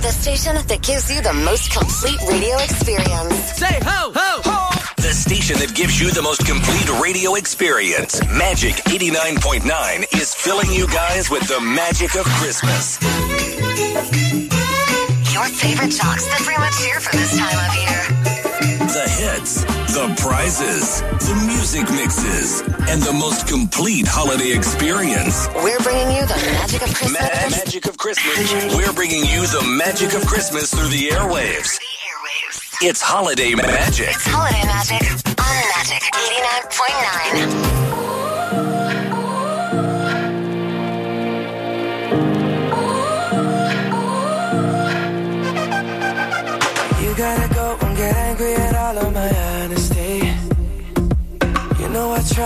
The station that gives you the most complete radio experience. Say ho, ho, ho! The station that gives you the most complete radio experience. Magic 89.9 is filling you guys with the magic of Christmas. Your favorite jocks that bring much cheer for this time of year. The hits, the prizes, the music mixes, and the most complete holiday experience. We're bringing you the magic of Christmas. Ma- magic of Christmas. We're bringing you the magic of Christmas through the airwaves. It's holiday magic. It's holiday magic on Magic 89.9.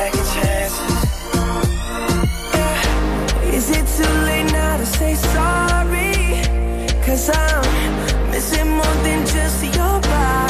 second chances yeah. Is it too late now to say sorry? Cause I'm missing more than just your body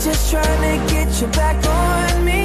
just trying to get you back on me.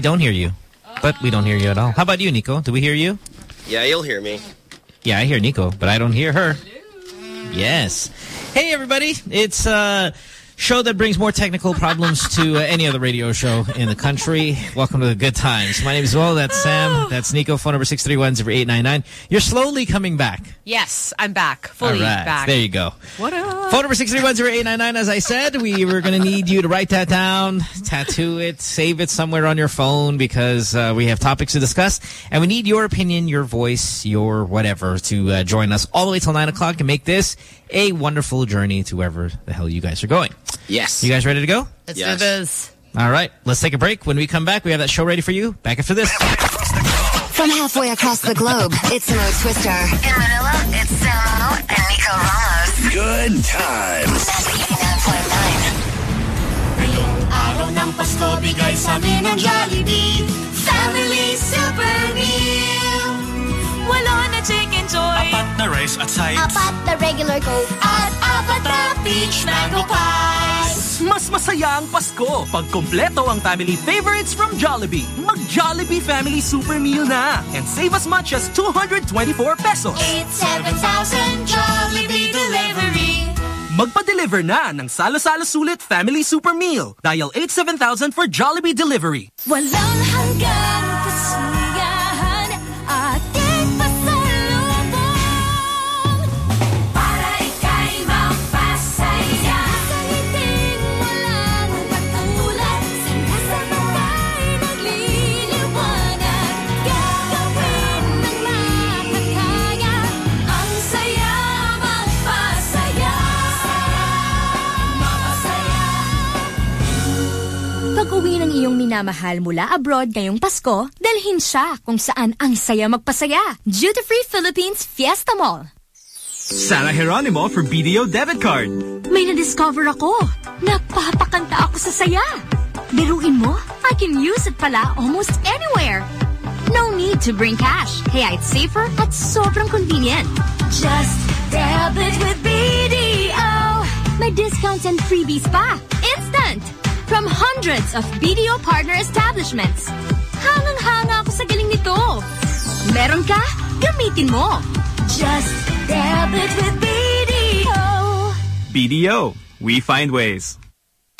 I don't hear you, but we don't hear you at all. How about you, Nico? Do we hear you? Yeah, you'll hear me. Yeah, I hear Nico, but I don't hear her. Yes. Hey, everybody. It's a show that brings more technical problems to uh, any other radio show in the country. Welcome to the good times. My name is Will. That's Sam. That's Nico. Phone number 631-0899. You're slowly coming back. Yes, I'm back. Fully right. back. There you go. What up? Phone number 631-0899, as I said. We were going to need you to write that down, tattoo it, save it somewhere on your phone because uh, we have topics to discuss. And we need your opinion, your voice, your whatever to uh, join us all the way till 9 o'clock and make this a wonderful journey to wherever the hell you guys are going. Yes. You guys ready to go? Let's Yes. do this. All right. Let's take a break. When we come back, we have that show ready for you. Back after this. From halfway across the globe, it's Mo Twister. In Manila, it's Samo and Nico Ramos. Good times. Magic 89.9. Ngayong araw ng Pasko, bigay sa amin ng Jollibee Family Super Meal chicken joy. Apat na rice at sides. Apat na regular Coke. At apat na peach mango pies. Mas masaya ang Pasko pag kompleto ang family favorites from Jollibee. Mag-Jollibee Family Super Meal na and save as much as 224 pesos. 87000 Jollibee Delivery. Magpa-deliver na ng Salo-Salo Sulit Family Super Meal. Dial 87000 for Jollibee Delivery. Walang iyong minamahal mula abroad ngayong Pasko, dalhin siya kung saan ang saya magpasaya. Duty Free Philippines Fiesta Mall. Sarah Geronimo for BDO Debit Card. May na-discover ako. Nagpapakanta ako sa saya. Biruin mo, I can use it pala almost anywhere. No need to bring cash. Kaya it's safer at sobrang convenient. Just debit with BDO May discounts and freebies pa. Instant! From hundreds of BDO partner establishments. Hangang-hanga ako sa galing nito. Meron ka? Gamitin mo. Just debit with BDO BDO. We find ways.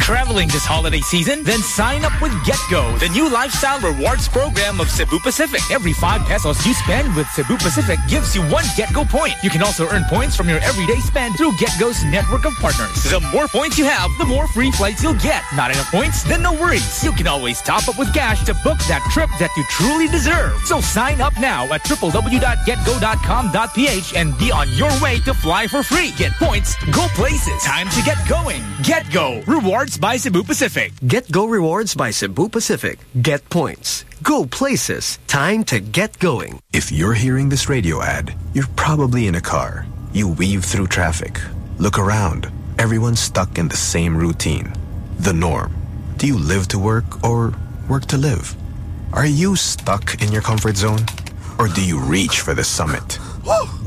Traveling this holiday season? Then sign up with GetGo, the new lifestyle rewards program of Cebu Pacific. Every 5 pesos you spend with Cebu Pacific gives you one GetGo point. You can also earn points from your everyday spend through GetGo's network of partners. The more points you have, the more free flights you'll get. Not enough points? Then no worries. You can always top up with cash to book that trip that you truly deserve. So sign up now at www.getgo.com.ph and be on your way to fly for free. Get points, go places. Time to get going. GetGo. Rewards by Cebu Pacific. Get Go Rewards by Cebu Pacific. Get points. Go places. Time to get going. If you're hearing this radio ad, you're probably in a car. You weave through traffic. Look around. Everyone's stuck in the same routine. The norm. Do you live to work or work to live? Are you stuck in your comfort zone? Or do you reach for the summit?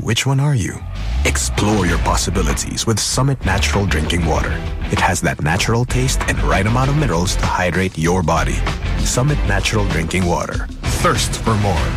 Which one are you? Explore your possibilities with Summit Natural Drinking Water. It has that natural taste and right amount of minerals to hydrate your body. Summit Natural Drinking Water. Thirst for more.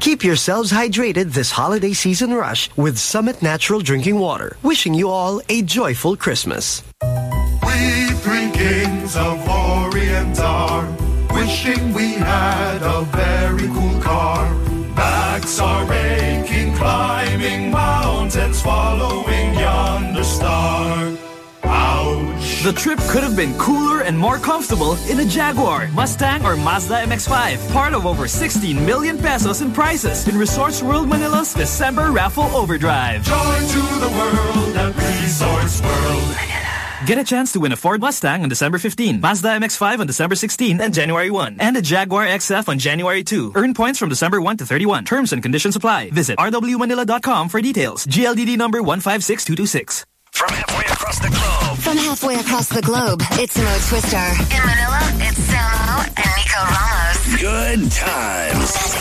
Keep yourselves hydrated this holiday season rush with Summit Natural Drinking Water. Wishing you all a joyful Christmas. We three kings of Orient are wishing we had a very cool car. Backs are aching, climbing mountains, following yonder star. Ouch. The trip could have been cooler and more comfortable in a Jaguar, Mustang, or Mazda MX-5. Part of over 16 million pesos in prizes in Resorts World Manila's December Raffle Overdrive. Joy to the world at Resorts World. Get a chance to win a Ford Mustang on December 15, Mazda MX-5 on December 16 and January 1, and a Jaguar XF on January 2. Earn points from December 1 to 31. Terms and conditions apply. Visit rwmanila.com for details. GLDD number 156226. From halfway across the globe. From halfway across the globe, it's Mo Twister. In Manila, it's Samo and Nico Ramos. Good times.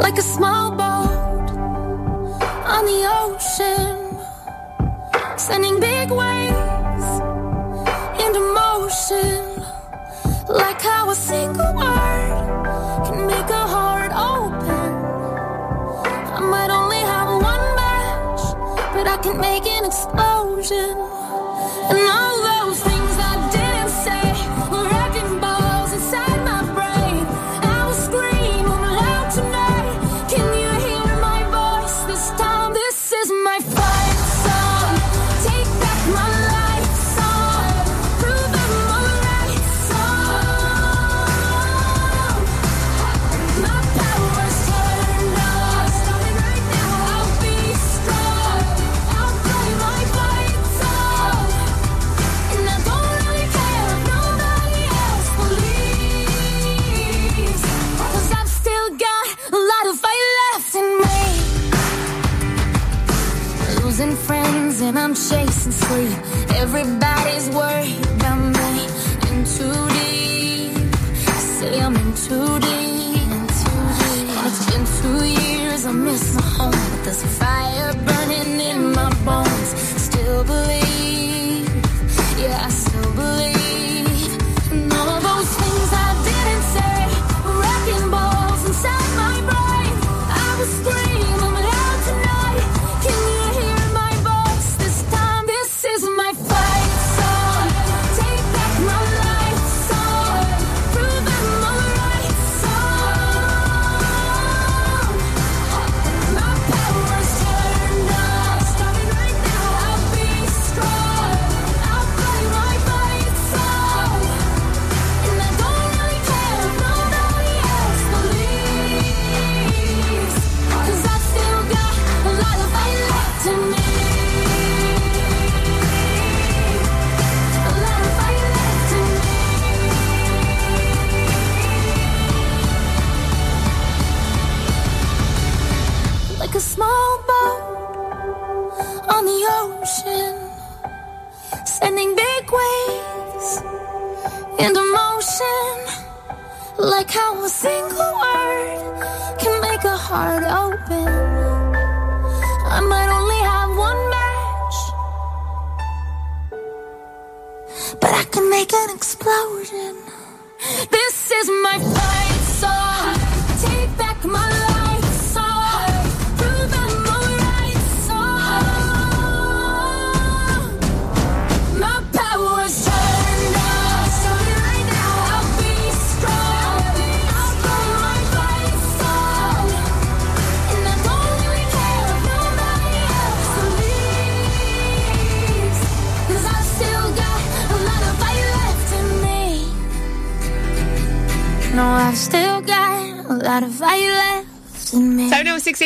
like a small boat on the ocean, sending big waves into motion. Like how a single word can make a heart open. I might only have one match, but I can make an explosion. And all those things and I'm chasing sleep. Everybody's worried about me. In too deep, say I'm in too deep. And it's been two years, I miss my home, but there's a fire burning in my bones. Still believe.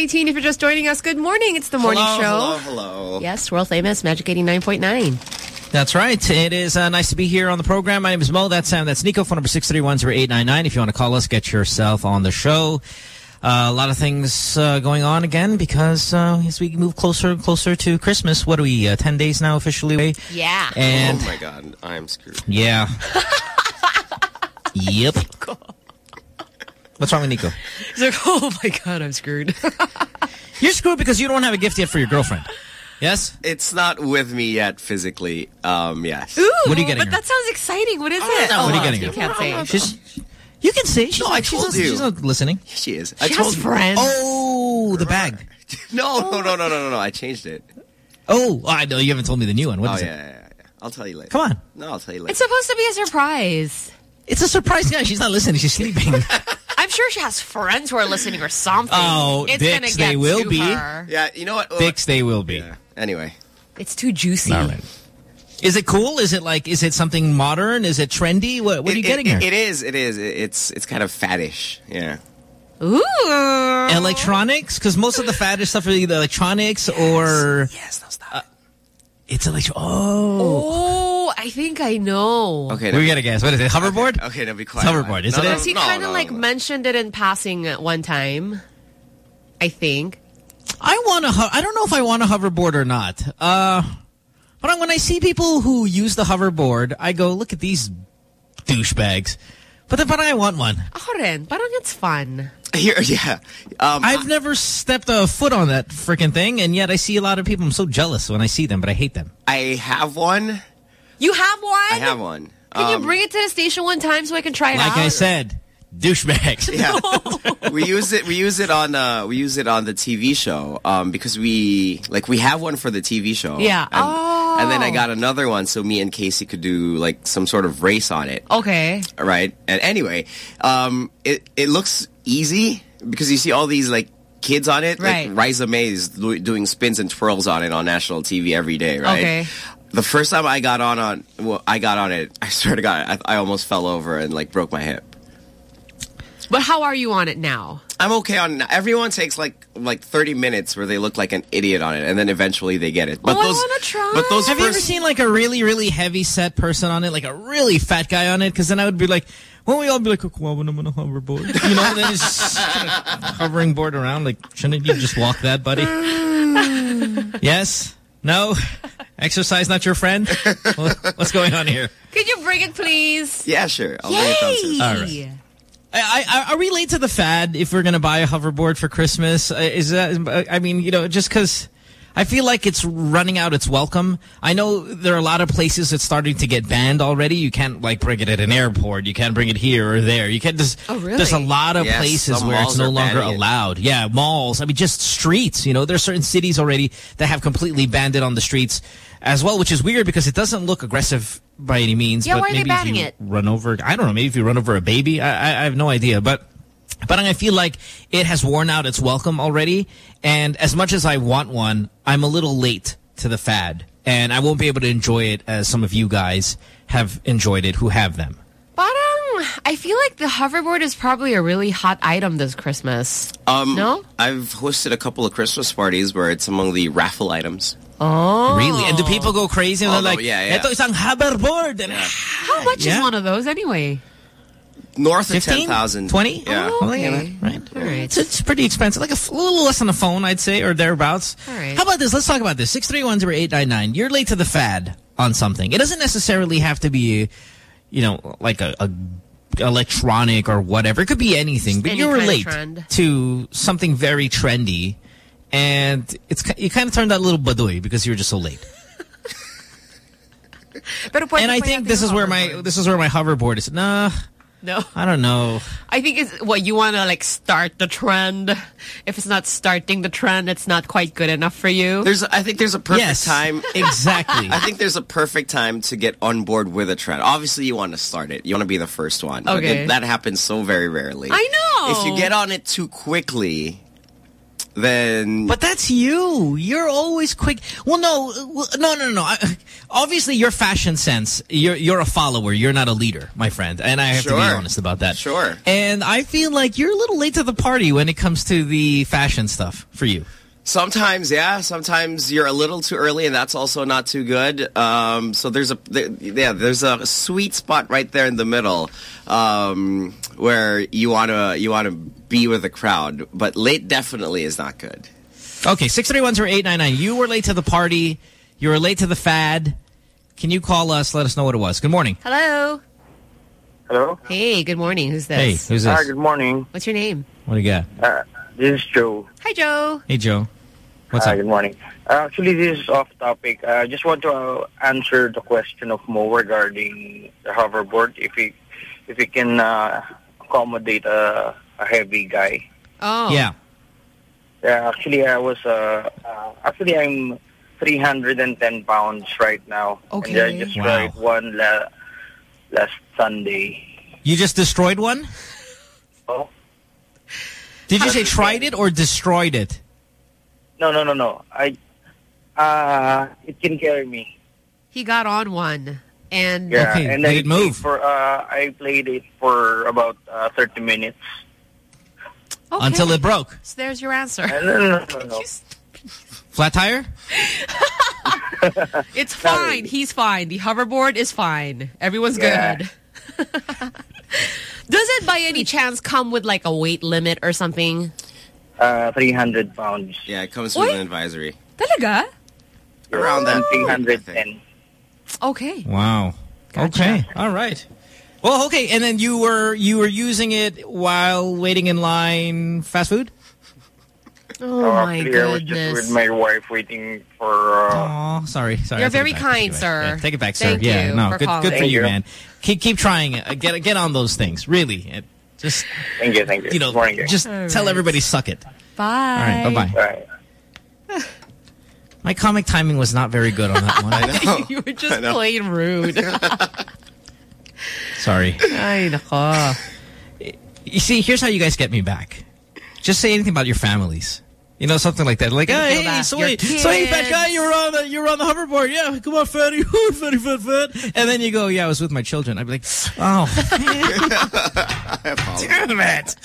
70618 if you're just joining us. Good morning. It's the morning hello, show. Hello, hello. Yes, world famous Magic 89.9. That's right. It is uh, nice to be here on the program. My name is Mo. That's Sam. That's Nico. Phone number 631-0899. If you want to call us, get yourself on the show. Uh, a lot of things uh, going on again because uh, as we move closer and closer to Christmas, what are we, uh, 10 days now officially away? Yeah. And oh my god, I am screwed. yeah. yep. What's wrong with Nico? He's like, oh my God, I'm screwed. You're screwed because you don't have a gift yet for your girlfriend. Yes? It's not with me yet physically. Um, yes. Ooh, What are you getting But her? that sounds exciting. What is it? know. Oh, What are you getting You her? can't say. She's, you can say. She's No, not, I she's told not- you. She's not listening. She is. She I told has you. friends. Oh, the bag. No, no, no, no, no, no, no. I changed it. Oh, I know. You haven't told me the new one. What oh is yeah, it? yeah, yeah, yeah. I'll tell you later. Come on. No, I'll tell you later. It's supposed to be a surprise. It's a surprise guy. She's not listening. She's sleeping. I'm sure she has friends who are listening or something. Oh, it's Dicks, gonna get they will to be. her. yeah, you know what? Dicks, they will be. Yeah. Anyway, It's too juicy. All right. Is it cool? Is it like, is it something modern? Is it trendy? What, what are you It- getting it, her? It is. It is. It- It's it's kind of faddish. Yeah. Ooh. Electronics? Because most of the faddish stuff are either electronics or... Yes. No, stop. Uh, It's electro... Oh. Oh, I think I know. okay. What no, are you going to guess? What is it? Hoverboard? Okay, now be quiet. hoverboard, isn't no, it? no, Because he no, kind of no, like no. mentioned it in passing at one time. I think. I want to... I don't know if I want a hoverboard or not. Uh, but when I see people who use the hoverboard, I go, look at these douchebags. But then, but I want one. Ako rin. Parang it's fun. Here, yeah. Um, I've never stepped a foot on that freaking thing, and yet I see a lot of people. I'm so jealous when I see them, but I hate them. I have one. You have one? I have one. Can Um, you bring it to the station one time so I can try it Like out? I said, douchebags. Yeah. we use it. We use it on. Uh, we use it on the TV show um, because we like we have one for the TV show. Yeah. And, Oh. and then I got another one so me and Casey could do like some sort of race on it. Okay. Right. And anyway, um, it it looks easy because you see all these like kids on it. Right. Like Ryzza Mae is doing spins and twirls on it on national TV every day. Right. Okay. The first time I got on on well, I got on it. I swear to God, I, I almost fell over and like broke my hip. But how are you on it now? I'm okay on everyone takes like like 30 minutes where they look like an idiot on it and then eventually they get it. But oh, I those want to try. but those Have you ever seen like a really, really heavy set person on it, like a really fat guy on it? Because then I would be like, won't we all be like, well, when I'm on a hoverboard, you know? And then it's just kind of hovering board around. Like, shouldn't you just walk that, buddy? yes? No? Exercise not your friend? What's going on here? Could you bring it, please? Yeah, sure. I'll bring it. All right. I, I, are we late to the fad if we're going to buy a hoverboard for Christmas? Uh, Is that, I mean, you know, just because I feel like it's running out its welcome. I know there are a lot of places that's starting to get banned already. You can't, like, bring it at an airport. You can't bring it here or there. You can't just, Oh, really? there's a lot of Yes, places where it's no longer banning it. allowed. Yeah, malls. I mean, just streets, you know, there's certain cities already that have completely banned it on the streets as well, which is weird because it doesn't look aggressive by any means. Yeah, but why are they maybe if banning you it? Run over, I don't know, maybe if you run over a baby, I, I, I have no idea. But but I feel like it has worn out its welcome already. And as much as I want one, I'm a little late to the fad. And I won't be able to enjoy it as some of you guys have enjoyed it who have them. Parang, I feel like the hoverboard is probably a really hot item this Christmas. Um, No? I've hosted a couple of Christmas parties where it's among the raffle items. Oh. Really? And do people go crazy and Oh, they're no, like, yeah, yeah. Ito isang hoverboard. And How much Yeah. is one of those anyway? North of 15? 10,000. 20? Yeah. Oh, Well, yeah, okay. right. All right. It's, it's pretty expensive. Like a little less than a phone, I'd say, or thereabouts. All right. How about this? Let's talk about this. 6310899. You're late to the fad on something. It doesn't necessarily have to be, you know, like a, a electronic or whatever. It could be anything. Just but any you were late to something very trendy. And it's you kind of turned out a little baduy because you were just so late. Pero pwede and I think this is where my hoverboard. this is where my hoverboard is. Nah, No. I don't know. I think it's what you want to like start the trend. If it's not starting the trend, it's not quite good enough for you. There's, I think there's a perfect Yes, time. exactly. I think there's a perfect time to get on board with a trend. Obviously, you want to start it. You want to be the first one. But Okay. it- that happens so very rarely. I know. If you get on it too quickly, then But that's you. You're always quick. Well, no, no, no, no. I- Obviously, your fashion sense. You're you're a follower. You're not a leader, my friend. And I have to be honest about that. Sure. And I feel like you're a little late to the party when it comes to the fashion stuff for you. Sometimes, yeah. Sometimes you're a little too early, and that's also not too good. Um, so there's a there, yeah, there's a sweet spot right there in the middle um, where you want to you want to be with the crowd, but late definitely is not good. Okay, six three one zero eight nine nine. You were late to the party. You were late to the fad. Can you call us? Let us know what it was. Good morning. Hello. Hello? Hey, good morning. Who's this? Hey, who's this? Hi, good morning. What's your name? What do you got? Uh, this is Joe. Hi, Joe. Hey, Joe. What's Hi, up? good morning. Uh, actually, this is off topic. I just want to uh, answer the question of Mo regarding the hoverboard. If he, if he can uh, accommodate a, a heavy guy. Oh. Yeah. Yeah, actually, I was. Uh, uh, actually, I'm 310 pounds right now. Okay. And I just Wow. tried one la- last Sunday. You just destroyed one? Oh. Did you say tried it or destroyed it? No, no, no, no. I. Uh, it can carry me. He got on one. And Yeah, Okay, and did I it move? For uh, I played it for about uh, 30 minutes. Okay. Until it broke. So there's your answer. Uh, no, no, no, no. Flat tire? It's fine. He's fine. The hoverboard is fine. Everyone's Yeah. good. Does it by any chance come with like a weight limit or something? Uh, 300 pounds. Yeah, it comes What? with an advisory Talaga? around that. Something I think. 110. Okay. Wow. Okay. All right. Well, okay. And then you were you were using it while waiting in line fast food? Oh, So my actually, I was just goodness. with my wife waiting for. Uh, Oh, sorry. Sorry. You're very kind, Take it back. sir. Yeah, take it back, sir. Thank yeah. you no, for good calling. good for you, you. man. Keep keep trying it. Get get on those things. Really. It, just thank you, thank you. you know, Good morning, just All tell right. everybody suck it. Bye. All right. Bye-bye. Bye. My comic timing was not very good on that one. I know. you were just plain rude. Sorry. Ay, nako. You see, here's how you guys get me back. Just say anything about your families. You know, something like that. Like, Gonna hey, feel hey, bad. so Your wait, so hey, fat guy, you were on the, you were on the hoverboard. Yeah, come on, fatty, fatty, fat, fat. And then you go, yeah, I was with my children. I'd be like, oh, damn it.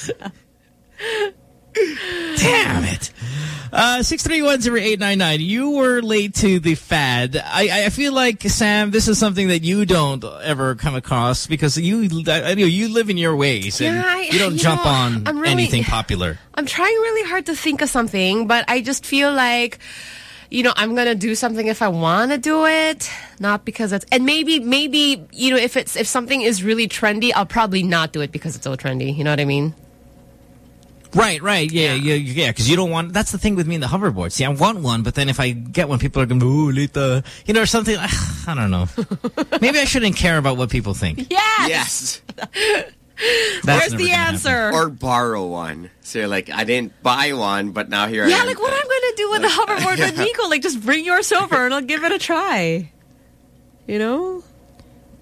Damn it. Uh, 6310899, you were late to the fad. I, I feel like, Sam, this is something that you don't ever come across because you, you live in your ways and Yeah, I- you don't you jump know, on I'm really- anything popular. I'm trying really hard to think of something, but I just feel like you know, I'm gonna do something if I want to do it, not because it's. And maybe, maybe you know, if it's if something is really trendy, I'll probably not do it because it's so trendy. You know what I mean? Right, right, yeah, yeah, yeah. Because you don't want. That's the thing with me in the hoverboard. See, I want one, but then if I get one, people are going, to "Ooh, Lita," you know, or something. I don't know. Maybe I shouldn't care about what people think. Yes. Yes. Where's the answer? Or borrow one. So you're like, I didn't buy one, but now here I yeah, like what I'm gonna do with the hoverboard with Nico? Like, just bring yours over and I'll give it a try. You know?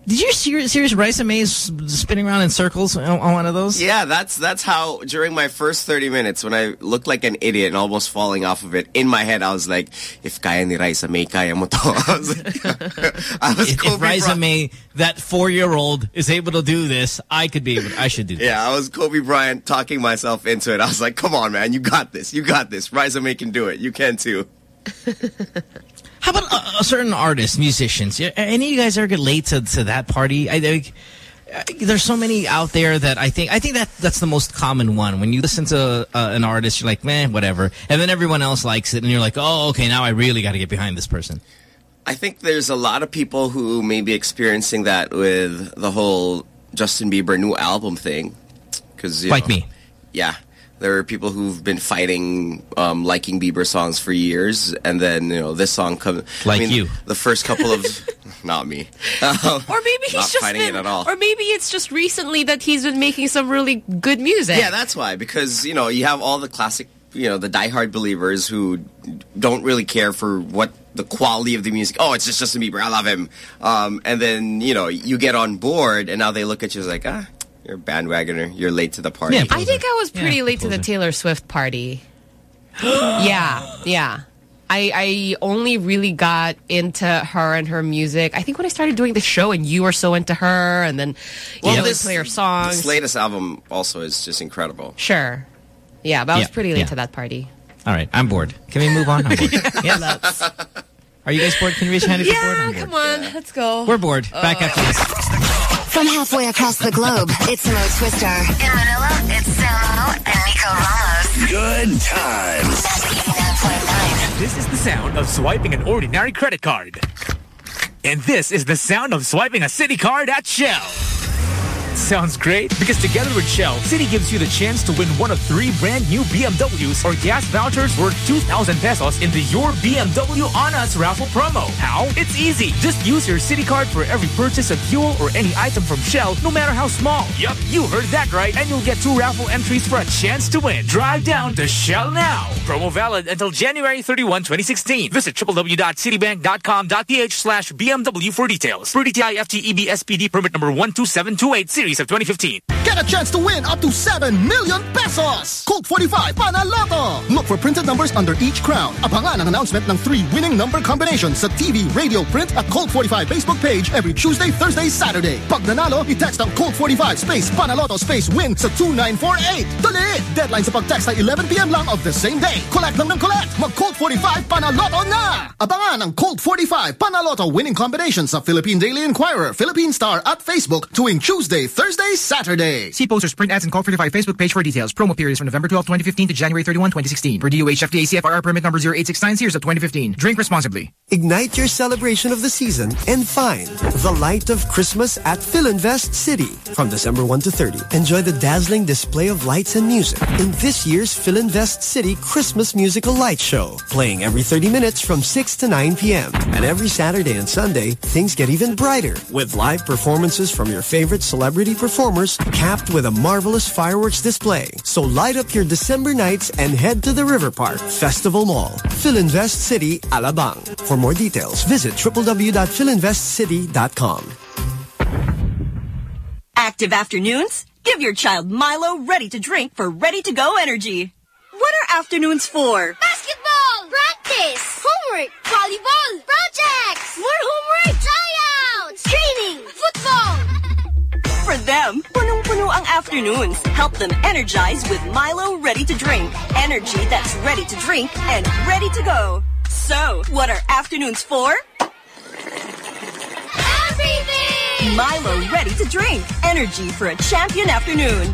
Did you see serious rice and maize spinning around in circles on, on one of those? Yeah, that's that's how during my first 30 minutes when I looked like an idiot and almost falling off of it, in my head I was like, if kaya ni Ryzza Mae, kaya mo to. I was, like, I was If, if Kobe Riza Bryant. May, that four-year-old, is able to do this, I could be able. I should do this. Yeah, I was Kobe Bryant talking myself into it. I was like, come on, man, you got this. You got this. Ryzza Mae can do it. You can too. How about a, a certain artists, musicians? Any of you guys ever get late to, to that party? I think there's so many out there that I think I think that that's the most common one. When you listen to uh, an artist, you're like, man, whatever, and then everyone else likes it, and you're like, oh, okay, now I really got to get behind this person. I think there's a lot of people who may be experiencing that with the whole Justin Bieber new album thing. Cause, Like know, me. Yeah. There are people who've been fighting um, liking Bieber songs for years, and then you know this song comes. Like I mean, you. The first couple of, not me. Um, Or maybe he's not just fighting been, it at all. or maybe it's just recently that he's been making some really good music. Yeah, that's why. Because, you know, you have all the classic, you know, the diehard believers who don't really care for what the quality of the music. Oh, it's just Justin Bieber. I love him. Um, and then, you know, you get on board and now they look at you as like, ah, you're a bandwagoner. You're late to the party. I think I was pretty Yeah, late to the Taylor Swift party. yeah, yeah. I, I only really got into her and her music. I think when I started doing the show and you were so into her and then you Well, know, this- play her songs. This latest album also is just incredible. Sure. Yeah, but I was Yeah, pretty late yeah. to that party. All right, I'm bored. Can we move on? I'm bored. Yes. Are you guys bored? Can you raise your hand if you're bored? Yeah, I'm bored. come on, let's go. We're bored. Back uh, after this. From halfway across the globe, it's Mo Twister. In Manila, it's Samo and Nico Ramos. Good times. This is the sound of swiping an ordinary credit card. And this is the sound of swiping a Citi card at Shell. Sounds great because together with Shell, Citi gives you the chance to win one of three brand new BMWs or gas vouchers worth 2,000 pesos in the Your BMW On Us raffle promo. How? It's easy. Just use your Citi card for every purchase of fuel or any item from Shell, no matter how small. Yup, you heard that right. And you'll get two raffle entries for a chance to win. Drive down to Shell now. Promo valid until January 31, 2016. Visit www.citibank.com.ph slash BMW for details. For DTI FTEB SPD permit number 12728 series of 2015. Get a chance to win up to 7 million pesos! Colt 45 Panaloto! Look for printed numbers under each crown. Abangan ang announcement ng three winning number combinations sa TV, radio, print at Colt 45 Facebook page every Tuesday, Thursday, Saturday. Pag nanalo, i-text ang Colt 45 space Panaloto space win sa 2948. Dali! Deadline sa pag-text ay 11pm lang of the same day. Collect lang ng collect! Mag Colt 45 Panaloto na! Abangan ang Colt 45 Panaloto winning combinations sa Philippine Daily Inquirer, Philippine Star at Facebook tuwing Tuesday, Thursday, Saturday. See posters, print ads, and Colt 45 Facebook page for details. Promo period is from November 12, 2015 to January 31, 2016. Per DOH FDA CFR permit number 0869 series of 2015. Drink responsibly. Ignite your celebration of the season and find the light of Christmas at Philinvest City. From December 1 to 30, enjoy the dazzling display of lights and music in this year's Philinvest City Christmas Musical Light Show, playing every 30 minutes from 6 to 9 p.m. And every Saturday and Sunday, things get even brighter with live performances from your favorite celebrity performers capped with a marvelous fireworks display. So light up your December nights and head to the River Park Festival Mall, Philinvest City, Alabang. For more details, visit www.philinvestcity.com. Active afternoons? Give your child Milo ready to drink for ready to go energy. What are afternoons for? Basketball! Practice! Homework! Volleyball! Projects! More homework! Tryouts! Training! Football! For them, punong-puno ang afternoons. Help them energize with Milo ready to drink. Energy that's ready to drink and ready to go. So, what are afternoons for? Everything! Milo ready to drink. Energy for a champion afternoon.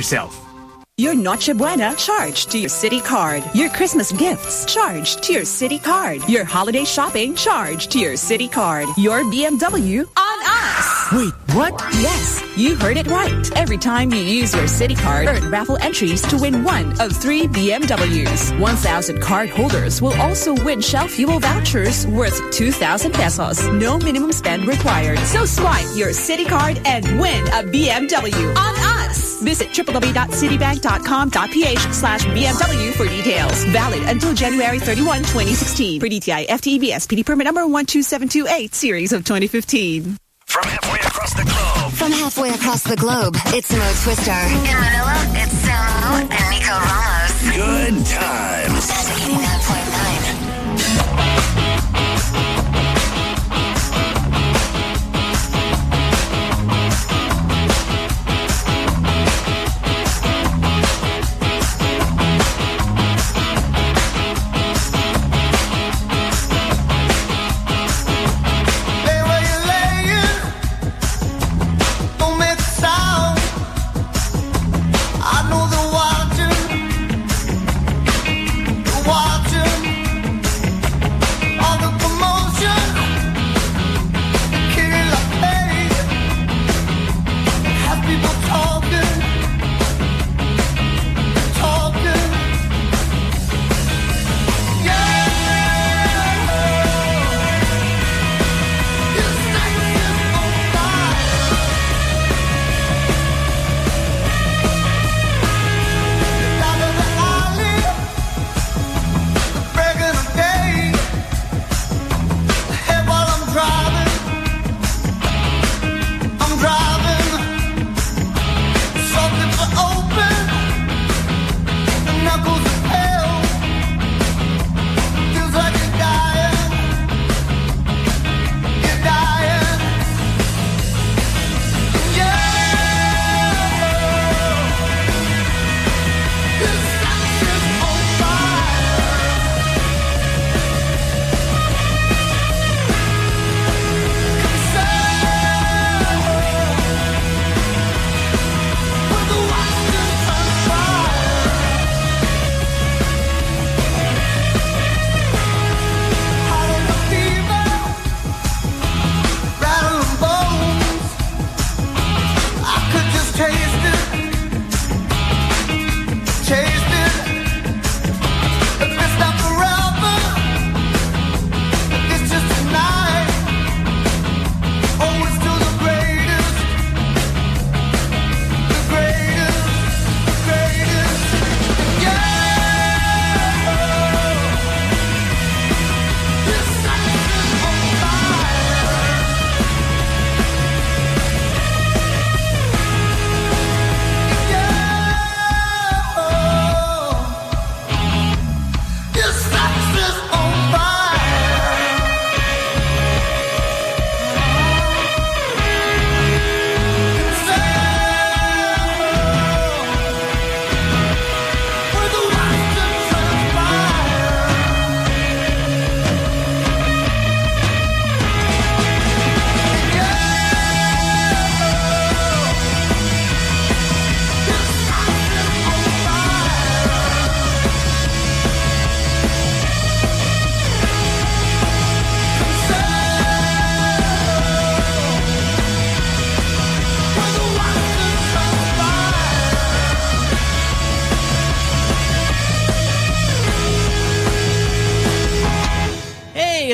yourself. Your Noche Buena charged to your Citi Card. Your Christmas gifts charged to your Citi Card. Your holiday shopping charged to your Citi Card. Your BMW on us. Wait, what? Yes, you heard it right. Every time you use your Citi Card, earn raffle entries to win one of three BMWs. 1,000 card holders will also win Shell fuel vouchers worth 2,000 pesos. No minimum spend required. So swipe your Citi Card and win a BMW on us. Visit www.citibank.com.ph slash BMW for details. Valid until January 31, 2016. For DTI FTEB SPD permit number 12728 series of 2015. From halfway across the globe. From halfway across the globe, it's Mo Twister. In Manila, it's Samo and Nico Ramos. Good times.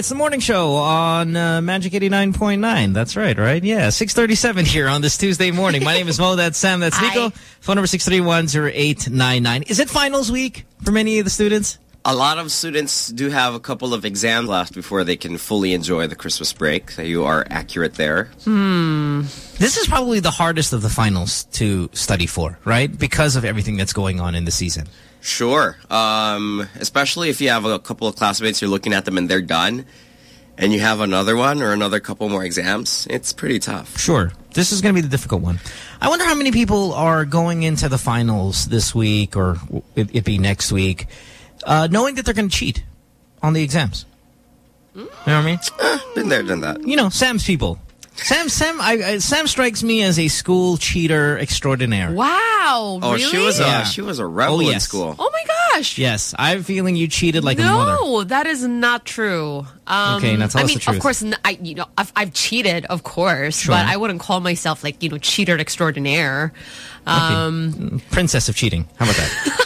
It's the morning show on uh, Magic 89.9. That's right, right? Yeah, 637 here on this Tuesday morning. My name is Mo. That's Sam. That's Nico. Phone number 6310899. Is it finals week for many of the students? a lot of students do have a couple of exams left before they can fully enjoy the Christmas break. So you are accurate there. Hmm. This is probably the hardest of the finals to study for, right? Because of everything that's going on in the season. Sure. Um, especially if you have a couple of classmates, you're looking at them and they're done, and you have another one or another couple more exams. It's pretty tough. Sure. This is going to be the difficult one. I wonder how many people are going into the finals this week or it, it be next week, uh, knowing that they're going to cheat on the exams. You know what I mean? been there, done that. You know, Sam's people. Sam, Sam, I, I, Sam strikes me as a school cheater extraordinaire. Wow. Oh, really? she was a she was a rebel Oh, in school. Oh my gosh. Yes, I'm feeling you cheated like a mother. no, that is not true. Um, Okay, now tell I us mean, the truth. of course, n- I you know I've, I've cheated, of course, Sure. but I wouldn't call myself like you know cheater extraordinaire. Um, Princess of cheating. How about that?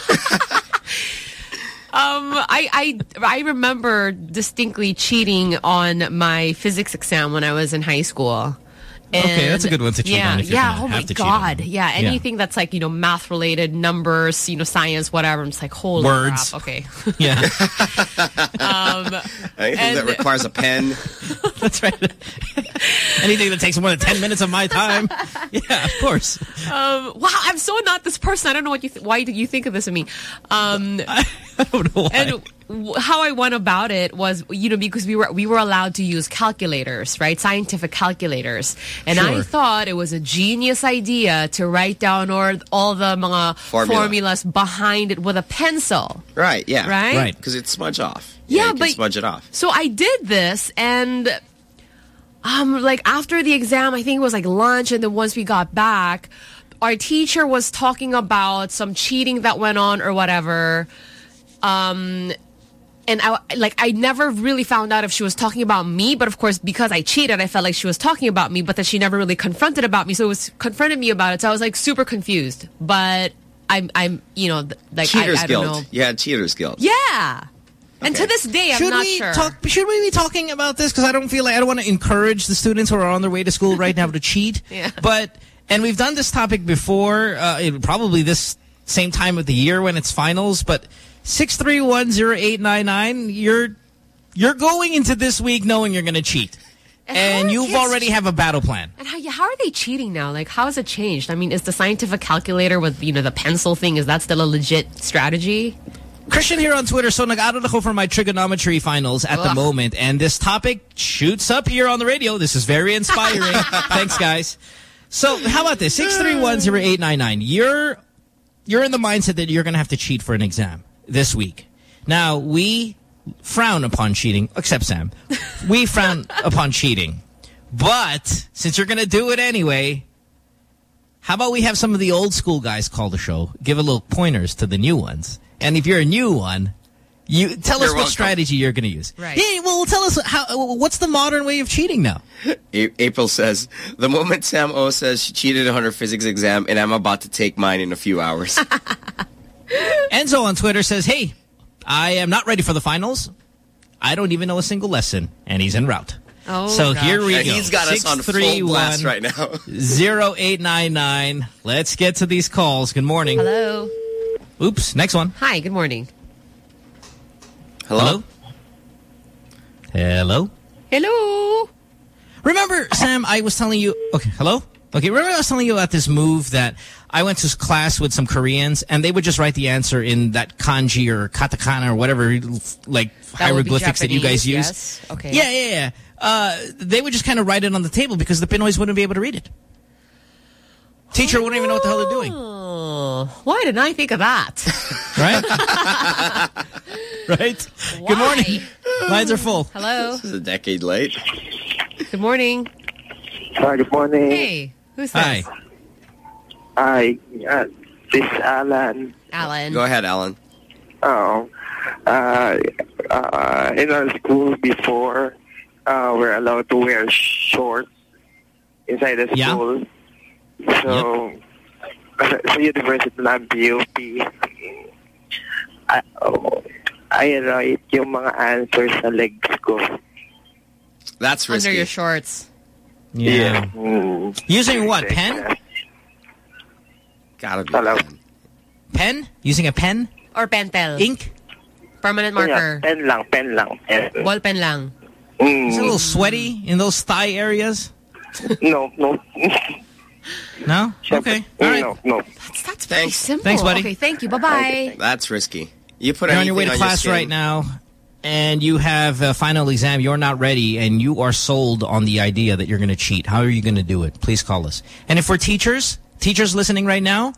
Um, I, I I remember distinctly cheating on my physics exam when I was in high school. Okay, that's a good one to cheat yeah, on if you're yeah. Oh have my to cheat on god. it. Yeah, Yeah. anything that's like you know math related, numbers, you know, science, whatever. I'm just like holy Words. crap. Okay. Yeah. um, Anything And- that requires a pen. That's right. Anything that takes more than 10 minutes of my time. Yeah, of course. um, wow, I'm so not this person. I don't know what you th why did you think of this of me. Um, I don't know why. And w- how I went about it was, you know, because we were we were allowed to use calculators, right? Scientific calculators, and I thought it was a genius idea to write down or all the mga Formula. formulas behind it with a pencil. Right, yeah. Right? Right. Because it smudge off. Yeah, can but- smudge it off. So I did this and um like after the exam, I think it was like lunch and then once we got back, our teacher was talking about some cheating that went on or whatever. Um and I like I never really found out if she was talking about me, but of course because I cheated, I felt like she was talking about me, but that she never really confronted about me. So it was confronted me about it. So I was like super confused. But I'm I'm you know like Cheaters I, I Guild. don't know. Yeah, Cheaters guilt. Yeah. And to this day, I'm should not we sure. talk? Should we be talking about this? Because I don't feel like I don't want to encourage the students who are on their way to school right now to cheat. Yeah. But and we've done this topic before. Uh, it, probably this same time of the year when it's finals. But six three one zero eight nine nine. You're you're going into this week knowing you're going to cheat, And and you've already have a battle plan. And how, how are they cheating now? Like, how has it changed? I mean, is the scientific calculator with, you know, the pencil thing, is that still a legit strategy? Christian here on Twitter. So nag-aral ako for my trigonometry finals at the moment. And this topic shoots up here on the radio. This is very inspiring. Thanks, guys. So how about this? 6310899. You're, you're in the mindset that you're going to have to cheat for an exam this week. Now, we frown upon cheating, except Sam. We frown upon cheating. But since you're going to do it anyway, how about we have some of the old school guys call the show, give a little pointers to the new ones. And if you're a new one, you tell us You're what welcome. strategy you're going to use. Right. Yeah, well, tell us how. What's the modern way of cheating now? A- April says, the moment Samo says she cheated on her physics exam and I'm about to take mine in a few hours. Enzo on Twitter says, "Hey, I am not ready for the finals. I don't even know a single lesson, and he's en route." Oh, so gosh. here we and go. he's got us on full blast right now. 0899. Let's get to these calls. Good morning. Hello. Oops. Next one. Hi, good morning. Hello? Hello. Hello. Remember, Sam, I was telling you... Okay, hello? Okay, remember I was telling you about this move that I went to class with some Koreans and they would just write the answer in that kanji or katakana or whatever, like That would be hieroglyphics that you guys use. yes. Okay. Yeah, yeah, yeah. Uh, they would just kind of write it on the table because the Pinoys wouldn't be able to read it. Teacher wouldn't even know what the hell they're doing. Oh, why didn't I think of that? Right? right? Good morning. Lines are full. Hello. This is a decade late. Good morning. Hi, good morning. Hey, who's this? Hi. Hi, uh, this is Alan. Alan. Go ahead, Alan. Oh, uh, uh, in our school before, uh, we're allowed to wear shorts inside the Yeah. school. So, sa University ng PUP, I, oh, I write yung mga answers sa legs ko. That's risky. Under your shorts. Yeah. Mm. Using what? Pen? Gotta be. Hello. pen. Pen? Using a pen? Or pentel. Ink? Permanent marker. Yeah, pen lang, pen lang. Pen. Ball pen lang. Mm. Is it a little sweaty in those thigh areas? no, no. No? Okay. All right. No, no. That's, that's pretty simple. Thanks, buddy. Okay, thank you. Bye-bye. That's risky. You put You're on your way to class skin- right now, and you have a final exam. You're not ready, and you are sold on the idea that you're going to cheat. How are you going to do it? Please call us. And if we're teachers, teachers listening right now,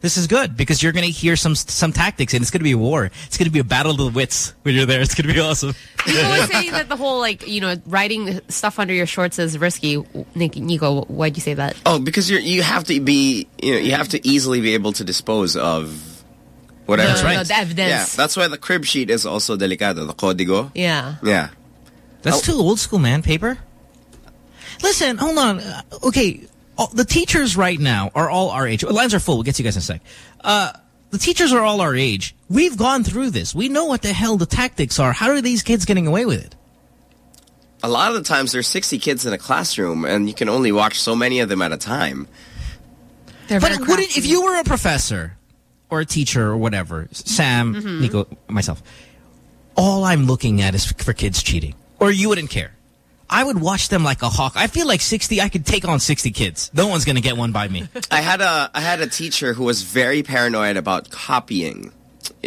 this is good because you're going to hear some some tactics, and it's going to be a war. It's going to be a battle of the wits when you're there. It's going to be awesome. People always say that the whole, like, you know, riding stuff under your shorts is risky. Nick, Nico, why'd you say that? Oh, because you're you have to be you know you have to easily be able to dispose of whatever. That's right. the evidence. Yeah, that's why the crib sheet is also delicado. The código. Yeah. Yeah. That's Oh. too old school, man. Paper. Listen, hold on. Uh, Okay, all, the teachers right now are all our age. Lines are full. We'll get to you guys in a sec. Uh, the teachers are all our age. We've gone through this. We know what the hell the tactics are. How are these kids getting away with it? A lot of the times there's 60 kids in a classroom, and you can only watch so many of them at a time. They're but wouldn't, if you were a professor or a teacher or whatever, Sam, Mhm. Nico, myself, all I'm looking at is for kids cheating. Or you wouldn't care. I would watch them like a hawk. I feel like 60, I could take on 60 kids. No one's going to get one by me. I had a I had a teacher who was very paranoid about copying.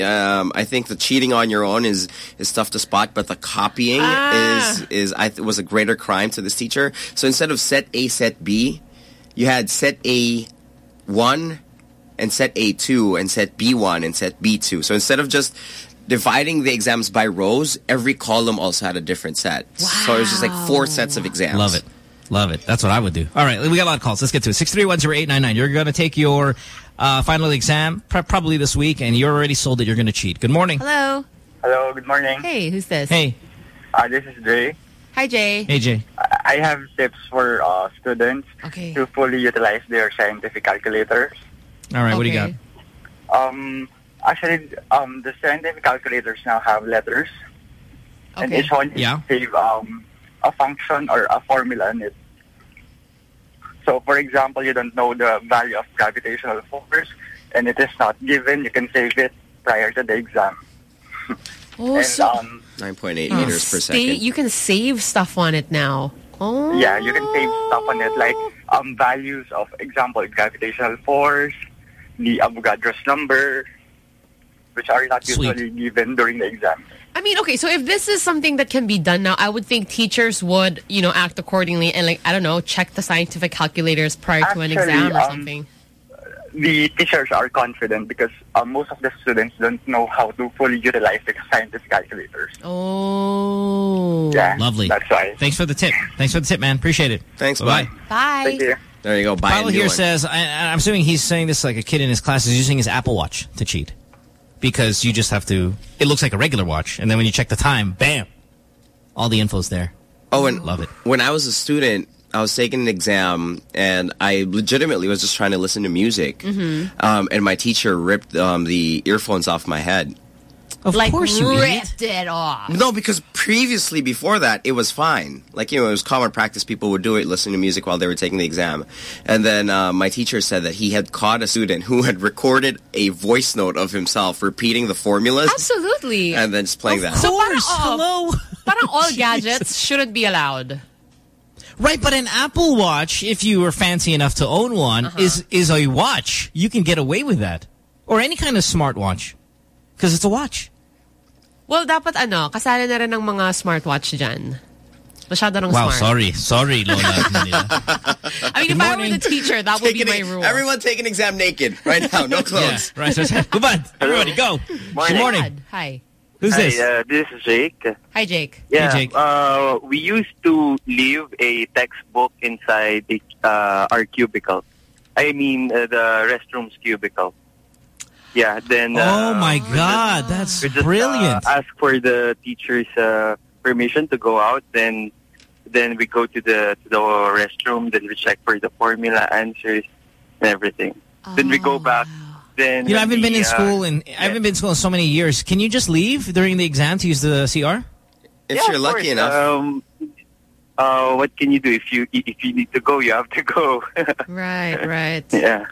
Um, I think the cheating on your own is is tough to spot, but the copying Ah. is is I th was a greater crime to this teacher. So instead of set A, set B, you had set A one and set A two and set B one and set B two. So instead of just dividing the exams by rows, every column also had a different set. Wow. So it was just like four sets of exams. Love it. Love it. That's what I would do. All right, we got a lot of calls. Let's get to it. 6310899. You're going to take your uh, final exam pr- probably this week, and you're already sold that you're going to cheat. Good morning. Hello. Hello, good morning. Hey, who's this? Hey. Uh, this is Jay. Hi, Jay. Hey, Jay. I have tips for uh, students Okay. to fully utilize their scientific calculators. All right, what do you got? Um, actually, um, the scientific calculators now have letters, and Okay. each one Yeah. save um, a function or a formula in it. So, for example, you don't know the value of gravitational force, and it is not given. You can save it prior to the exam. Oh, and so um, 9.8 Oh, meters per stay- second. You can save stuff on it now. Oh. Yeah, you can save stuff on it like um, values of example gravitational force, the Avogadro's number, which are not Sweet. usually given during the exam. I mean, okay, so if this is something that can be done now, I would think teachers would, you know, act accordingly and like, I don't know, check the scientific calculators prior to an exam or um, something. The teachers are confident because uh, most of the students don't know how to fully utilize the scientific calculators. Oh. Yeah, Lovely. That's why. Thanks for the tip. Thanks for the tip, man. Appreciate it. Thanks, Bye-bye. bye. Bye. Thank you. There you go. Buy Paolo a new here one. says, I, I'm assuming he's saying this like a kid in his class is using his Apple Watch to cheat. Because you just have to, it looks like a regular watch. And then when you check the time, bam, all the info's there. Oh, and Love it. When I was a student, I was taking an exam, and I legitimately was just trying to listen to music. Mm-hmm. Um, and my teacher ripped um, the earphones off my head. Of like course you idiot. ripped it off. No, because previously, before that, it was fine. Like, you know, it was common practice. People would do it, listening to music while they were taking the exam. And then uh, my teacher said that he had caught a student who had recorded a voice note of himself repeating the formulas Absolutely. and then just playing that. so parang, course. oh, Hello. parang all gadgets shouldn't be allowed. Right, but an Apple Watch, if you were fancy enough to own one, Uh-huh. is is a watch. You can get away with that. Or any kind of smartwatch. Because it's a watch. Well, dapat ano, kasali na rin ng mga smartwatch dyan. Masyado ng Wow, smart. sorry. Sorry, Lola. Manila. I mean, if I were the teacher, that would be my an- rule. Everyone take an exam naked right now. No yeah, clothes. right. So, come on, everybody, go. Good morning. Hi. Who's this? Hi, uh, this is Jake. Hi, Jake. Yeah, Jake. Uh, we used to leave a textbook inside the, uh, our cubicle. I mean, uh, the restroom's cubicle. Yeah, then... Uh, oh my God, that's just, brilliant. Uh, ask for the teacher's uh, permission to go out, then then we go to the to the restroom, then we check for the formula answers and everything. Then we go back. Then you know, I haven't when been in uh, school and I haven't been in school in so many years. Can you just leave during the exam to use the CR? If yeah, you're of lucky course. enough. Um, uh, what can you do if you if you need to go? You have to go. Right, right. yeah.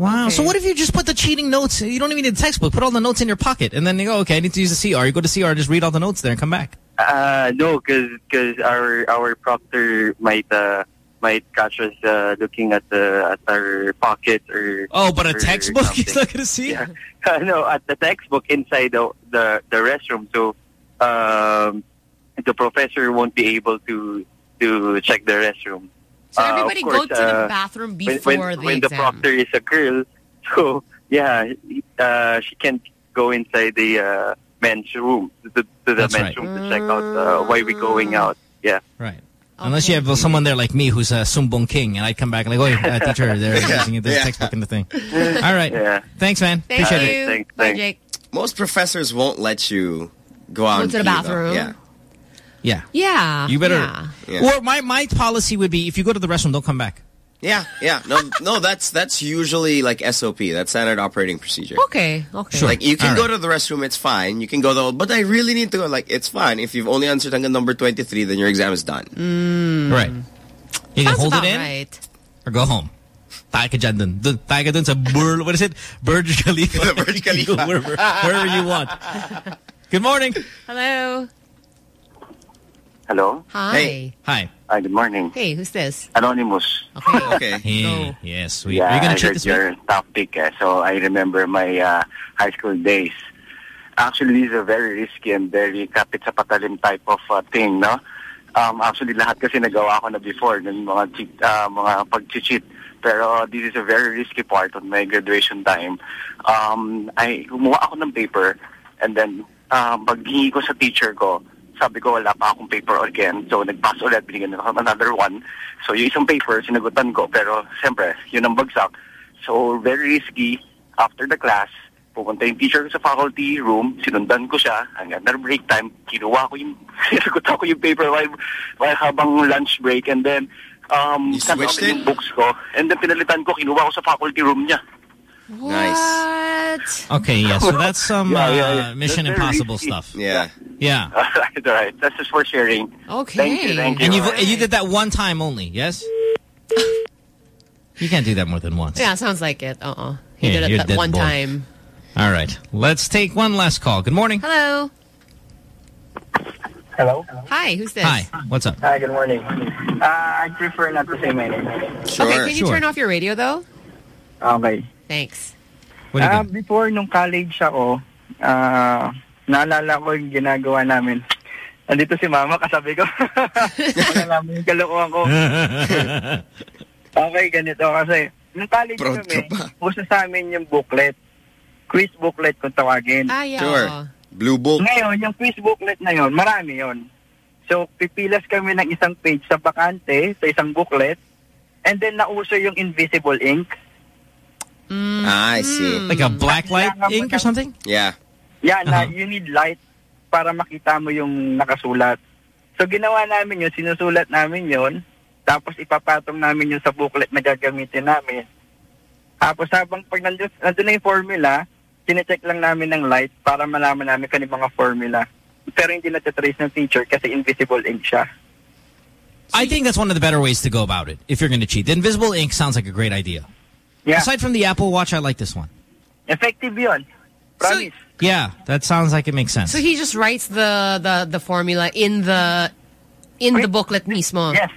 Wow. So what if you just put the cheating notes? You don't even need the textbook. Put all the notes in your pocket, and then you go, okay, I need to use the CR. You go to CR, just read all the notes there, and come back. Uh, no, because cause our our proctor might uh, might catch us uh, looking at the at our pockets or. Oh, but a textbook he's something. not going to see. Yeah. no, at the textbook inside the the, the restroom, so um, the professor won't be able to to check the restroom. So Uh, of everybody go course, to the uh, bathroom before when, the when the exam. proctor is a girl, so yeah, uh, she can't go inside the uh, men's room to, to the men's right. room to check out uh, why we're going out. Yeah. Right. Unless you have someone there like me who's a Sumbong King, and I come back like, oh, uh, teacher, they're Yeah. using this Yeah. textbook in the thing. All right. Thanks, man. Thank Appreciate you. it. Thanks, Bye, thanks. Jake. Most professors won't let you go out Go and to the pee, though. bathroom. Yeah. Yeah. Yeah. You better. Yeah. Yeah. Or my my policy would be if you go to the restroom, don't come back. Yeah, yeah. No, no, that's that's usually like SOP. That's standard operating procedure. Okay. Okay. Sure. Like you can All go right. to the restroom, it's fine. You can go though, but I really need to go. Like it's fine. If you've only answered hanggang number twenty three, then your exam is done. Mm. Right. You can hold it in right. or go home. Tayo ka dyan dun. Dun, tayo ka dun sa Bur, what is it? Burj Khalifa. Burj You Khalifa. wherever, wherever you want. Good morning. Hello. Hello. Hi. Hey. Hi. Hi. Good morning. Hey, who's this? Anonymous. Okay. Hey, yes. We, yeah, are you I going to cheat heard this week? your topic, eh, so I remember my uh, high school days. Actually, this is a very risky and very kapit sa patalim type of uh, thing, no? Um, actually, lahat kasi nagawa ko na before, ng mga, cheat, uh, mga pag-cheat. Pero this is a very risky part of my graduation time. Um, I kumuha ako ng paper and then um, paghingi ko sa teacher ko, sabi ko wala pa akong paper again. So nag-pass ulit, binigyan ako another one. So yung isang paper, sinagutan ko. Pero siyempre, yun ang bagsak. So very risky. After the class, pupunta yung teacher ko sa faculty room, sinundan ko siya, hanggang na break time, kinuha ko yung, sinagutan ko yung paper while, while habang lunch break. And then, um, You switched kasama yung books ko. And then pinalitan ko, kinuha ko sa faculty room niya. What? Okay, yeah. So that's some Yeah, yeah, uh, yeah. Mission That's Impossible risky. stuff. Yeah. Yeah. all right, all right. That's just for sharing. Okay. Thank you, thank you. And, you've, All right. you did that one time only, yes? You can't do that more than once. Yeah, sounds like it. Uh-uh. He Yeah, did it that one boy. time. All right. Let's take one last call. Good morning. Hello. Hello? Hi, who's this? Hi. What's up? Hi, good morning. Uh, I prefer not to say my name. Sure. Okay, can you Sure. turn off your radio though? Okay. Thanks. What do you do? before nung college ako, ah, naalala ko yung ginagawa namin. Nandito si mama, kasabi ko. Malalaman yung kalokohan ko. Okay, ganito kasi. Nung college Proud kami, ka pa. uso sa amin yung booklet. Quiz booklet kung tawagin. Ah, yeah. Sure. Blue book. Ngayon, yung quiz booklet na yon, marami yon. So, pipilas kami ng isang page sa bakante, sa isang booklet, and then nauso yung invisible ink. Ah, I see. Like a black light ink or something? Yeah. Yan, na Uh-huh. you need light para makita mo yung nakasulat. So, ginawa namin yun, sinusulat namin yun, tapos ipapatong namin yun sa booklet na gagamitin namin. Tapos habang pag nandun, nandun na yung formula, sinecheck lang namin ng light para malaman namin kung ano yung mga formula. Pero hindi na-trace ng teacher kasi invisible ink siya. I think that's one of the better ways to go about it if you're going to cheat. The invisible ink sounds like a great idea. Yeah, Aside from the Apple Watch, I like this one. effective yun. Promise. Yeah, that sounds like it makes sense. So he just writes the the the formula in the in the booklet mismo. yes.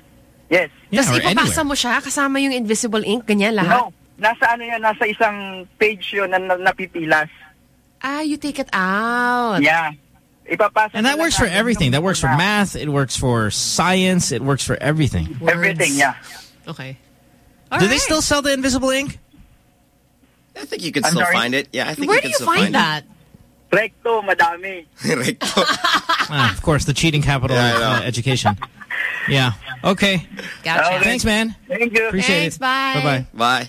Yes. yeah, Tapos or ipapasa anywhere. mo siya kasama yung invisible ink, ganyan lahat. No, nasa ano yan, nasa isang page yun na, na napipilas. Ah, you take it out. Yeah. Ipapasa And that nila works for namin everything. yung That works for una. math. It works for science. It works for everything. Everything, yeah. Okay. Do they still sell the invisible ink? I think you can I'm still sorry? find it. Yeah, I think Where you do can you still find find that? Recto, madami. it. Recto. Ah, of course, the cheating capital Yeah, of uh, education. Yeah. Okay. Gotcha. Okay. Thanks, man. Thank you. Appreciate Thanks, it. bye. Bye-bye. Bye.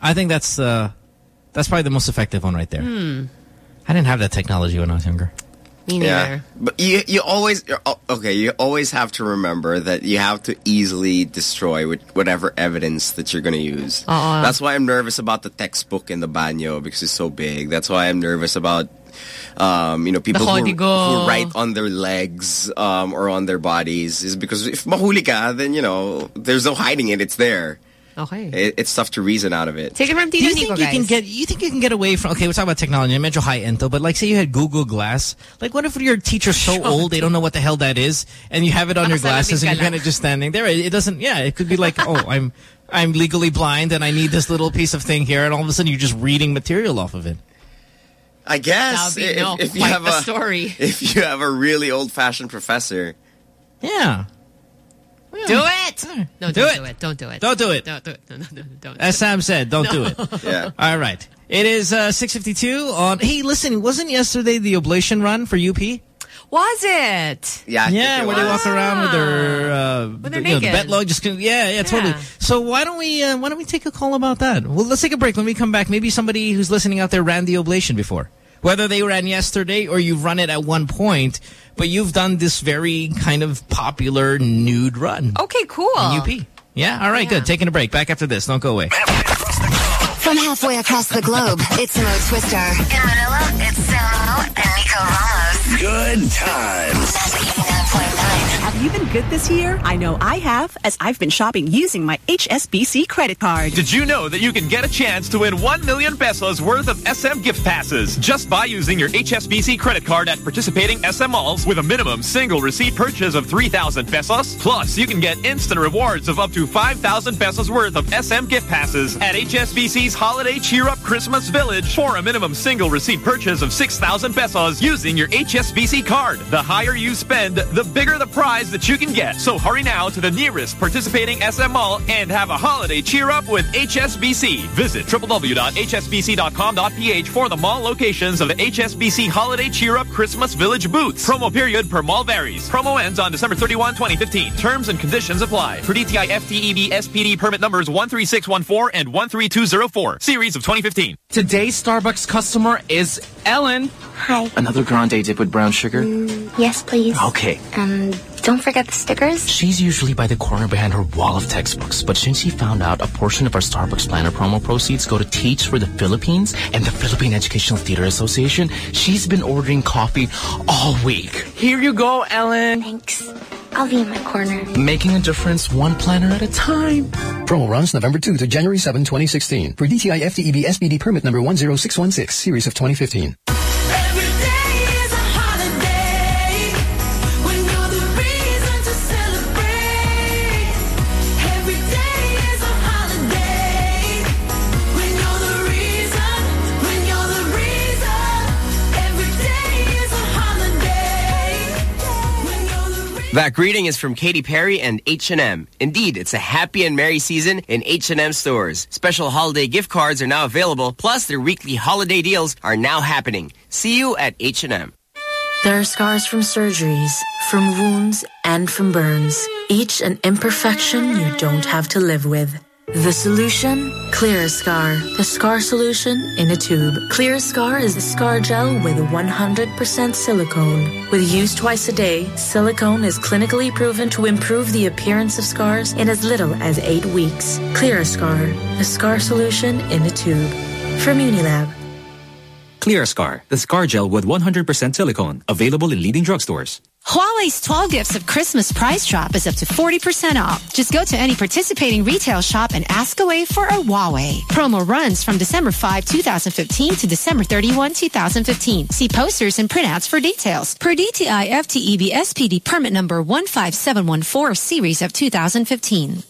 I think that's uh, that's probably the most effective one right there. Hmm. I didn't have that technology when I was younger. Me neither. Yeah, but you you always okay. You always have to remember that you have to easily destroy whatever evidence that you're going to use. Uh-uh. That's why I'm nervous about the textbook in the banyo because it's so big. That's why I'm nervous about um, you know people who, who write on their legs um, or on their bodies is because if mahuli ka, then you know there's no hiding it. It's there. Okay. It, it's tough to reason out of it. Take it from Do Tito you think Nico, you can get? You think you can get away from? Okay, we're talking about technology. Medyo high end though, but like, say you had Google Glass. Like, what if your teacher's so oh, old they don't know what the hell that is, and you have it on your glasses, and you're kind of just standing there. It, it doesn't. Yeah, it could be like, oh, I'm I'm legally blind, and I need this little piece of thing here, and all of a sudden you're just reading material off of it. I guess That'll be, if, no, if you quite have a story. if you have a really old-fashioned professor. Yeah. Do it. No, Do don't it. do it. Don't do it. Don't do it. Don't do it. No, no, no, don't. As Sam said, don't do it. Yeah. All right. It is uh, 6:52 on. Hey, listen, wasn't yesterday the oblation run for UP? Was it? Yeah, I yeah, think where they was. walk around with their uh, When they're you know, the naked. bet log. Just yeah, yeah, totally. So why don't we uh, why don't we take a call about that? Well, let's take a break. When we come back, maybe somebody who's listening out there ran the oblation before, whether they ran yesterday or you've run it at one point, but you've done this very kind of popular nude run. Okay, cool. UP. Yeah, all right, good. Taking a break. Back after this. Don't go away. From halfway across the globe, it's Mo Twister. In Manila, it's Samo and Nico Ramos. Good times. Have you been good this year? I know I have, as I've been shopping using my HSBC credit card. Did you know that you can get a chance to win 1 million pesos worth of SM gift passes just by using your HSBC credit card at participating SM malls with a minimum single receipt purchase of 3,000 pesos? Plus, you can get instant rewards of up to 5,000 pesos worth of SM gift passes at HSBC's Holiday Cheer Up Christmas Village for a minimum single receipt purchase of 6,000 pesos using your HSBC card. The higher you spend, the bigger the prize that you can get. So hurry now to the nearest participating SM mall and have a holiday cheer up with HSBC. Visit www.hsbc.com.ph for the mall locations of the HSBC Holiday Cheer Up Christmas Village booths. Promo period per mall varies. Promo ends on December 31, 2015. Terms and conditions apply. For DTI FTEB SPD permit numbers 13614 and 13204. Series of 2015. Today's Starbucks customer is Ellen. Hi. Another grande dip with brown sugar? Mm, yes, please. Okay. Um, don't forget the stickers. She's usually by the corner behind her wall of textbooks, but since she found out a portion of our Starbucks Planner promo proceeds go to Teach for the Philippines and the Philippine Educational Theater Association, she's been ordering coffee all week. Here you go, Ellen. Thanks. I'll be in my corner. Making a difference one planner at a time. Promo runs November 2 to January 7, 2016. For DTI FTEB SPD permit number 10616, series of 2015. That greeting is from Katy Perry and H&M. Indeed, it's a happy and merry season in H&M stores. Special holiday gift cards are now available, plus their weekly holiday deals are now happening. See you at H&M. There are scars from surgeries, from wounds, and from burns. Each an imperfection you don't have to live with. The solution? Clear Scar. The scar solution in a tube. Clear Scar is a scar gel with 100% silicone. With use twice a day, silicone is clinically proven to improve the appearance of scars in as little as eight weeks. Clear Scar. The scar solution in a tube. From Unilab. Clear Scar, the scar gel with 100% silicone. Available in leading drugstores. Huawei's 12 gifts of Christmas price drop is up to 40% off. Just go to any participating retail shop and ask away for a Huawei. Promo runs from December 5, 2015 to December 31, 2015. See posters and printouts for details. Per DTI FTEB SPD permit number 15714 series of 2015.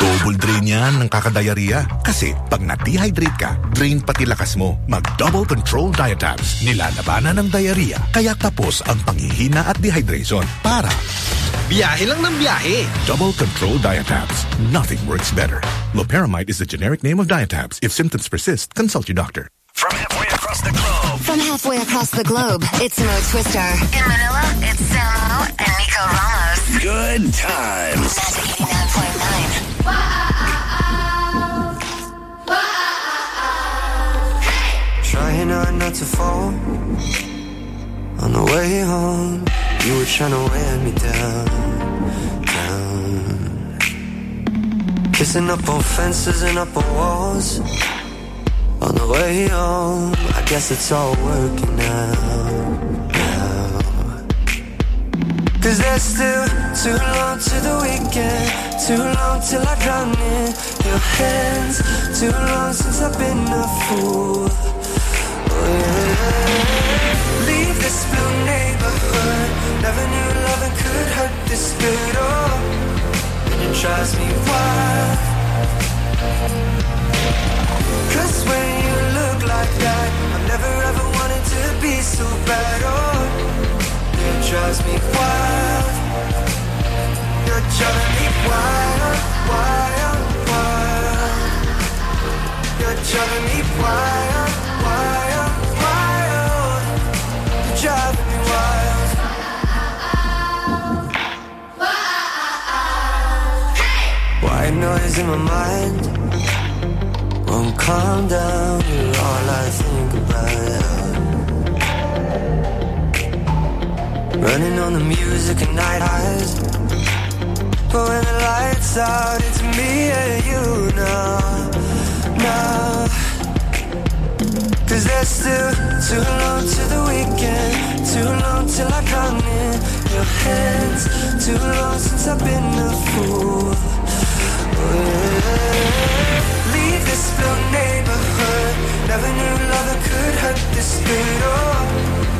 Double drain yan ng kakadiarrhea. Kasi pag na-dehydrate ka, drain pati lakas mo. Mag-double control diatabs. Nilalabanan ng diarrhea. Kaya tapos ang panghihina at dehydration para Biyahe lang ng biyahe. Double Control Diatabs. Nothing works better. Loperamide is the generic name of Diatabs. If symptoms persist, consult your doctor. From halfway across the globe. From halfway across the globe, it's Mo Twister. In Manila, it's Samo and Nico Ramos. Good times. Magic 89.9. Trying hard not to fall. On the way home, you were trying to wear me down, down. Kissing up on fences and up on walls. On the way home, I guess it's all working out. Cause there's still too long to the weekend Too long till I drown in your hands Too long since I've been a fool. Oh yeah. Leave this blue neighborhood. Never knew loving could hurt this good Oh, and it drives me wild. Cause when you look like that I never ever wanted to be so bad Oh You're driving me wild, wild, wild. You're driving me wild, wild, wild. You're driving me wild. White noise in my mind won't calm down. You're all I think about. Running on the music and night highs. But when the lights out, it's me and you now, now. Cause there's still too long to the weekend, too long till I come in your hands, too long since I've been a fool. Leave this blue neighborhood, never knew love could hurt this good. Oh,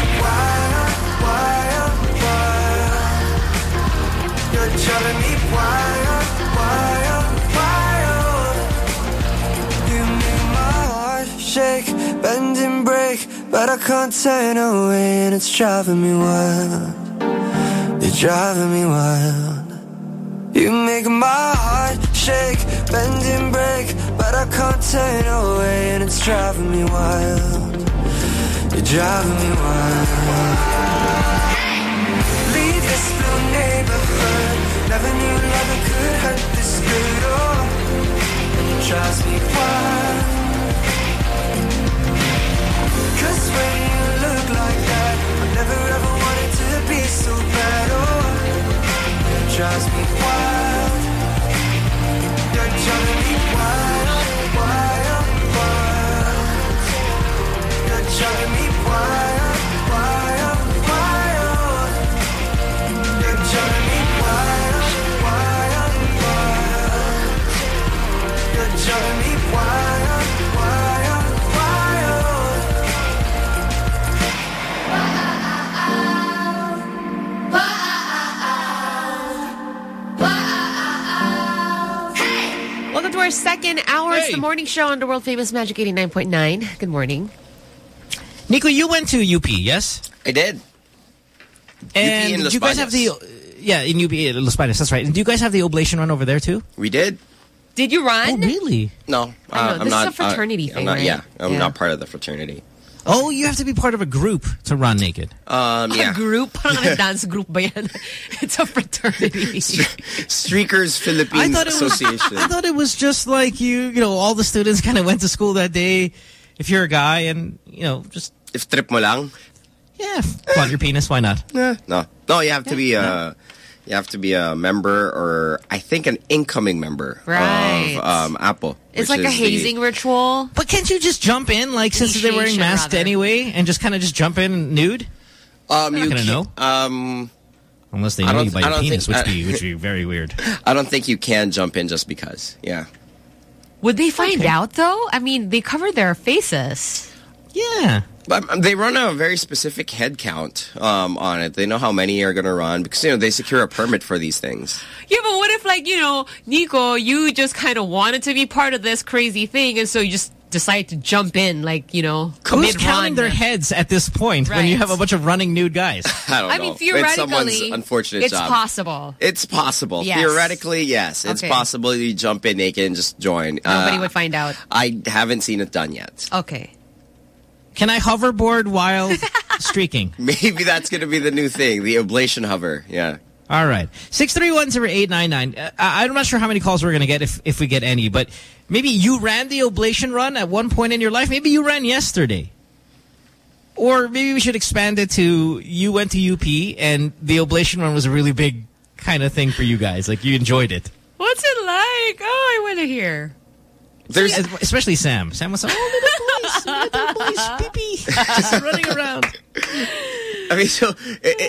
shake, bend and break, but I can't turn away, and it's driving me wild. You're driving me wild. You make my heart shake, bend and break, but I can't turn away, and it's driving me wild. You're driving me wild. Leave this blue neighborhood. Never knew drives me wild. Cause when you look like that, I never ever wanted to be so bad. Oh, drives me wild. You're driving me wild, wild, wild. You're driving me wild, our second hour. It's the morning show on the world famous Magic 89.9. Good morning. Nico, you went to UP, yes? I did. And in Los do you guys have the... Yeah, in UP, uh, Los Baños, that's right. And do you guys have the oblation run over there too? We did. Did you run? Oh, really? No, I know, uh, this I'm is not. a fraternity uh, thing, I'm not, right? Yeah, I'm Yeah. not part of the fraternity. Oh, you have to be part of a group to run naked. Um, yeah. A group? Parang a dance group ba yan? It's a fraternity. Streakers Philippines I thought it was, Association. I thought it was just like you, you know, all the students kind of went to school that day. If you're a guy and, you know, just... If trip mo lang? Yeah, flaunt your penis, why not? No. No, you have to be a... You have to be a member or I think an incoming member Right. of um, Apple. It's like a is the- hazing ritual. But can't you just jump in, like, since they're wearing masks rather. anyway, and just kind of just jump in nude? Um, They're you not gonna can't- know. Um, Unless they know you by your penis, think- which would be, which would be very weird. I don't think you can jump in just because. Yeah. Would they find out though? I mean, they cover their faces. Yeah. But um, they run a very specific head count um, on it. They know how many are going to run because, you know, they secure a permit for these things. Yeah, but what if like, you know, Nico, you just kind of wanted to be part of this crazy thing and so you just decide to jump in like, you know, Who's counting their heads at this point when you have a bunch of running nude guys? I don't I know. mean, it's someone's theoretically, unfortunate it's job. possible. It's possible. Yes. Theoretically, yes. It's Okay. possible you jump in naked and just join. Nobody Uh, would find out. I haven't seen it done yet. Okay. Can I hoverboard while streaking? Maybe that's going to be the new thing, the oblation hover. Yeah. All right. 631-0899. Uh, I- I'm not sure how many calls we're going to get if, if we get any, but maybe you ran the oblation run at one point in your life. Maybe you ran yesterday. Or maybe we should expand it to you went to UP and the oblation run was a really big kind of thing for you guys. Like you enjoyed it. What's it like? Oh, I want to hear. There's especially Sam. Sam was like, oh, little boys, little boys, pee-pee, just running around. I mean, so it,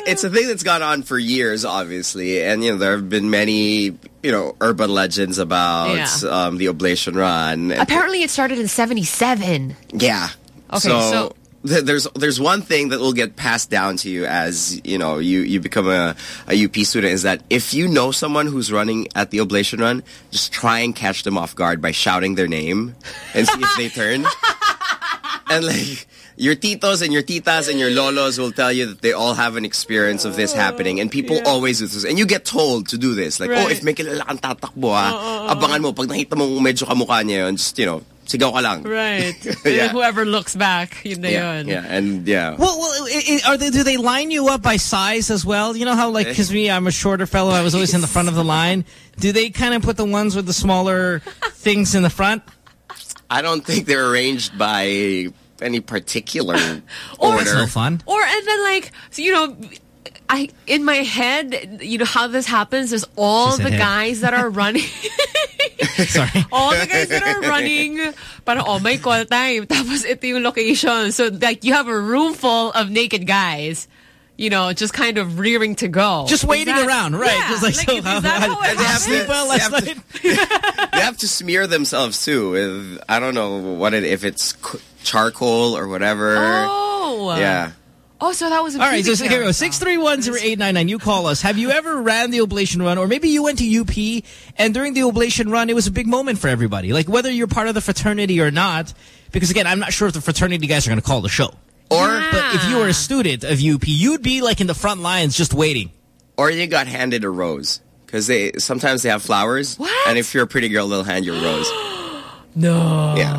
it's a thing that's gone on for years, obviously, and you know there have been many, you know, urban legends about Yeah. um, the oblation run. Apparently it started in 77. yeah. Okay, so. so- th- There's there's one thing that will get passed down to you as you know you, you become a, a UP student is that if you know someone who's running at the oblation run, just try and catch them off guard by shouting their name and see if they turn. And like your titos and your titas and your lolos will tell you that they all have an experience of this oh, happening and people always do this. And you get told to do this. Like, oh, Right. if may kilala kang tatakbo ha, abangan mo, pag nakita mo medyo kamukha niya yun, just, you know, sigaw ka lang. Right. Yeah. Whoever looks back, yun na Yeah, yun. yeah, and yeah. Well, well i i are they, do they line you up by size as well? You know how, like, eh. because me, I'm a shorter fellow, I was always in the front of the line. Do they kind of put the ones with the smaller things in the front? I don't think they're arranged by any particular Or- order. That's no fun. Or, and then like, so, you know, I in my head, you know how this happens is all She said the head. guys that are running, Sorry. all the guys that are running, parang, oh, my call time. Tapos ito yung location. So, like, you have a room full of naked guys, you know, just kind of rearing to go. Just waiting that- around, right? Yeah, Just like, so is how, that how, how it did you happens? sleep well They last have night? they have to smear themselves too with, I don't know what it, if it's charcoal or whatever. Oh. Yeah. Oh, so that was a All right, so pubic here we go. hair. Six three one zero eight nine nine. You call us. Have you ever ran the oblation run, or maybe you went to UP and during the oblation run, it was a big moment for everybody. Like whether you're part of the fraternity or not, because again, I'm not sure if the fraternity guys are going to call the show. Or But if you were a student of UP, you'd be like in the front lines just waiting. Or they got handed a rose. Because they sometimes they have flowers. What? And if you're a pretty girl, they'll hand you a rose. No. Yeah.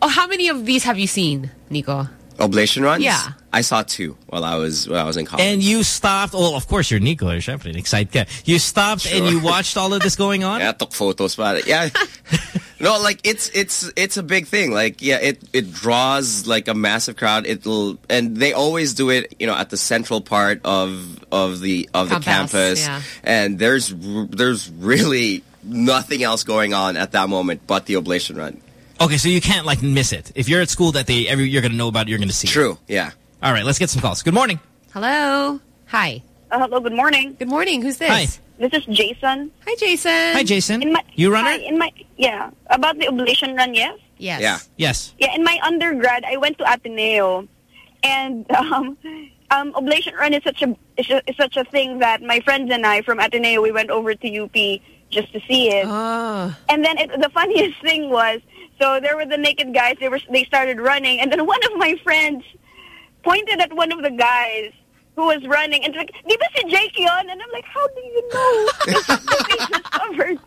Oh, how many of these have you seen, Nico? Oblation runs? Yeah. I saw two while I was while I was in college. And you stopped. Oh, of course, you're Nico. You're syempre, excited ka. You stopped and you watched all of this going on. yeah, I took photos about it. Yeah. no, like it's it's it's a big thing. Like yeah, it it draws like a massive crowd. It'll and they always do it, you know, at the central part of of the of the Campus, campus. yeah. And there's there's really nothing else going on at that moment but the oblation run. Okay, so you can't like miss it. If you're at school that day, every you're going to know about it. You're going to see. it. True. Yeah. All right, let's get some calls. Good morning. Hello. Hi. Uh, hello, good morning. Good morning. Who's this? Hi. This is Jason. Hi, Jason. Hi, Jason. In my, you runner? Hi, in my yeah, about the oblation run, yes. Yes. Yeah. Yes. Yeah, in my undergrad, I went to Ateneo, and um, um, oblation run is such a is, a is such a thing that my friends and I from Ateneo we went over to UP just to see it. Oh. And then it, the funniest thing was, so there were the naked guys. They were they started running, and then one of my friends pointed at one of the guys who was running, and like, "Di ba si Jake yon?" And I'm like, "How do you know?" the face was covered,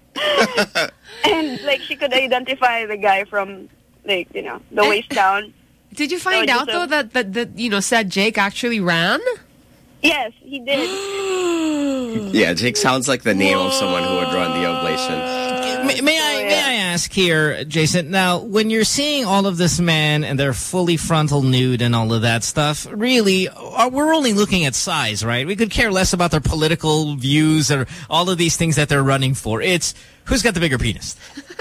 and like she could identify the guy from like you know the waist down. Did you find So out just a- though that, that that you know said Jake actually ran? Yes, he did. Yeah, Jake sounds like the name of someone who would run the oblation. May, may I oh, may I ask here, Jason? Now, when you're seeing all of this man and they're fully frontal nude and all of that stuff, really, uh, we're only looking at size, right? We could care less about their political views or all of these things that they're running for. It's who's got the bigger penis,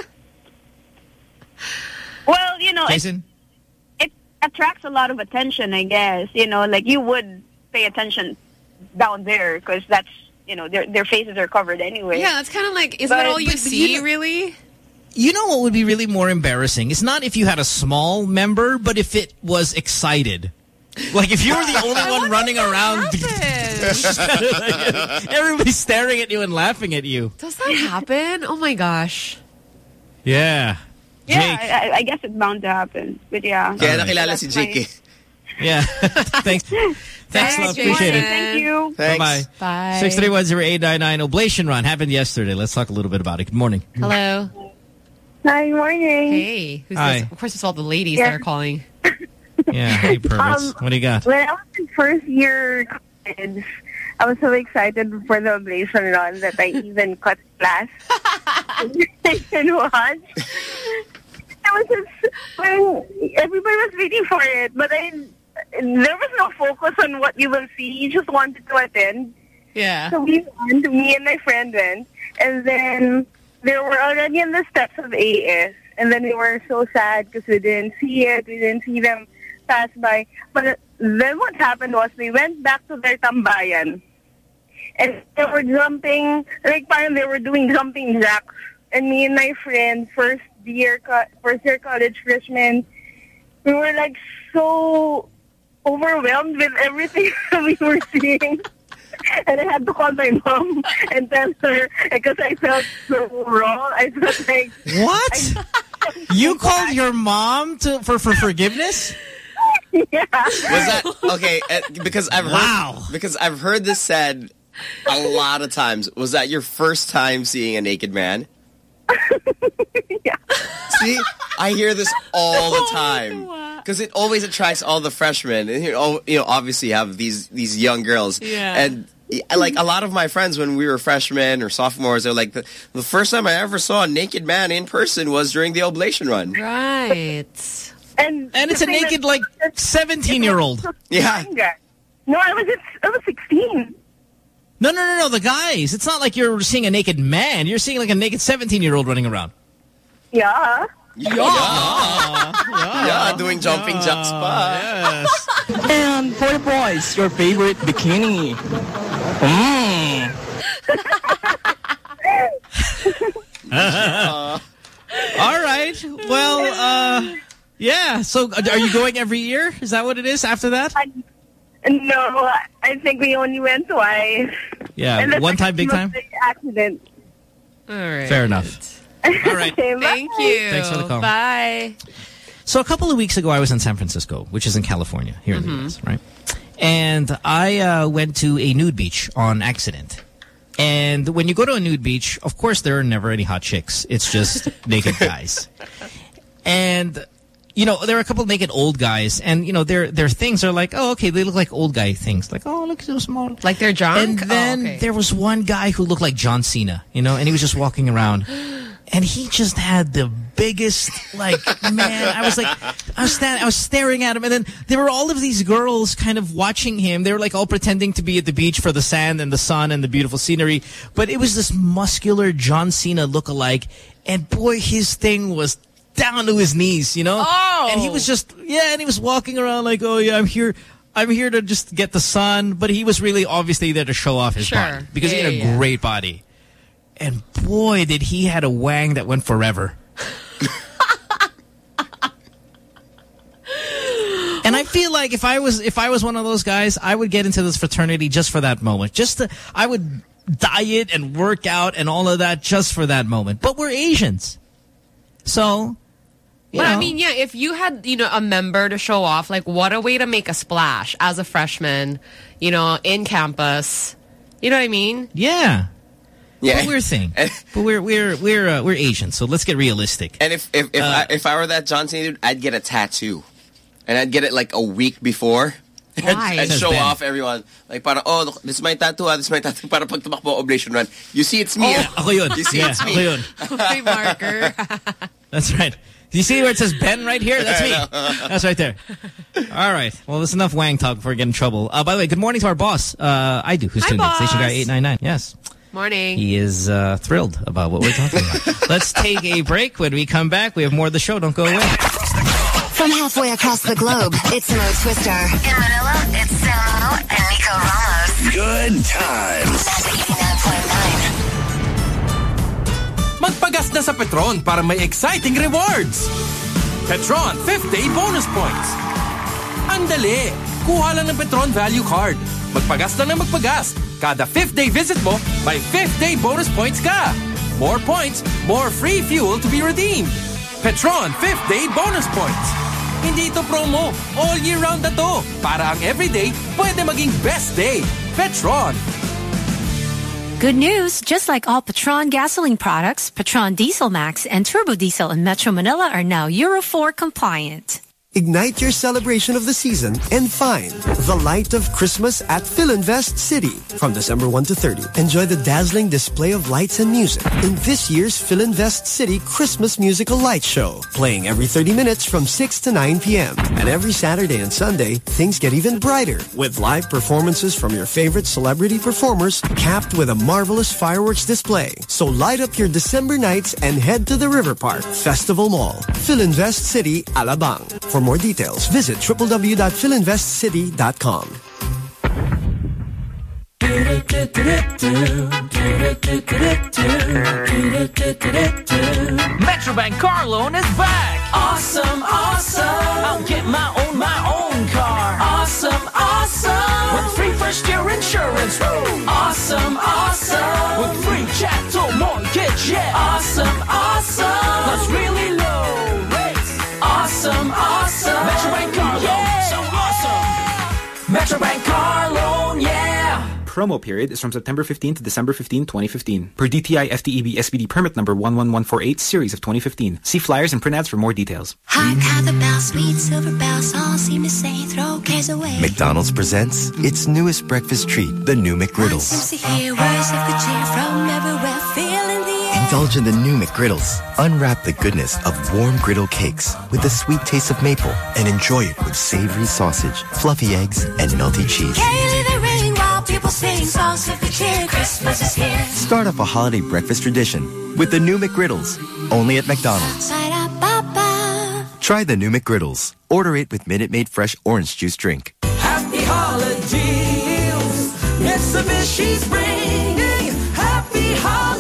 Well, you know, it, Jason? it attracts a lot of attention, I guess. You know, like you would pay attention down there because that's you know their their faces are covered anyway. Yeah, it's kind of like, is But- that all you but- but see, you know- really? You know what would be really more embarrassing? It's not if you had a small member, but if it was excited. Like if you were the only one running around. Everybody's staring at you and laughing at you. Does that happen? Oh my gosh. Yeah. Yeah, I, I guess it's bound to happen. But yeah. Kaya nakilala si Jake eh. Yeah. Thanks. Thanks, love. Appreciate it. Thank you. Bye-bye. Bye. 6310899 Oblation Run happened yesterday. Let's talk a little bit about it. Good morning. Hello. Hi, morning. Hey. Who's Hi. this? Of course, it's all the ladies Yeah. that are calling. Yeah. Hey, perverts. Um, what do you got? When I was in first year college, I was so excited for the oblation run that I even cut class and watch. It was just when everybody was waiting for it, but I there was no focus on what you will see. You just wanted to attend. Yeah. So we went, me and my friend went, and then they were already in the steps of AS, and then we were so sad because we didn't see it, we didn't see them pass by. But then what happened was we went back to their tambayan, and they were jumping, like parang they were doing jumping jacks, and me and my friend, first year, first year college freshmen, we were like so overwhelmed with everything that we were seeing. And I had to call my mom and tell her because I felt so wrong. I felt like What? You called your mom to for for forgiveness? yeah. Was that okay? uh, Because I've heard, Wow. because I've heard this said a lot of times. Was that your first time seeing a naked man? See, I hear this all the oh time because it always attracts all the freshmen. And oh, you know, obviously you have these these young girls, Yeah. and like a lot of my friends when we were freshmen or sophomores, they're like the, the first time I ever saw a naked man in person was during the oblation run. Right. And And it's a naked like 17 year old. Yeah. No, I was I was 16. No, no, no, no. The guys. It's not like you're seeing a naked man. You're seeing like a naked 17 year old running around. Yeah. Yeah, yeah, yeah doing jumping jacks pa. Yes. And for the boys, your favorite bikini. Mmm. All right. Well, uh, yeah. So uh, are you going every year? Is that what it is after that? No, I think we only went twice. Yeah, And one time, big time? the Accident. All right. Fair enough. All right. Thank you. Thanks for the call. Bye. So a couple of weeks ago, I was in San Francisco, which is in California, here in the U.S., right? And I uh, went to a nude beach on accident. And when you go to a nude beach, of course, there are never any hot chicks. It's just naked guys. And, you know, there are a couple of naked old guys. And, you know, their their things are like, oh, okay, they look like old guy things. Like, oh, look so small. Like they're drunk? And oh, then oh, okay. there was one guy who looked like John Cena, you know, and he was just walking around. And he just had the biggest, like, man, I was like, I was, sta I was staring at him. And then there were all of these girls kind of watching him. They were like all pretending to be at the beach for the sand and the sun and the beautiful scenery. But it was this muscular John Cena look-alike. And boy, his thing was down to his knees, you know? Oh. And he was just, yeah, and he was walking around like, oh yeah, I'm here. I'm here to just get the sun. But he was really obviously there to show off his Sure. body. Because Yeah, he had a yeah, great body. And boy, did he had a wang that went forever. and I feel like if I was if I was one of those guys, I would get into this fraternity just for that moment. Just to, I would diet and work out and all of that just for that moment. But we're Asians. So, you But I mean, yeah, if you had, you know, a member to show off, like what a way to make a splash as a freshman, you know, in campus. You know what I mean? Yeah. Yeah. But we're thing. but we're we're we're uh, we're Asian, so let's get realistic. And if if if, Uh, I, if I were that John Cena dude, I'd get a tattoo, and I'd get it like a week before. Why? and Says show Ben. off everyone. Like, para, oh, look, this is my tattoo, ah, this is my tattoo. Para pag tumakbo oblation run. You see, it's me. ah. Ako yun. You see, Yeah, it's me. ako yun. Okay, marker. That's right. Do you see where it says Ben right here? That's me. That's right there. All right. Well, there's enough wang talk before we get in trouble. Uh, by the way, good morning to our boss. Uh, I do. Who's Hi, tuned in? Station guy 899. Yes. Morning. He is uh, thrilled about what we're talking about. Let's take a break. When we come back, we have more of the show. Don't go away. From halfway across the globe, it's Mo Twister. In Manila, it's Samo and Nico Ramos. Good times. Magic 89.9. Magpagas na sa Petron para may exciting rewards. Petron 5th Day Bonus Points. Andali! Kuha lang ng Petron Value Card. Magpagas lang ng magpagas. Kada 5th day visit mo, may 5th day bonus points ka. More points, more free fuel to be redeemed. Petron 5th Day Bonus Points. Hindi ito promo. All year round na to. Para ang everyday, pwede maging best day. Petron. Good news! Just like all Petron gasoline products, Petron Diesel Max and Turbo Diesel in Metro Manila are now Euro 4 compliant. Ignite your celebration of the season and find the light of Christmas at Philinvest City. From December 1 to 30, enjoy the dazzling display of lights and music in this year's Philinvest City Christmas Musical Light Show, playing every 30 minutes from 6 to 9 p.m. And every Saturday and Sunday, things get even brighter with live performances from your favorite celebrity performers capped with a marvelous fireworks display. So light up your December nights and head to the River Park Festival Mall, Philinvest City, Alabang. For more details, visit www.philinvestcity.com. Metrobank car loan is back. Awesome, awesome. I'll get my own, my own car. Awesome, awesome. With free first year insurance. Woo! Awesome, awesome. With free chattel mortgage, yeah. Awesome, awesome. Plus really Promo period is from September 15 to December 15, 2015. Per DTI FTEB SPD permit number 11148 series of 2015. See flyers and print ads for more details. Hot copper bells, sweet silver bells, all seem to say throw cares away. McDonald's presents its newest breakfast treat, the new McGriddles. Seems to hear words of good cheer from everywhere, feeling the air. Indulge in the new McGriddles. Unwrap the goodness of warm griddle cakes with the sweet taste of maple and enjoy it with savory sausage, fluffy eggs, and melty cheese. Songs of good cheer. Christmas is here. Start up a holiday breakfast tradition with the new McGriddles. Only at McDonald's. Try the new McGriddles. Order it with Minute Maid Fresh Orange Juice Drink. Happy holidays. Mitsubishi's bringing happy holidays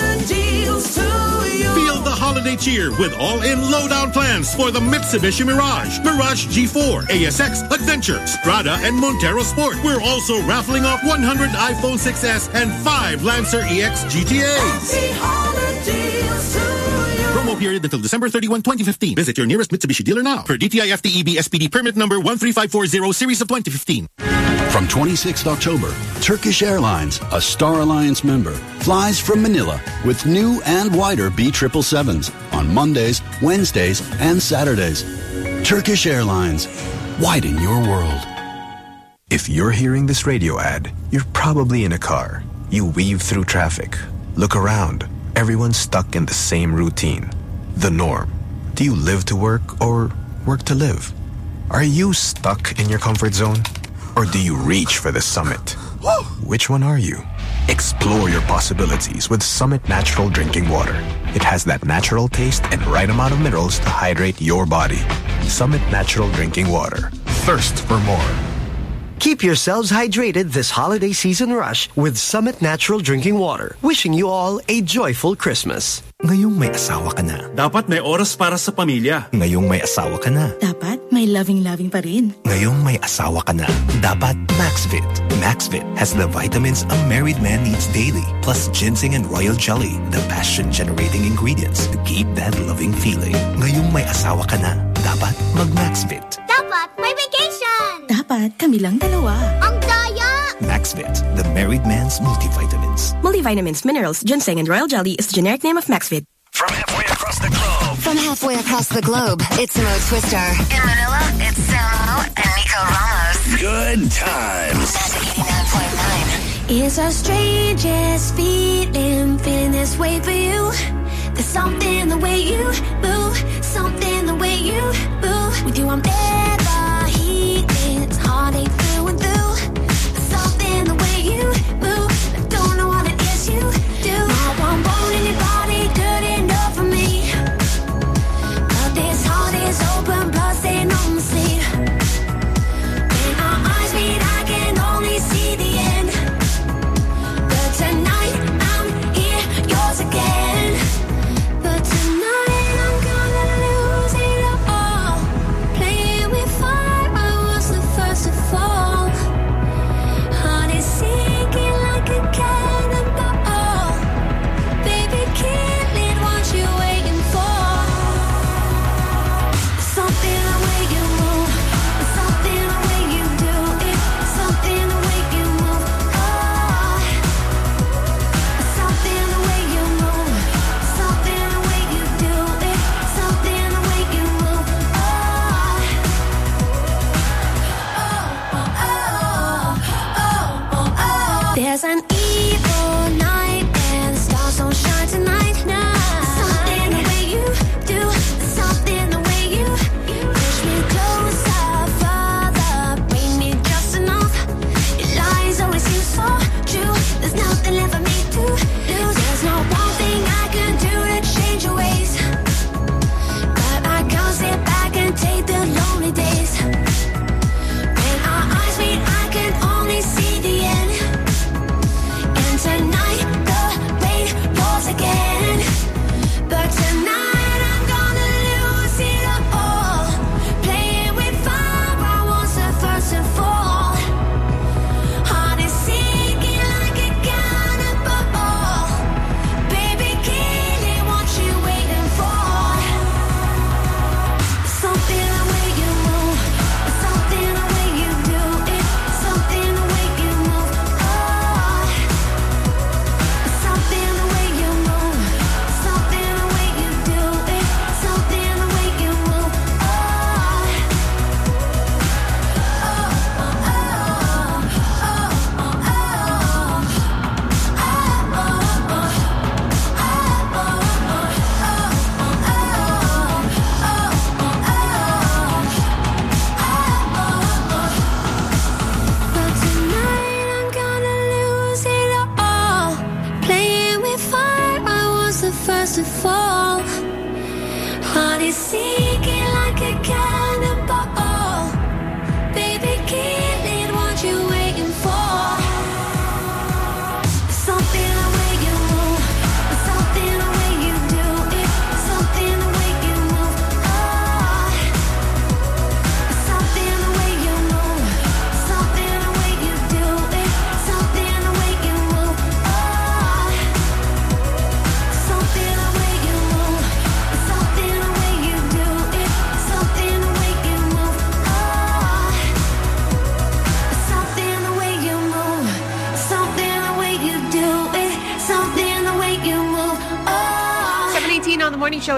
holiday cheer with all-in lowdown plans for the Mitsubishi Mirage, Mirage G4, ASX, Adventure, Strada, and Montero Sport. We're also raffling off 100 iPhone 6s and 5 Lancer EX GTAs. Period until December 31, 2015. Visit your nearest Mitsubishi dealer now. Per DTI FTEB SPD permit number 13540 series of 2015. From 26th October, Turkish Airlines, a Star Alliance member, flies from Manila with new and wider B777s on Mondays, Wednesdays, and Saturdays. Turkish Airlines, widen your world. If you're hearing this radio ad, you're probably in a car. You weave through traffic. Look around. Everyone's stuck in the same routine. The norm. Do you live to work or work to live? Are you stuck in your comfort zone? Or do you reach for the summit? Which one are you? Explore your possibilities with Summit Natural Drinking Water. It has that natural taste and right amount of minerals to hydrate your body. Summit Natural Drinking Water. Thirst for more. Keep yourselves hydrated this holiday season rush with Summit Natural Drinking Water. Wishing you all a joyful Christmas. Ngayong may asawa ka na. Dapat may oras para sa pamilya. Ngayong may asawa ka na. Dapat may loving-loving pa rin. Ngayong may asawa ka na. Dapat Maxvit. Maxvit has the vitamins a married man needs daily, plus ginseng and royal jelly, the passion-generating ingredients to keep that loving feeling. Ngayong may asawa ka na. Dapat mag-Maxvit. Dapat may vacation! Dapat kami lang dalawa. Ang daya! Maxvit, the married man's multivitamins. Multivitamins, minerals, ginseng, and royal jelly is the generic name of Maxvit. From halfway across the globe. From halfway across the globe, it's Mo Twister. In Manila, it's Samo and Nico Ramos. Good times. It's our strangest feeling, feeling this way for you. There's something the way you move, something the way you move. With you, I'm never pasan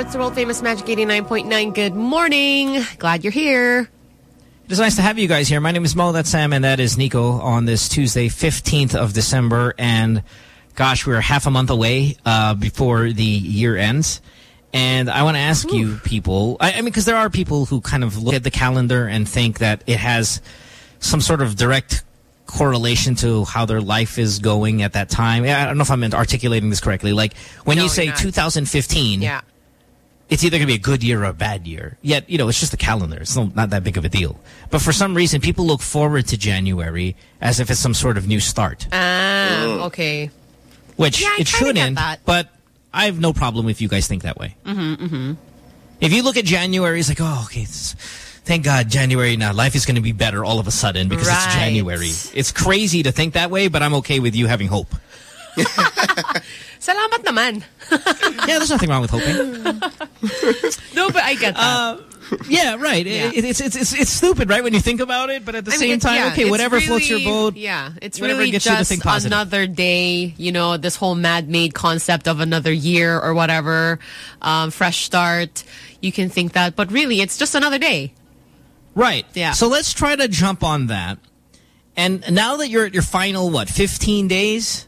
It's the world famous Magic 89.9. Good morning. Glad you're here. It is nice to have you guys here. My name is Mo, that's Sam, and that is Nico on this Tuesday, 15th of December. And gosh, we're half a month away uh, before the year ends. And I want to ask you people, I, I mean, because there are people who kind of look at the calendar and think that it has some sort of direct correlation to how their life is going at that time. I don't know if I'm articulating this correctly. Like when No, you say 2015, Yeah. It's either going to be a good year or a bad year. Yet, you know, it's just a calendar. It's not, not that big of a deal. But for some reason, people look forward to January as if it's some sort of new start, Ah, okay. which Yeah, it shouldn't. that. But I have no problem if you guys think that way. Mm-hmm, mm-hmm. If you look at January, it's like, oh, okay, this- thank God, January now. Life is going to be better all of a sudden because it's January. It's crazy to think that way, but I'm okay with you having hope. Salamat naman. yeah, there's nothing wrong with hoping. no, but I get that. Uh, yeah, right. Yeah. It, it's, it's it's it's stupid, right, when you think about it. But at the I same it's- time, yeah, okay, whatever floats your boat. Yeah, it's really gets you to just another day. You know, this whole mad-made concept of another year or whatever, um, fresh start. You can think that, but really, it's just another day. Right. Yeah. So let's try to jump on that. And now that you're at your final, what, 15 days?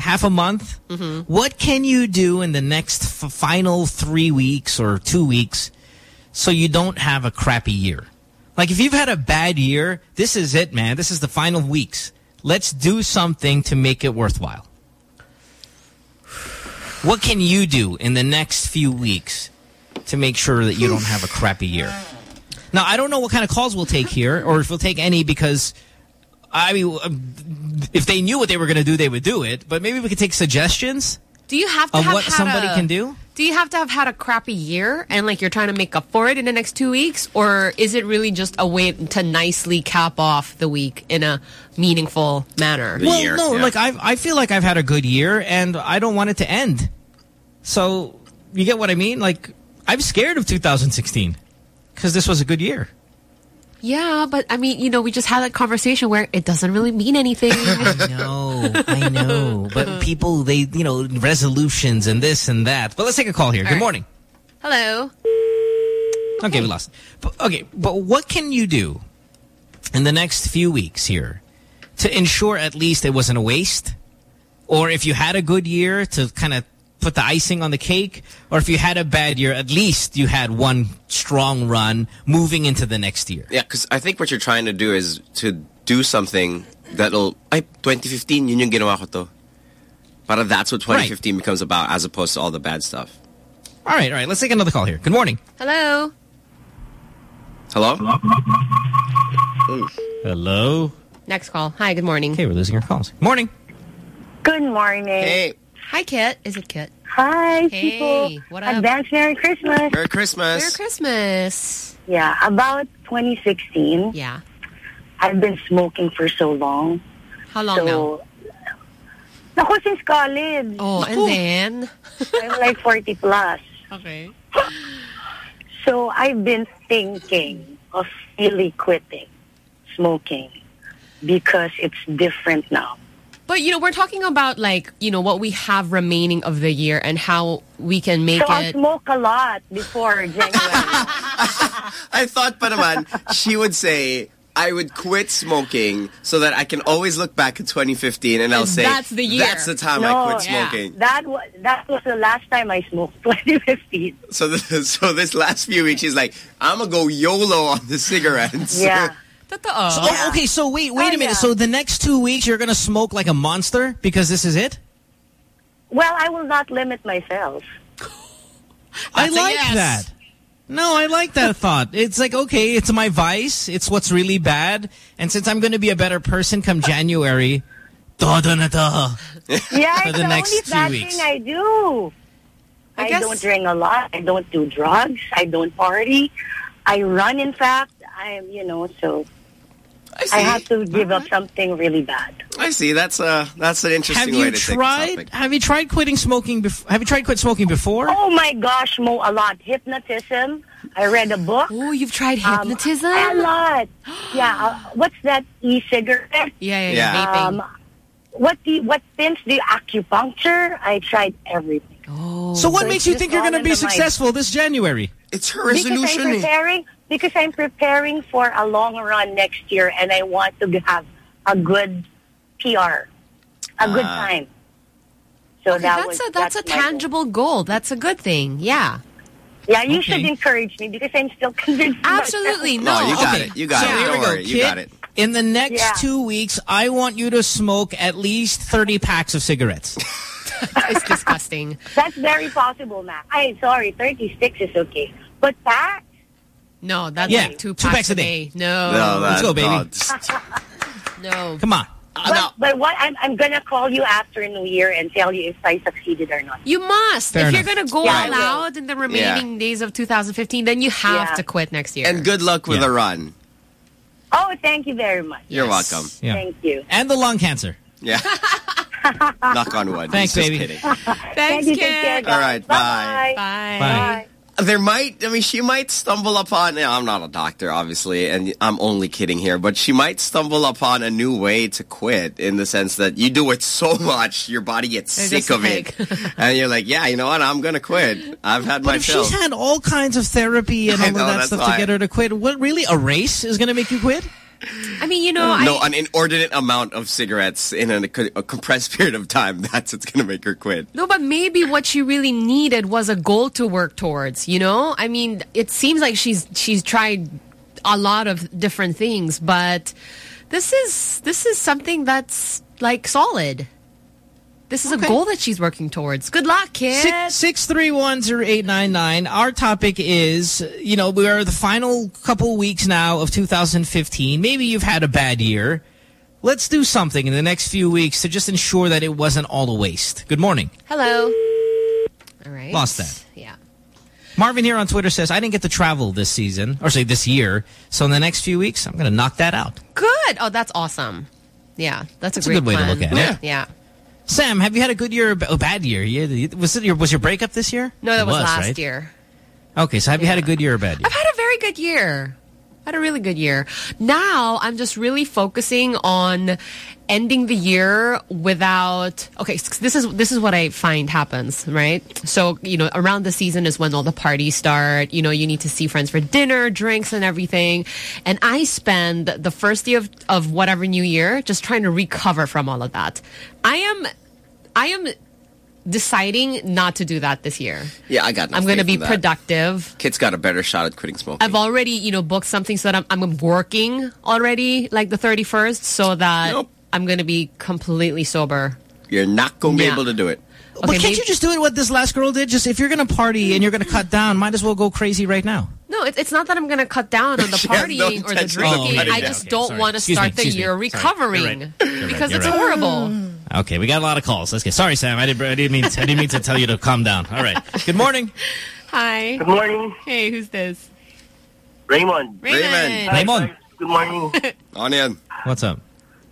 Half a month? Mm-hmm. What can you do in the next final three weeks or two weeks so you don't have a crappy year? Like, if you've had a bad year, this is it, man. This is the final weeks. Let's do something to make it worthwhile. What can you do in the next few weeks to make sure that you don't have a crappy year? Now, I don't know what kind of calls we'll take here, or if we'll take any, because, I mean, um, if they knew what they were going to do, they would do it. But maybe we could take suggestions Do you have to of have what had somebody a- can do. Do you have to have had a crappy year and like you're trying to make up for it in the next two weeks, or is it really just a way to nicely cap off the week in a meaningful manner? well, no, like, I, I feel like I've had a good year, and I don't want it to end. So, you get what I mean? Like, I'm scared of 2016, because this was a good year. Yeah, but I mean, you know, we just had that conversation where it doesn't really mean anything. I know, I know. But people, they, you know, resolutions and this and that. But let's take a call here. Good right. morning. Hello. Okay, we lost. But, okay, but what can you do in the next few weeks here to ensure at least it wasn't a waste? Or if you had a good year to kind of put the icing on the cake? Or if you had a bad year, at least you had one strong run moving into the next year? Yeah, because I think what you're trying to do is to do something that'll, ay, 2015, yun yung ginawa ko to. Para that's what 2015 becomes about, as opposed to all the bad stuff. All right, all right. Let's take another call here. Good morning. Hello. Hello? Hello. Next call. Hi, good morning. Okay, we're losing our calls. Morning. Good morning. Hey. Hi, Kit. Is it Kit? Hi, Hey, people. what up? Advance Merry Christmas. Merry Christmas. Merry Christmas. Yeah, about 2016. Yeah. I've been smoking for so long. How long so, now? Naku, since college. Oh, and then? I'm like 40 plus. Okay. So I've been thinking of really quitting smoking because it's different now. But, you know, we're talking about, like, you know, what we have remaining of the year and how we can make so I'll smoke a lot before January. I thought pa naman, she would say, I would quit smoking so that I can always look back at 2015 and I'll say, that's the year. that's the time No, I quit yeah. smoking. That was that was the last time I smoked, 2015. So, the, so this last few weeks, she's like, I'm going to go YOLO on the cigarettes. Yeah. So, oh, okay, so wait, wait Oh, a minute. yeah. So the next two weeks you're going to smoke like a monster because this is it? Well, I will not limit myself. I like yes. that. No, I like that thought. It's like, okay, it's my vice. It's what's really bad. And since I'm going to be a better person come January, todo na to. Yeah, For the the, next only two bad weeks. thing I do. I, guess- don't drink a lot. I don't do drugs. I don't party. I run, in fact. I'm, you know, so I, see. have to give up something really bad. I see. That's uh that's an interesting Have way you to take the tried? topic. Have you tried quitting smoking? Bef- have you tried quit smoking before? Oh my gosh, Mo, a lot. Hypnotism. I read a book. Oh, you've tried Um, hypnotism? a lot. Yeah. Uh, what's that e-cigarette? Yeah, yeah, Yeah. yeah. Vaping. Um, what the what things the acupuncture? I tried everything. oh. so what so makes you think you're going to be the mind. successful this January? It's her Because resolution. I'm eh. preparing because I'm preparing for a long run next year, and I want to have a good PR, a good Ah. time. So Okay, that that's was a that's, a my goal. tangible goal. That's a good thing. Yeah. Yeah, you Okay. should encourage me because I'm still convinced. Absolutely. myself. No, No. you got okay. it. You got so it. Don't we go. You got it. In the next Yeah. two weeks, I want you to smoke at least 30 packs of cigarettes. it's disgusting. That's very possible, Matt. I'm sorry, 36 is okay, but that No, that's Yeah, like two two packs, packs a a day. day. No. No, let's go, baby. no, just- No. Come on. But, no. but what I'm, I'm gonna call you after New Year and tell you if I succeeded or not. You must. Fair if enough. you're going to go Yeah, I all out in the remaining days of 2015, then you have Yeah. to quit next year. and good luck with Yeah. the run. Oh, thank you very much. You're Yes. welcome. Yeah. Thank you. And the lung cancer. Yeah. Knock on wood. Thanks, He's just baby. kidding. Thanks, Thank you. Take care, kid. guys. All right, bye. Bye. Bye. Bye. There might, I mean, she might stumble upon, I'm not a doctor, obviously, and I'm only kidding here, but she might stumble upon a new way to quit in the sense that you do it so much, your body gets sick of it. and you're like, yeah, you know what, I'm going to quit. I've had But my if fill. she's had all kinds of therapy and all know, of that stuff why. to get her to quit, what really a race is going to make you quit? I mean, you know, no, I, an inordinate amount of cigarettes in a, a compressed period of time, that's what's going to make her quit. No, but maybe what she really needed was a goal to work towards, you know? I mean, it seems like she's she's tried a lot of different things, but this is this is something that's like solid. This is a goal that she's working towards. Good luck, kid. Six six three one zero eight nine nine. Our topic is, you know, we are the final couple weeks now of 2015. Maybe you've had a bad year. Let's do something in the next few weeks to just ensure that it wasn't all a waste. Good morning. Hello. All right. Lost that. Yeah. Marvin here on Twitter says, I didn't get to travel this season, or say this year. So in the next few weeks, I'm going to knock that out. Good. Oh, that's awesome. Yeah, that's a That's a good way to look at it. Yeah. Sam, have you had a good year or a oh, bad year? Yeah, Was it your was your breakup this year? No, that It was, last right? year. Okay, so have you had a good year or a bad year? I've had a very good year. Had a really good year. Now I'm just really focusing on ending the year without okay this is this is what i find happens right? So you know around the season is when all the parties start. You know you need to see friends for dinner drinks and everything. And i spend the first day of, of whatever new year just trying to recover from all of that. I am i am deciding not to do that this year Yeah, I got i'm going to be productive Kid's got a better shot at quitting smoking. I've already, you know, booked something so that I'm, I'm working already, like the 31st, so that I'm going to be completely sober. You're not going to be able to do it. but can't you just do it what this last girl did? Just if you're going to party and you're going to cut down, might as well go crazy right now. No, it, it's not that I'm going to cut down on the She has no partying or the intention of drinking. cutting I just Okay, don't want to Excuse me, start the excuse me. year recovering You're right. You're right. because You're it's right. horrible. Mm. Okay, we got a lot of calls. Let's get. Sorry, Sam. I didn't. I didn't mean. I didn't mean to tell you to calm down. All right. Good morning. Hi. Good morning. Hey, who's this? Raymond. Raymond. Raymond. Good morning. On in. What's up?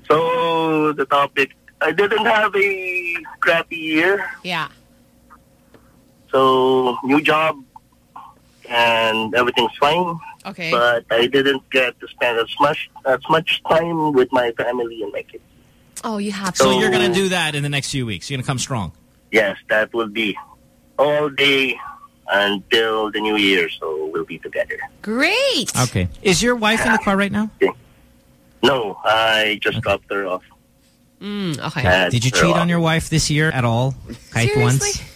so, the topic, I didn't have a crappy year. Yeah. So, new job and everything's fine. Okay. But I didn't get to spend as much as much time with my family and my kids. Oh, you have to. So to. you're going to do that in the next few weeks. You're going to come strong. Yes, that will be all day until the new year. So, we'll be together. Great. Okay. Is your wife in the car right now? No, I just dropped her off. Mm, okay. Uh, Did you cheat on your wife this year at all? Kahit once? Seriously?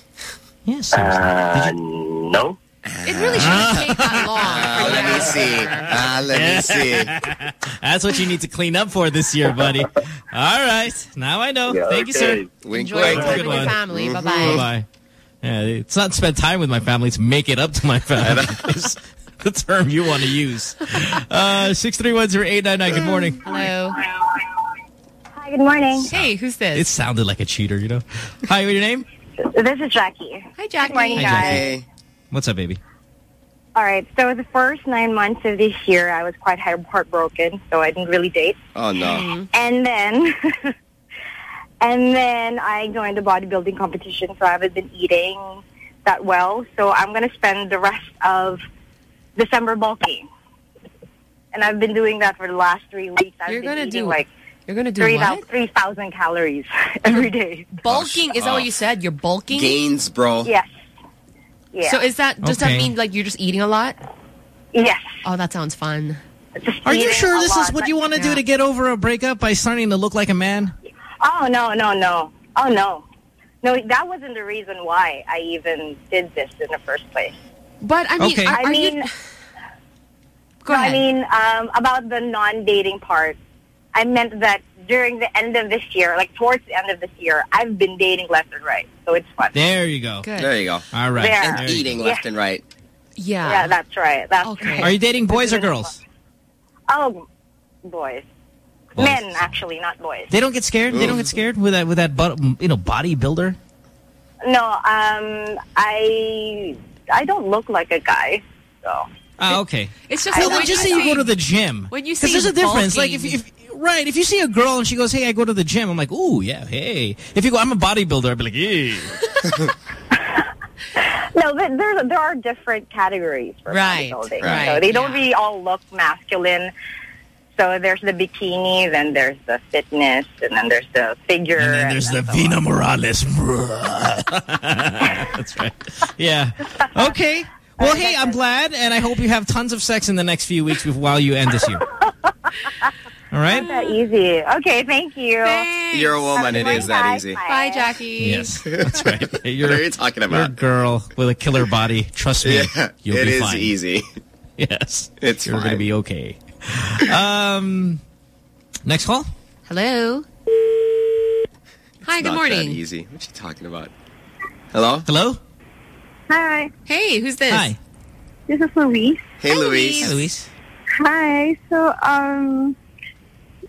Yes. seriously. Uh, no. It really shouldn't take that long. Ah, let me see. Ah, let me see. That's what you need to clean up for this year, buddy. All right. Now I know. Yeah, Thank you, sir. okay. Wink, Enjoy wink. time Good with your one. family. Mhm. Bye-bye. Bye-bye. Yeah, it's not spend time with my family. It's make it up to my family. It's the term you want to use. Uh, six three one zero eight nine nine. Good morning. Hello. Hi, good morning. Hey, who's this? It sounded like a cheater, you know. Hi, what's your name? This is Jackie. Hi, Jackie. Good morning, Hi, guys. Jackie. What's up, baby? All right, so the first nine months of this year, I was quite heartbroken, so I didn't really date. Oh, no. Mm-hmm. And then, and then I joined a bodybuilding competition, so I haven't been eating that well. So I'm going to spend the rest of December bulking. And I've been doing that for the last three weeks. I've You're gonna do- like You're gonna do 3,000 what? 3,000 calories every day. Bulking? Is that what oh. you said? You're bulking? Gains, bro. Yes. Yeah. So is that, does that mean like you're just eating a lot? Yes. Oh, that sounds fun. Are you sure a this is what you want to do to get over a breakup by starting to look like a man? Oh, no, no, no. Oh, no. No, that wasn't the reason why I even did this in the first place. But I mean, Okay. are, I are mean, you... no, I mean, um, about the non-dating part, I meant that during the end of this year, like towards the end of this year, I've been dating left and right, so it's fun. There you go. Good. There you go. All right. There. There And you eating go. left and right. Yeah. Yeah, that's right. That's Okay. right. Are you dating boys or girls? Oh, boys. Boys. Men, actually, not boys. They don't get scared. They don't get scared with that with that bu- you know bodybuilder. No, um, I I don't look like a guy, so. Ah, okay. It's just I Well, the then just say you you go to the gym. When you 'Cause say there's a difference. Like if, bulking- if right, if you see a girl and she goes, "Hey, I go to the gym," I'm like, "Ooh, yeah, hey." If you go, "I'm a bodybuilder," I'd be like, "Hey." No, but there there are different categories for Right, bodybuilding. right, so they don't yeah. really all look masculine. So there's the bikini, then there's the fitness, and then there's the figure. And then there's the so Vina on. Morales. That's right. Yeah. Okay. Well, hey, I'm glad, and I hope you have tons of sex in the next few weeks while you end this year. All right? Not that easy. Okay, thank you. You're a woman. It is that easy. Bye, Jackie. Yes, that's right. You're, What are you talking you're a girl with a killer body. Trust me, Yeah, you'll it be is fine. easy. Yes, It's you're going to be okay. Um, next call. Hello. Hi, It's good not morning. That easy. What you talking about? Hello. Hello. Hi, Hey, who's this? Hi. this is Louise. Hey, Louise. Hi, Luis. Hi. So, um,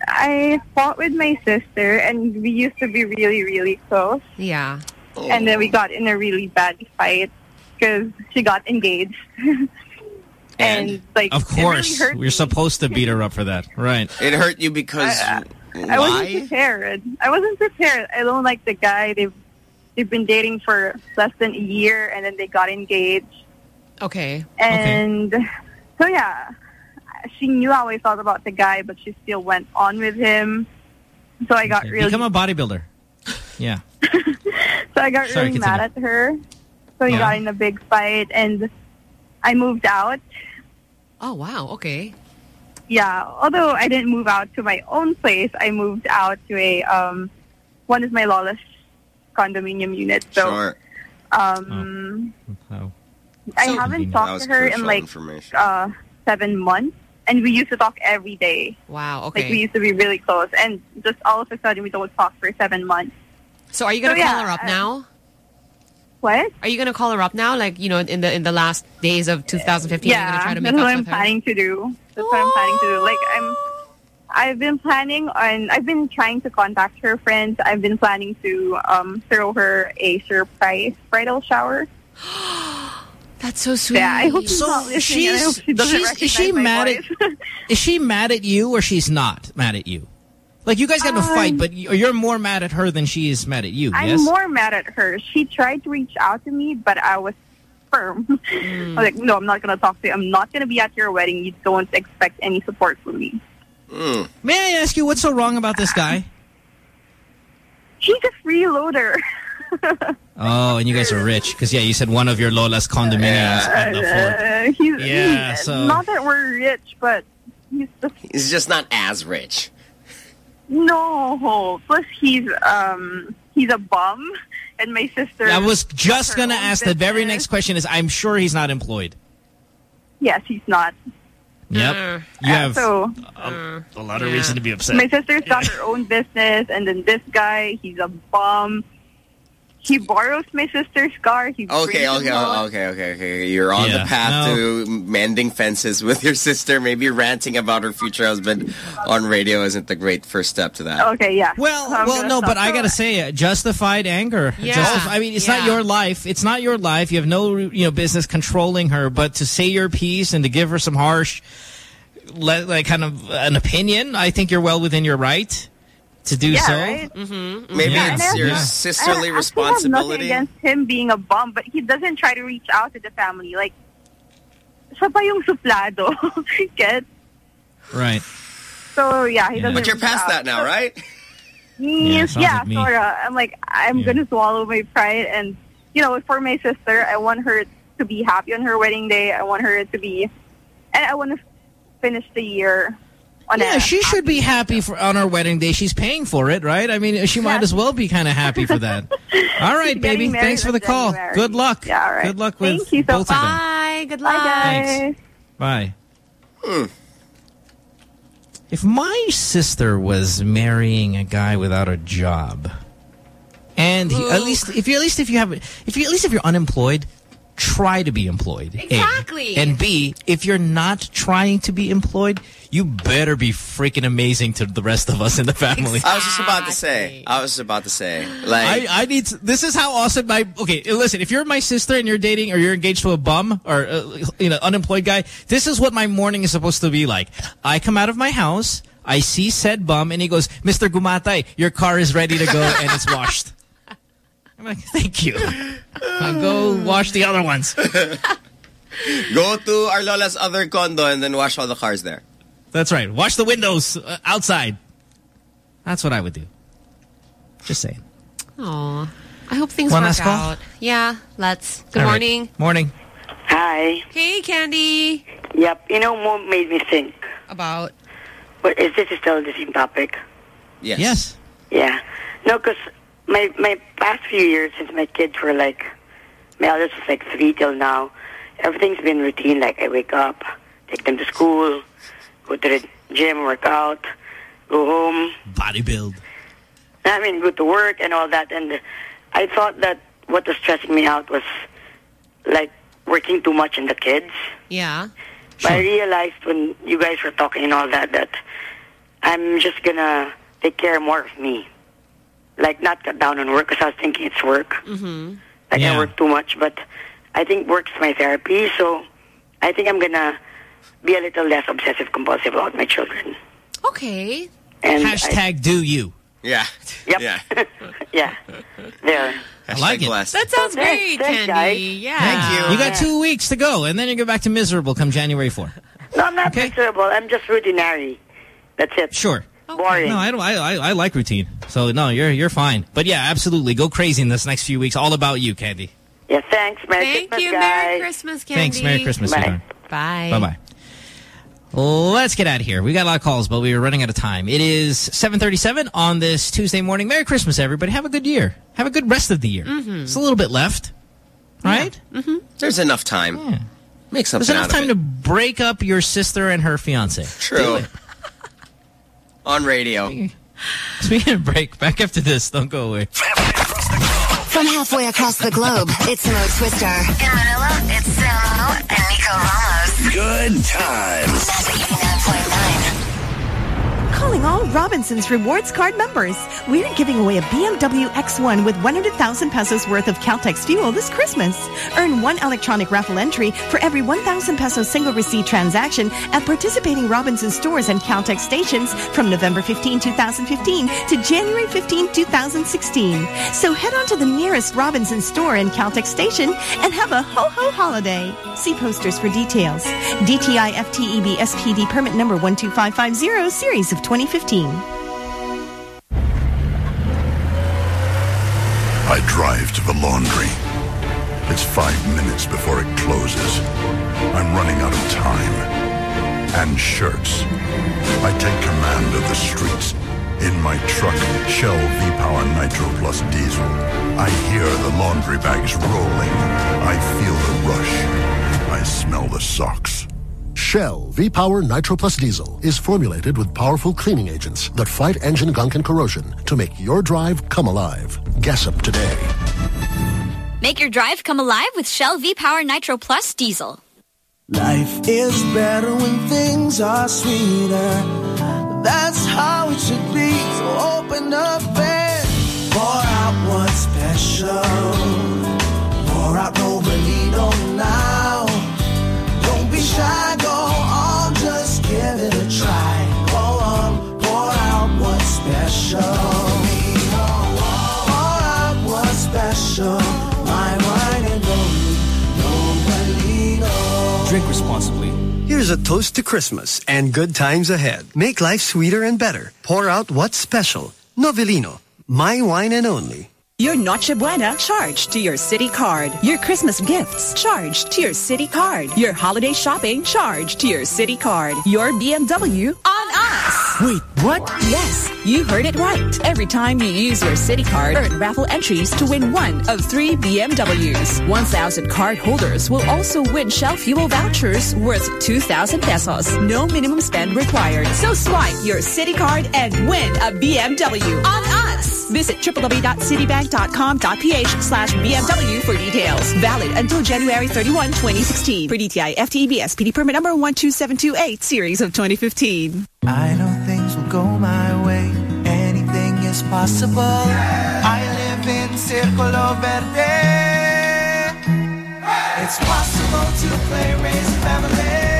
I fought with my sister, and we used to be really, really close. Yeah. And then we got in a really bad fight because she got engaged. and, like, Of it really course, hurt we're supposed to beat her up for that, right? It hurt you because I wasn't prepared. I wasn't prepared. I don't like the guy. They've they've been dating for less than a year, and then they got engaged. Okay. And so yeah, she knew how I felt about the guy, but she still went on with him. So I got Okay. really Become a bodybuilder. Yeah. so I got Sorry, really mad at her. So we Yeah. got in a big fight, and I moved out. Oh, wow. Okay. Yeah, although I didn't move out to my own place, I moved out to a um, one of my lawless condominium units. So Sure. um, Oh. I So- haven't talked to her in like uh, seven months, and we used to talk every day. Wow. Okay. Like we used to be really close, and just all of a sudden we don't talk for seven months. So are you gonna So, call yeah, her up uh, now? What? Are you gonna call her up now? Like you know, in the in the last days of 2015, you're gonna yeah, try to make that's up what I'm with her. planning to do. That's what I'm planning to do. Like I'm, I've been planning on. I've been trying to contact her friends. I've been planning to um, throw her a surprise bridal shower. That's so sweet. Yeah, I hope she's So not listening. I hope she's, she doesn't she's is she mad voice. at is she mad at you or she's not mad at you? Like you guys got in a fight, Um, but you- you're more mad at her than she is mad at you. I'm yes. more mad at her. She tried to reach out to me, but I was firm. I was like, no, I'm not going to talk to you. I'm not going to be at your wedding. You don't expect any support from me. Mm. May I ask you what's so wrong about this guy? He's a freeloader. Oh, and you guys are rich because yeah, you said one of your Lola's condominiums at the fort. Uh, he's, Yeah, he's- so- not that we're rich, but he's just He's just not as rich. no. Plus, he's um he's a bum, and my sister. I was just gonna own ask the very next question is I'm sure he's not employed. Yes, he's not. Yep. You have so a, a lot of reason to be upset. my sister's got her own business, and then this guy, he's a bum. He borrows my sister's car. He Okay, okay, it okay, okay, okay. You're on Yeah, the path no. to mending fences with your sister. Maybe ranting about her future husband on radio isn't the great first step to that. Okay, yeah. Well, I'm well, no, but I gotta say, justified anger. Yeah. Justif- I mean, it's not your life. It's not your life. You have no, you know, business controlling her. But to say your piece and to give her some harsh, like, kind of an opinion, I think you're well within your right to do yeah, so. right? Mm-hmm. Maybe Yeah. it's your Yeah. sisterly I actually have responsibility. nothing against him being a bum, but he doesn't try to reach out to the family. Like, siya pa yung suplado. Get? Right. So, yeah, he Yeah. doesn't But you're reach past out. that now, right? Yes, yeah, like sorta. I'm like, I'm Yeah. gonna swallow my pride, and you know, for my sister, I want her to be happy on her wedding day. I want her to be, and I want to finish the year on Yeah, a she should be happy for on our wedding day. She's paying for it, right? I mean, she might as well be kind of happy for that. All right, baby. Thanks for the call. January. Good luck. Yeah, all right. Good luck with Thank you so both of them. Bye. Good Bye, luck. guys. Thanks. Bye. Hmm. If my sister was marrying a guy without a job, and he, at least if you at least if you have if you at least if you're unemployed, try to be employed. A. Exactly. And B, if you're not trying to be employed, you better be freaking amazing to the rest of us in the family. I was just about to say. I was just about to say. Like, I, I need to, this is how awesome my okay listen if you're my sister and you're dating or you're engaged to a bum or uh, you know unemployed guy this is what my morning is supposed to be like I come out of my house I see said bum and he goes Mr. Gumatay your car is ready to go and it's washed I'm like thank you I'll go wash the other ones go to Arlola's other condo and then wash all the cars there. That's right wash the windows uh, outside that's what I would do just saying Aw. I hope things One work last call? out. Yeah, let's. Good All right. morning. morning Hi. Hey, Candy. Yep. You know what made me think? About? But is this still the same topic? Yes. yes Yeah. No, because my my past few years since my kids were like, my eldest was like three till now, everything's been routine. Like I wake up, take them to school, go to the gym, work out, go home. bodybuild I mean, go to work and all that. And I thought that what was stressing me out was like working too much in the kids. Yeah. But I realized when you guys were talking and all that that I'm just gonna take care more of me. Like not cut down on work because I was thinking it's work. Mm-hmm. Like Yeah. I work too much, but I think work's my therapy. So I think I'm gonna be a little less obsessive compulsive about my children. Okay. And hashtag do you Yeah. Yep. Yeah. yeah, there. I like it. blessed. That sounds Thanks, great, thanks, Candy. guys. Yeah. Thank you. You got two weeks to go, and then you go back to miserable come January 4. No, I'm not Okay. miserable. I'm just routinary. That's it. Sure. Boring. No, I don't. I, I I like routine. So no, you're you're fine. But yeah, absolutely, go crazy in this next few weeks. All about you, Candy. yeah, thanks. Merry Thank Christmas, you. guys. Merry Christmas, Candy. Thanks. Merry Christmas, Bye. Bye. Bye bye. Let's get out of here. We got a lot of calls, but we are running out of time. It is 7:37 on this Tuesday morning. Merry Christmas, everybody. Have a good year. Have a good rest of the year. Mm-hmm. It's a little bit left, right? There's enough time. Yeah. Make something There's enough time to break up your sister and her fiance. True. On radio. Speaking of break, back after this. Don't go away. From halfway across the globe, it's Mo Twister. In Manila, it's Samo and Nico Ramos. Good times. Magic 89.9. Calling all Robinsons Rewards Card members. We're giving away a BMW X1 with 100,000 pesos worth of Caltex fuel this Christmas. Earn one electronic raffle entry for every 1,000 peso single receipt transaction at participating Robinson stores and Caltex stations from November 15, 2015 to January 15, 2016. So head on to the nearest Robinson store and Caltex station and have a ho-ho holiday. See posters for details. DTI FTEB SPD permit number 12550 series of 2015. I drive to the laundry. It's five minutes before it closes. I'm running out of time. And shirts. I take command of the streets. In my truck, Shell V-Power Nitro Plus Diesel. I hear the laundry bags rolling. I feel the rush. I smell the socks. Shell V-Power Nitro Plus Diesel is formulated with powerful cleaning agents that fight engine gunk and corrosion to make your drive come alive. Gas up today. Make your drive come alive with Shell V-Power Nitro Plus Diesel. Life is better when things are sweeter. That's how it should be. So open up and pour out what's special. Pour out Novellino now. Don't be shy, Here's a toast to Christmas and good times ahead. Make life sweeter and better. Pour out what's special. Novellino. My wine and only. Your Noche Buena charged to your Citi Card. Your Christmas gifts charged to your Citi Card. Your holiday shopping charged to your Citi Card. Your BMW on us. Wait, what? Yes, you heard it right. Every time you use your Citi Card, earn raffle entries to win one of three BMWs. 1,000 card holders will also win Shell Fuel vouchers worth 2,000 pesos. No minimum spend required. So swipe your Citi Card and win a BMW on us. Visit www.citibank.com.ph slash BMW for details. Valid until January 31, 2016. For DTI FTEB SPD permit number 12728 series of 2015. I know things will go my way. Anything is possible. I live in Circulo Verde. It's possible to play raise a family.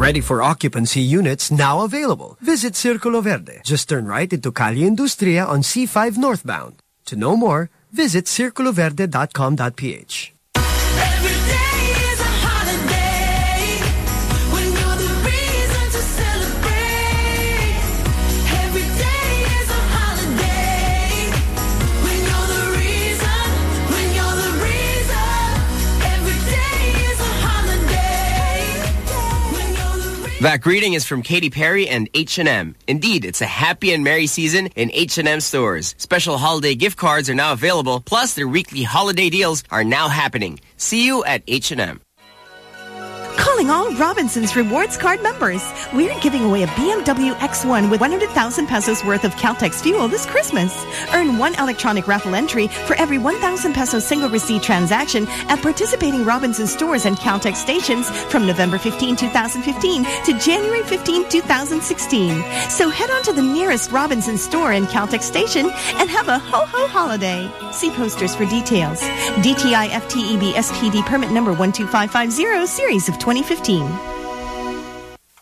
Ready for occupancy units now available. Visit Circulo Verde. Just turn right into Calle Industria on C5 northbound. To know more, visit circuloverde.com.ph. That greeting is from Katy Perry and H&M. Indeed, it's a happy and merry season in H&M stores. Special holiday gift cards are now available, plus their weekly holiday deals are now happening. See you at H&M. Calling all Robinsons Rewards Card members. We're giving away a BMW X1 with 100,000 pesos worth of Caltex fuel this Christmas. Earn one electronic raffle entry for every 1,000 peso single receipt transaction at participating Robinson stores and Caltex stations from November 15, 2015 to January 15, 2016. So head on to the nearest Robinson store and Caltex station and have a ho-ho holiday. See posters for details. DTI FTEB SPD permit number 12550 series of 2015.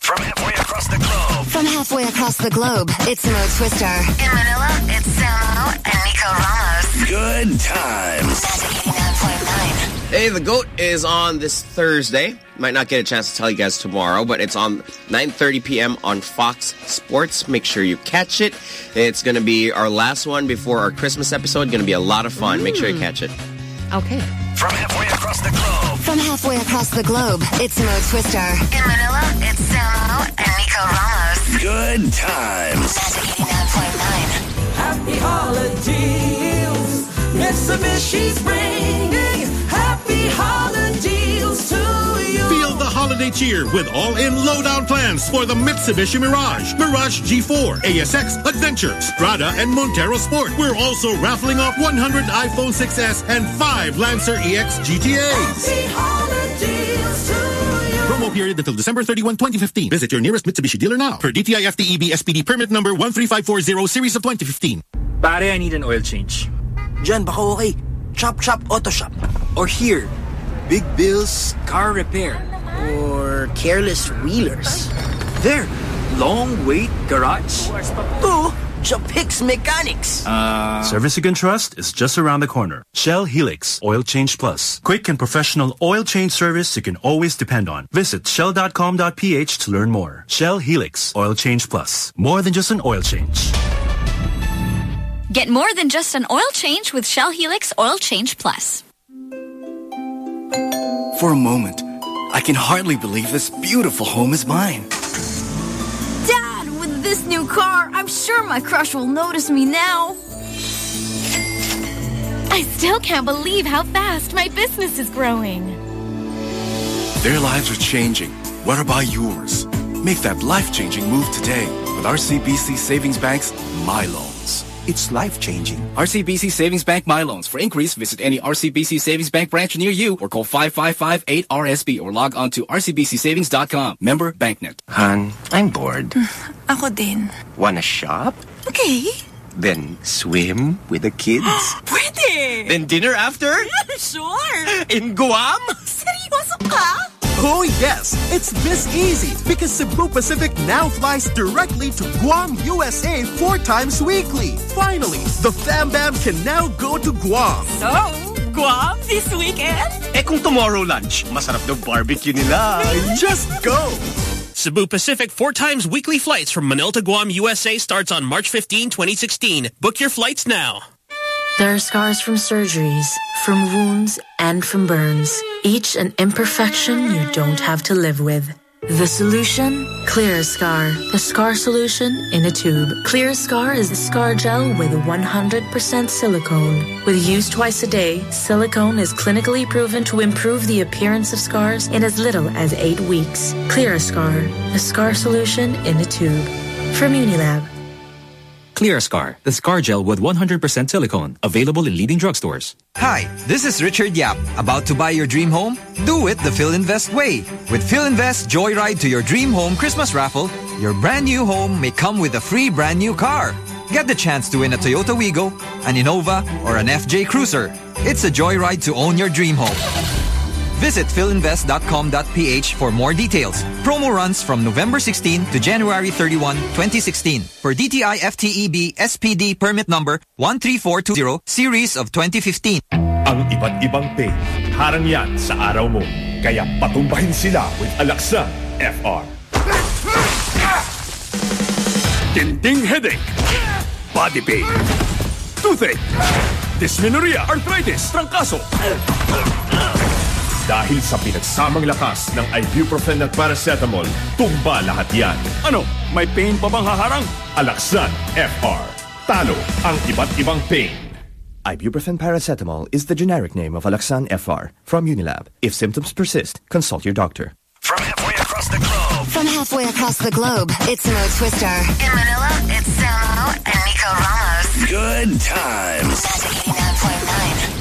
From halfway across the globe. From halfway across the globe, it's Mo Twister. In Manila, it's Samo and Nico Ramos. Good times. Hey, the GOAT is on this Thursday. Might not get a chance to tell you guys tomorrow, but it's on 9.30 p.m. on Fox Sports. Make sure you catch it. It's going to be our last one before our Christmas episode. Going to be a lot of fun. Make sure you mm. catch it. Okay. From halfway across the globe. From halfway across the globe, it's Mo Twister. In Manila, it's Samo and Nico Ramos. Good times. Happy holidays. Mitsubishi's bringing holiday cheer with all-in low-down plans for the Mitsubishi Mirage, Mirage G4, ASX, Adventure, Strada, and Montero Sport. We're also raffling off 100 iPhone 6s and 5 Lancer EX GTAs. Happy holidays to you. Promo period until December 31, 2015. Visit your nearest Mitsubishi dealer now. For DTI FTEB SPD permit number 13540 series of 2015. Pare, I need an oil change. Diyan, baka okay. Chop Chop Auto Shop. Or here, Big Bill's Car Repair. Or Careless Wheelers. There, Long Wait Garage. To Japix Mechanics. Uh, Service you can trust is just around the corner. Shell Helix Oil Change Plus. Quick and professional oil change service you can always depend on. Visit shell.com.ph to learn more. Shell Helix Oil Change Plus. More than just an oil change. Get more than just an oil change with Shell Helix Oil Change Plus. For a moment, I can hardly believe this beautiful home is mine. Dad, with this new car, I'm sure my crush will notice me now. I still can't believe how fast my business is growing. Their lives are changing. What about yours? Make that life-changing move today with RCBC Savings Bank's My Loans. It's life-changing. RCBC Savings Bank My Loans. For inquiries, visit any RCBC Savings Bank branch near you or call 5558-RSB or log on to rcbcsavings.com. Member BancNet. Han, I'm bored. Mm, ako din. Wanna shop? Okay. Then swim with the kids? Pwede! then dinner after? sure! In Guam? Seryoso ka? Oh yes, it's this easy because Cebu Pacific now flies directly to Guam, USA four times weekly. Finally, the Fam Bam can now go to Guam. So, Guam this weekend? Eh kung tomorrow lunch, masarap ng barbecue nila. Just go! Cebu Pacific four times weekly flights from Manila to Guam, USA starts on March 15, 2016. Book your flights now. There are scars from surgeries, from wounds, and from burns. Each an imperfection you don't have to live with. The solution? Clear Scar. The scar solution in a tube. Clear Scar is a scar gel with 100% silicone. With use twice a day, silicone is clinically proven to improve the appearance of scars in as little as eight weeks. Clear Scar. The scar solution in a tube. From Unilab. Clear Scar, the scar gel with 100% silicone. Available in leading drugstores. Hi, this is Richard Yap. About to buy your dream home? Do it the Filinvest way. With Filinvest Joyride to your dream home Christmas raffle, your brand new home may come with a free brand new car. Get the chance to win a Toyota Wigo, an Innova, or an FJ Cruiser. It's a joyride to own your dream home. Visit filinvest.com.ph for more details. Promo runs from November 16 to January 31, 2016 for DTI FTEB SPD permit number 13420 series of 2015. Ang iba't ibang pain, harang yan sa araw mo. Kaya patumbahin sila with Alaxan FR. Dinding headache, body pain, toothache, dysmenorrhea, arthritis, trangkaso. Dahil sa pinagsamang lakas ng ibuprofen at paracetamol, tumba lahat yan. Ano? May pain pa bang haharang? Alaxan FR. Talo ang iba't ibang pain. Ibuprofen paracetamol is the generic name of Alaxan FR from Unilab. If symptoms persist, consult your doctor. From halfway across the globe. From halfway across the globe, it's Mo Twister. In Manila, it's Samo and Nico Ramos. Good times. 89.9.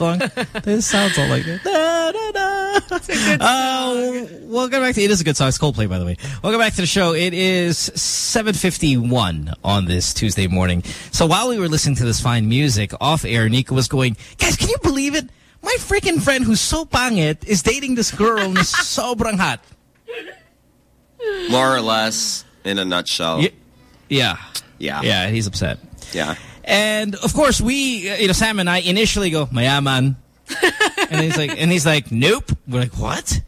song? This sounds all like it. Da, da, da. Uh, welcome back to it is a good song. It's Coldplay, by the way. Welcome back to the show. It is 7:51 on this Tuesday morning. So while we were listening to this fine music off air, Nika was going, "Guys, can you believe it? My freaking friend who's so pangit is dating this girl na sobrang hot." More or less, in a nutshell. Yeah. Yeah. Yeah, he's upset. Yeah. And of course, we, uh, you know, Sam and I initially go, Mayaman. and he's like, and he's like, nope. We're like, what?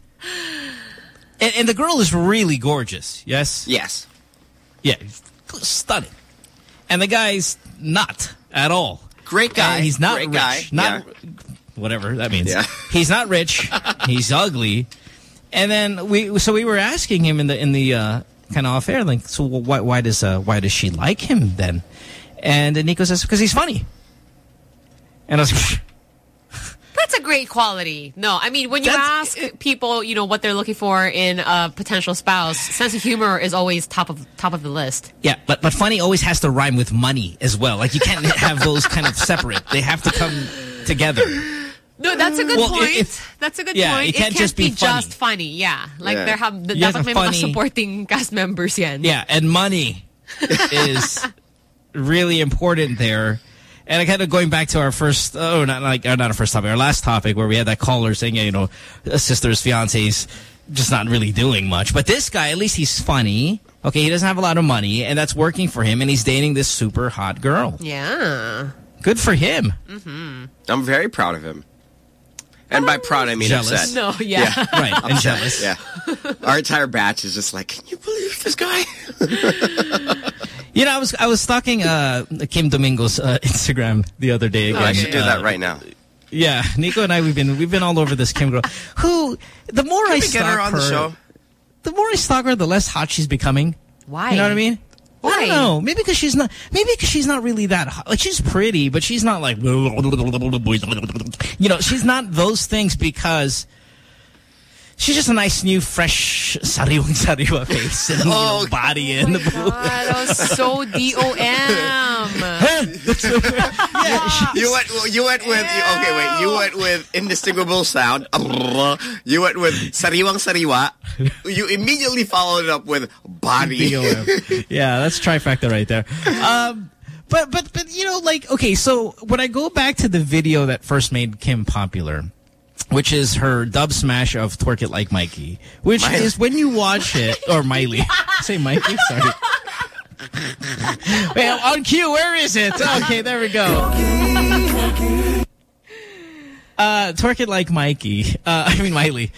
And, and the girl is really gorgeous. Yes. Yes. Yeah. Stunning. And the guy's not at all. Great guy. And he's not Great rich. guy. Not whatever that means. Yeah. He's not rich. he's ugly. And then we, so we were asking him in the in the uh, kind of off air, like, so why why does uh, why does she like him then? And then Nico says because he's funny. And I was like, That's a great quality. No, I mean, when you ask people, you know, what they're looking for in a potential spouse, sense of humor is always top of top of the list. yeah, but but funny always has to rhyme with money as well. Like you can't have those kind of separate. They have to come together. No, that's a good Well, point. if- that's a good yeah, point. it can't just be funny. just funny. Yeah. Like Yeah. there have, You have dapat a may funny- mga supporting cast members yan. Yeah, and money is really important there. And I kind of going back to our first, oh, not like uh, not our first topic, our last topic where we had that caller saying, yeah, you know, a sister's fiance's just not really doing much. But this guy, at least he's funny. Okay, he doesn't have a lot of money, and that's working for him, and he's dating this super hot girl. Yeah. Good for him. Mm-hmm. I'm very proud of him. And by proud, I mean Jealous. upset. No, yeah. Right, and Upset, jealous. Yeah. Our entire batch is just like, can you believe this guy? You know, I was I was stalking uh, Kim Domingo's uh, Instagram the other day again. Oh, I should do Uh, that right now. Yeah, Nico and I we've been we've been all over this Kim girl. Who the more I we stalk get her on the show? the more I stalk her, the less hot she's becoming. Why? You know what I mean? I don't know. Maybe because she's not. Maybe because she's not really that hot. Like she's pretty, but she's not like. You know, she's not those things because. She's just a nice, new, fresh, sariwang sariwa face and you know, Oh, body and the God, that was so D-O-M. You went. You went with. Okay, wait. You went with indistinguishable sound. You went with sariwang sariwa. You immediately followed it up with body. Yeah, that's trifecta right there. Um, but but but you know, like okay, so when I go back to the video that first made Kim popular, which is her dub smash of "Twerk It Like Mikey," which Miley. is when you watch it or Miley, say Mikey, sorry. Wait, on cue, where is it? Okay, there we go. Uh, twerk it like Mikey. Uh, I mean Miley.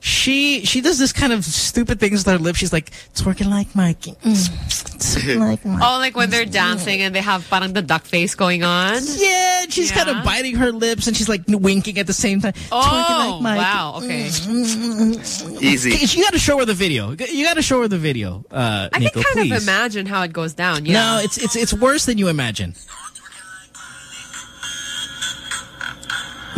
She she does this kind of stupid things with her lips. She's like twerking like Mikey. Mm, twerking like Mikey. Oh, like when they're dancing and they have parang the duck face going on? Yeah, she's kind of biting her lips and she's like winking at the same time. Oh, Twerking like Mikey. wow. Okay. Easy. Okay, You got to show her the video. You got to show her the video, uh, I Nico, can kind please. of imagine how it goes down. Yeah. No, it's it's it's worse than you imagine.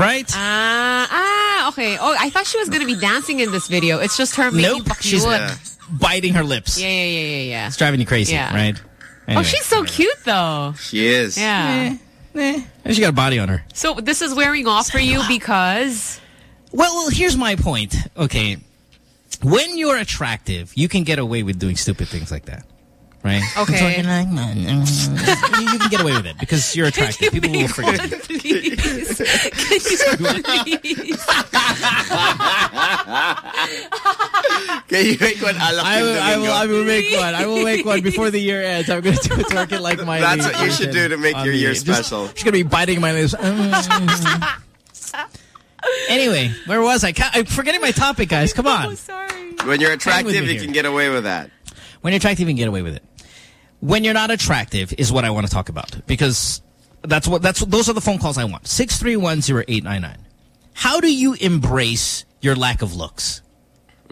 Right? Ah, ah, okay. Oh, I thought she was going to be dancing in this video. It's just her making Nope. She's pakyut. biting her lips. Yeah, yeah, yeah, yeah, yeah. It's driving you crazy, Yeah. right? Oh, she's so cute, though. She is. Yeah. Eh, and she got a body on her. So this is wearing off for you because... Well, well, here's my point. Okay. When you're attractive, you can get away with doing stupid things like that. Right? Okay. Talking like, man, mm, you, you can get away with it because you're attractive. People will forget. it. please? Can you please? Can you make one alak I will, I will, I will make one. I will make one before the year ends. I'm going to do twerk it like my. That's what you should do to make your year special. She's going to be biting my lips. anyway, where was I? I'm forgetting my topic, guys. Come on. When you're attractive, you here. can get away with that. When you're attractive, you can get away with it. When you're not attractive is what I want to talk about because that's what that's those are the phone calls I want. Six three one zero eight nine nine. How do you embrace your lack of looks?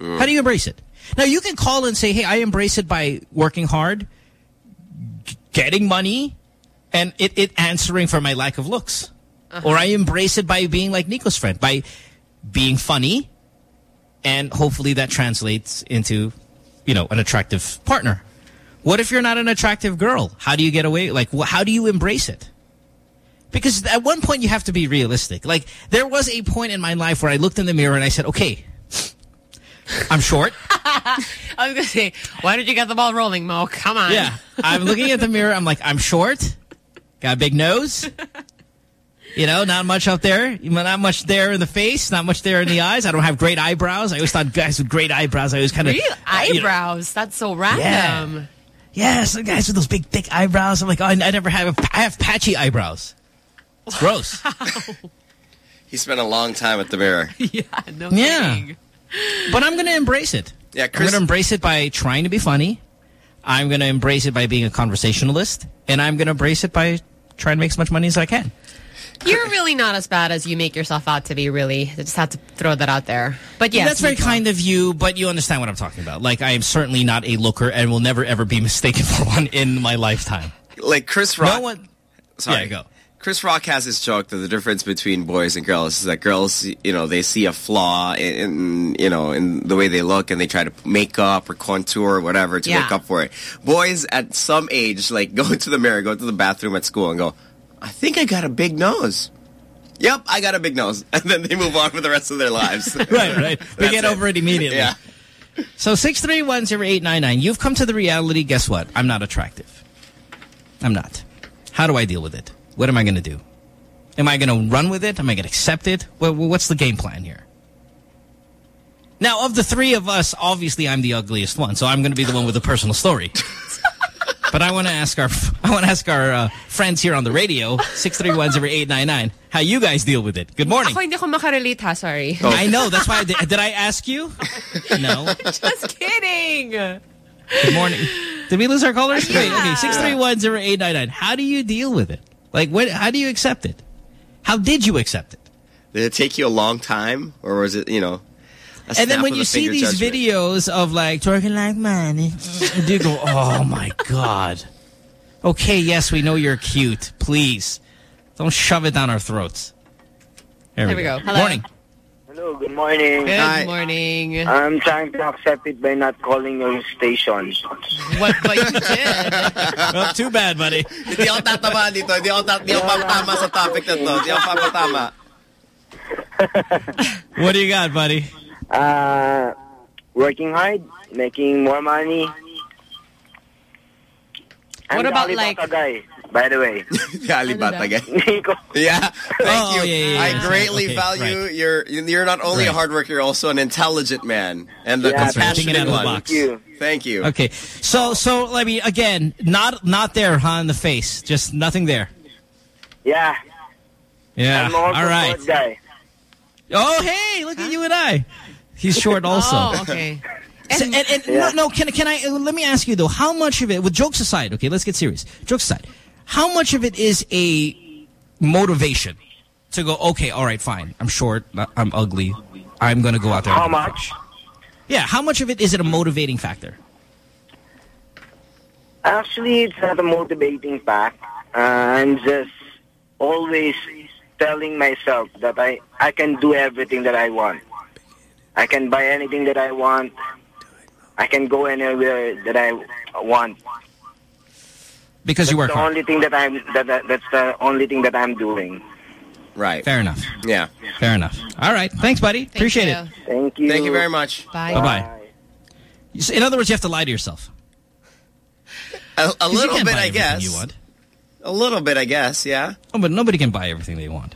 How do you embrace it? Now you can call and say, "Hey, I embrace it by working hard, getting money, and it, it answering for my lack of looks. Uh-huh. Or I embrace it by being like Nico's friend, by being funny, and hopefully that translates into, you know, an attractive partner. What if you're not an attractive girl? How do you get away? Like, how do you embrace it? Because at one point you have to be realistic. Like, there was a point in my life where I looked in the mirror and I said, okay, I'm short. I was going to say, why did you get the ball rolling, Mo? Come on. Yeah. I'm looking at the mirror. I'm like, I'm short. Got a big nose. You know, not much out there. Not much there in the face. Not much there in the eyes. I don't have great eyebrows. I always thought guys with great eyebrows, I always kind of... Real uh, eyebrows. That's so random. Yeah, some guys with those big, thick eyebrows. I'm like, oh, I, I never have... I have patchy eyebrows. It's gross. He spent a long time at the mirror. yeah, no Yeah. kidding. But I'm going to embrace it. Yeah, I'm going to embrace it by trying to be funny. I'm going to embrace it by being a conversationalist. And I'm going to embrace it by trying to make as much money as I can. You're really not as bad as you make yourself out to be, really. I just had to throw that out there. But yes. That's very Nico. kind of you, but you understand what I'm talking about. Like, I am certainly not a looker and will never, ever be mistaken for one in my lifetime. Like Chris Rock. No one... Sorry, Yeah, go. Chris Rock has this joke that the difference between boys and girls is that girls, you know, they see a flaw in, in you know, in the way they look and they try to make up or contour or whatever to Yeah. make up for it. Boys at some age, like, go to the mirror, go to the bathroom at school and go, I think I got a big nose. Yep, I got a big nose. And then they move on for the rest of their lives. right, right. We get over it immediately. Yeah. So 6310899, you've come to the reality, guess what? I'm not attractive. I'm not. How do I deal with it? What am I going to do? Am I going to run with it? Am I going to accept it? Well, what's the game plan here? Now, of the three of us, obviously I'm the ugliest one, so I'm going to be the one with the personal story. but I want to ask our I want to ask our uh, friends here on the radio, 6310899, how you guys deal with it. Good morning. Ako hindi ko makarelate ha, sorry. I know. That's why I did, did I ask you? No. Just kidding. Good morning. Did we lose our callers? Great. Okay, six three one zero eight nine nine. How do you deal with it? Like, what? How do you accept it? How did you accept it? Did it take you a long time? Or was it, you know, a and then when of you the see these judgment? videos of like twerking like money, you go, oh my god. Okay, yes, we know you're cute. Please, don't shove it down our throats. There, There we go. Hello. Morning. Hello, good morning. Good morning. I'm trying to accept it by not calling your station. What, what you did? well, too bad, buddy. Hindi ako tatama dito. Hindi ako, ta- hindi ako papatama sa topic na to. Hindi ako papatama. What do you got, buddy? Uh, working hard, making more money. I'm What about, like- guy, by the way. the Alibata guy. Nico. Yeah, thank Oh, you. yeah, yeah, yeah. I greatly Okay, value right. your. You're not only a hard worker, you're also an intelligent man and the Yeah, That's right. Thinking compassionate out of the one. box. Thank you. Thank you. Okay, so so let me again. Not not there, huh? In the face, just nothing there. Yeah, Yeah. I'm All right. guy. Oh, hey, look at you and I. He's short also. Oh, okay. So- and, and no, no, can can I? uh, Let me ask you though. How much of it, with jokes aside, okay, let's get serious. Jokes aside, how much of it is a motivation to go? Okay, all right, fine. I'm short. I'm ugly. I'm gonna go out there. How give much? try. Yeah. How much of it is it a motivating factor? Actually, it's not a motivating fact. Uh, I'm just always telling myself that I, I can do everything that I want. I can buy anything that I want. I can go anywhere that I want. Because that's you work the hard. only thing that I'm that, that that's the only thing that I'm doing. Right. Fair enough. Yeah. Fair enough. All right. Thanks, buddy. Appreciate you. it. Thank you. Thank you very much. Bye. Bye bye. In other words, you have to lie to yourself. A, a 'Cause you little can't bit, buy I guess. You want. A little bit, I guess. Yeah. Oh, but nobody can buy everything they want.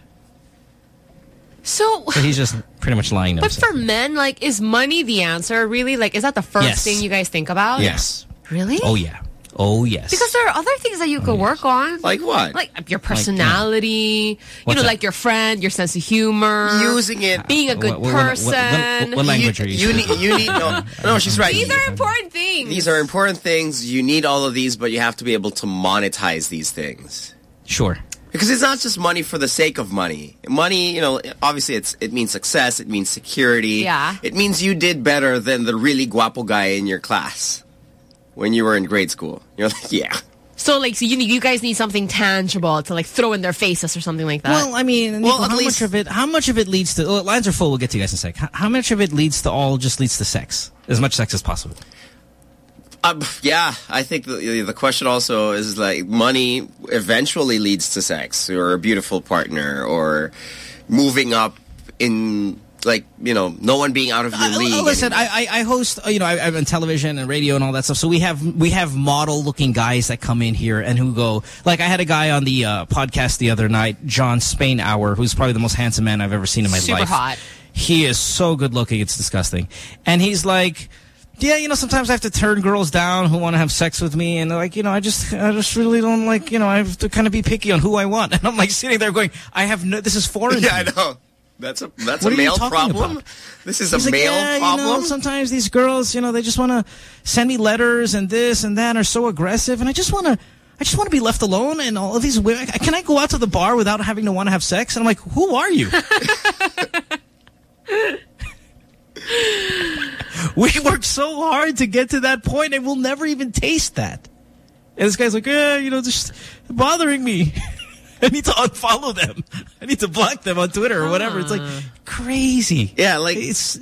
So, So he's just pretty much lying but himself. for men, like, is money the answer? Really? Like, is that the first Yes. thing you guys think about? yes. Really? Oh yeah. Oh yes. Because there are other things that you oh, could work on. Like what? Like your personality, you know, that? like your friend, your sense of humor. Using it. Being a good What- what- what- what- person. what- what language are you You need. You need. No. No. She's right. These are important things. These are important things. You need all of these, but you have to be able to monetize these things. Sure. Because it's not just money for the sake of money. Money, you know, obviously it's it means success, it means security. Yeah. It means you did better than the really guapo guy in your class when you were in grade school. You're like, yeah. So like, so you you guys need something tangible to like throw in their faces or something like that. Well, I mean, Nico, Well, how least- much of it? How much of it leads to? Well, lines are full. We'll get to you guys in a sec. How, how much of it leads to all just leads to sex? As much sex as possible. Um, yeah, I think the, the question also is like money eventually leads to sex or a beautiful partner or moving up in like you know no one being out of your Uh, league. uh, listen, I, I I host, uh, you know, I, I'm on television and radio and all that stuff. So we have we have model looking guys that come in here and who go like I had a guy on the uh, podcast the other night, John Spain Hour, who's probably the most handsome man I've ever seen in my Super life. hot. He is so good looking, it's disgusting. And he's like. Yeah, you know, sometimes I have to turn girls down who want to have sex with me, and like, you know, I just, I just really don't like, you know, I have to kind of be picky on who I want, and I'm like sitting there going, I have no, this is foreign. yeah, I know. That's a that's What a male problem. about? This is He's a like, male yeah, problem. You know, sometimes these girls, you know, they just want to send me letters and this and that are so aggressive, and I just want to. I just want to be left alone, and all of these women. Can I go out to the bar without having to want to have sex? And I'm like, who are you? we worked so hard to get to that point, and we'll never even taste that. And this guy's like, yeah, you know, just bothering me. I need to unfollow them. I need to block them on Twitter or whatever. It's like crazy. Yeah, like it's.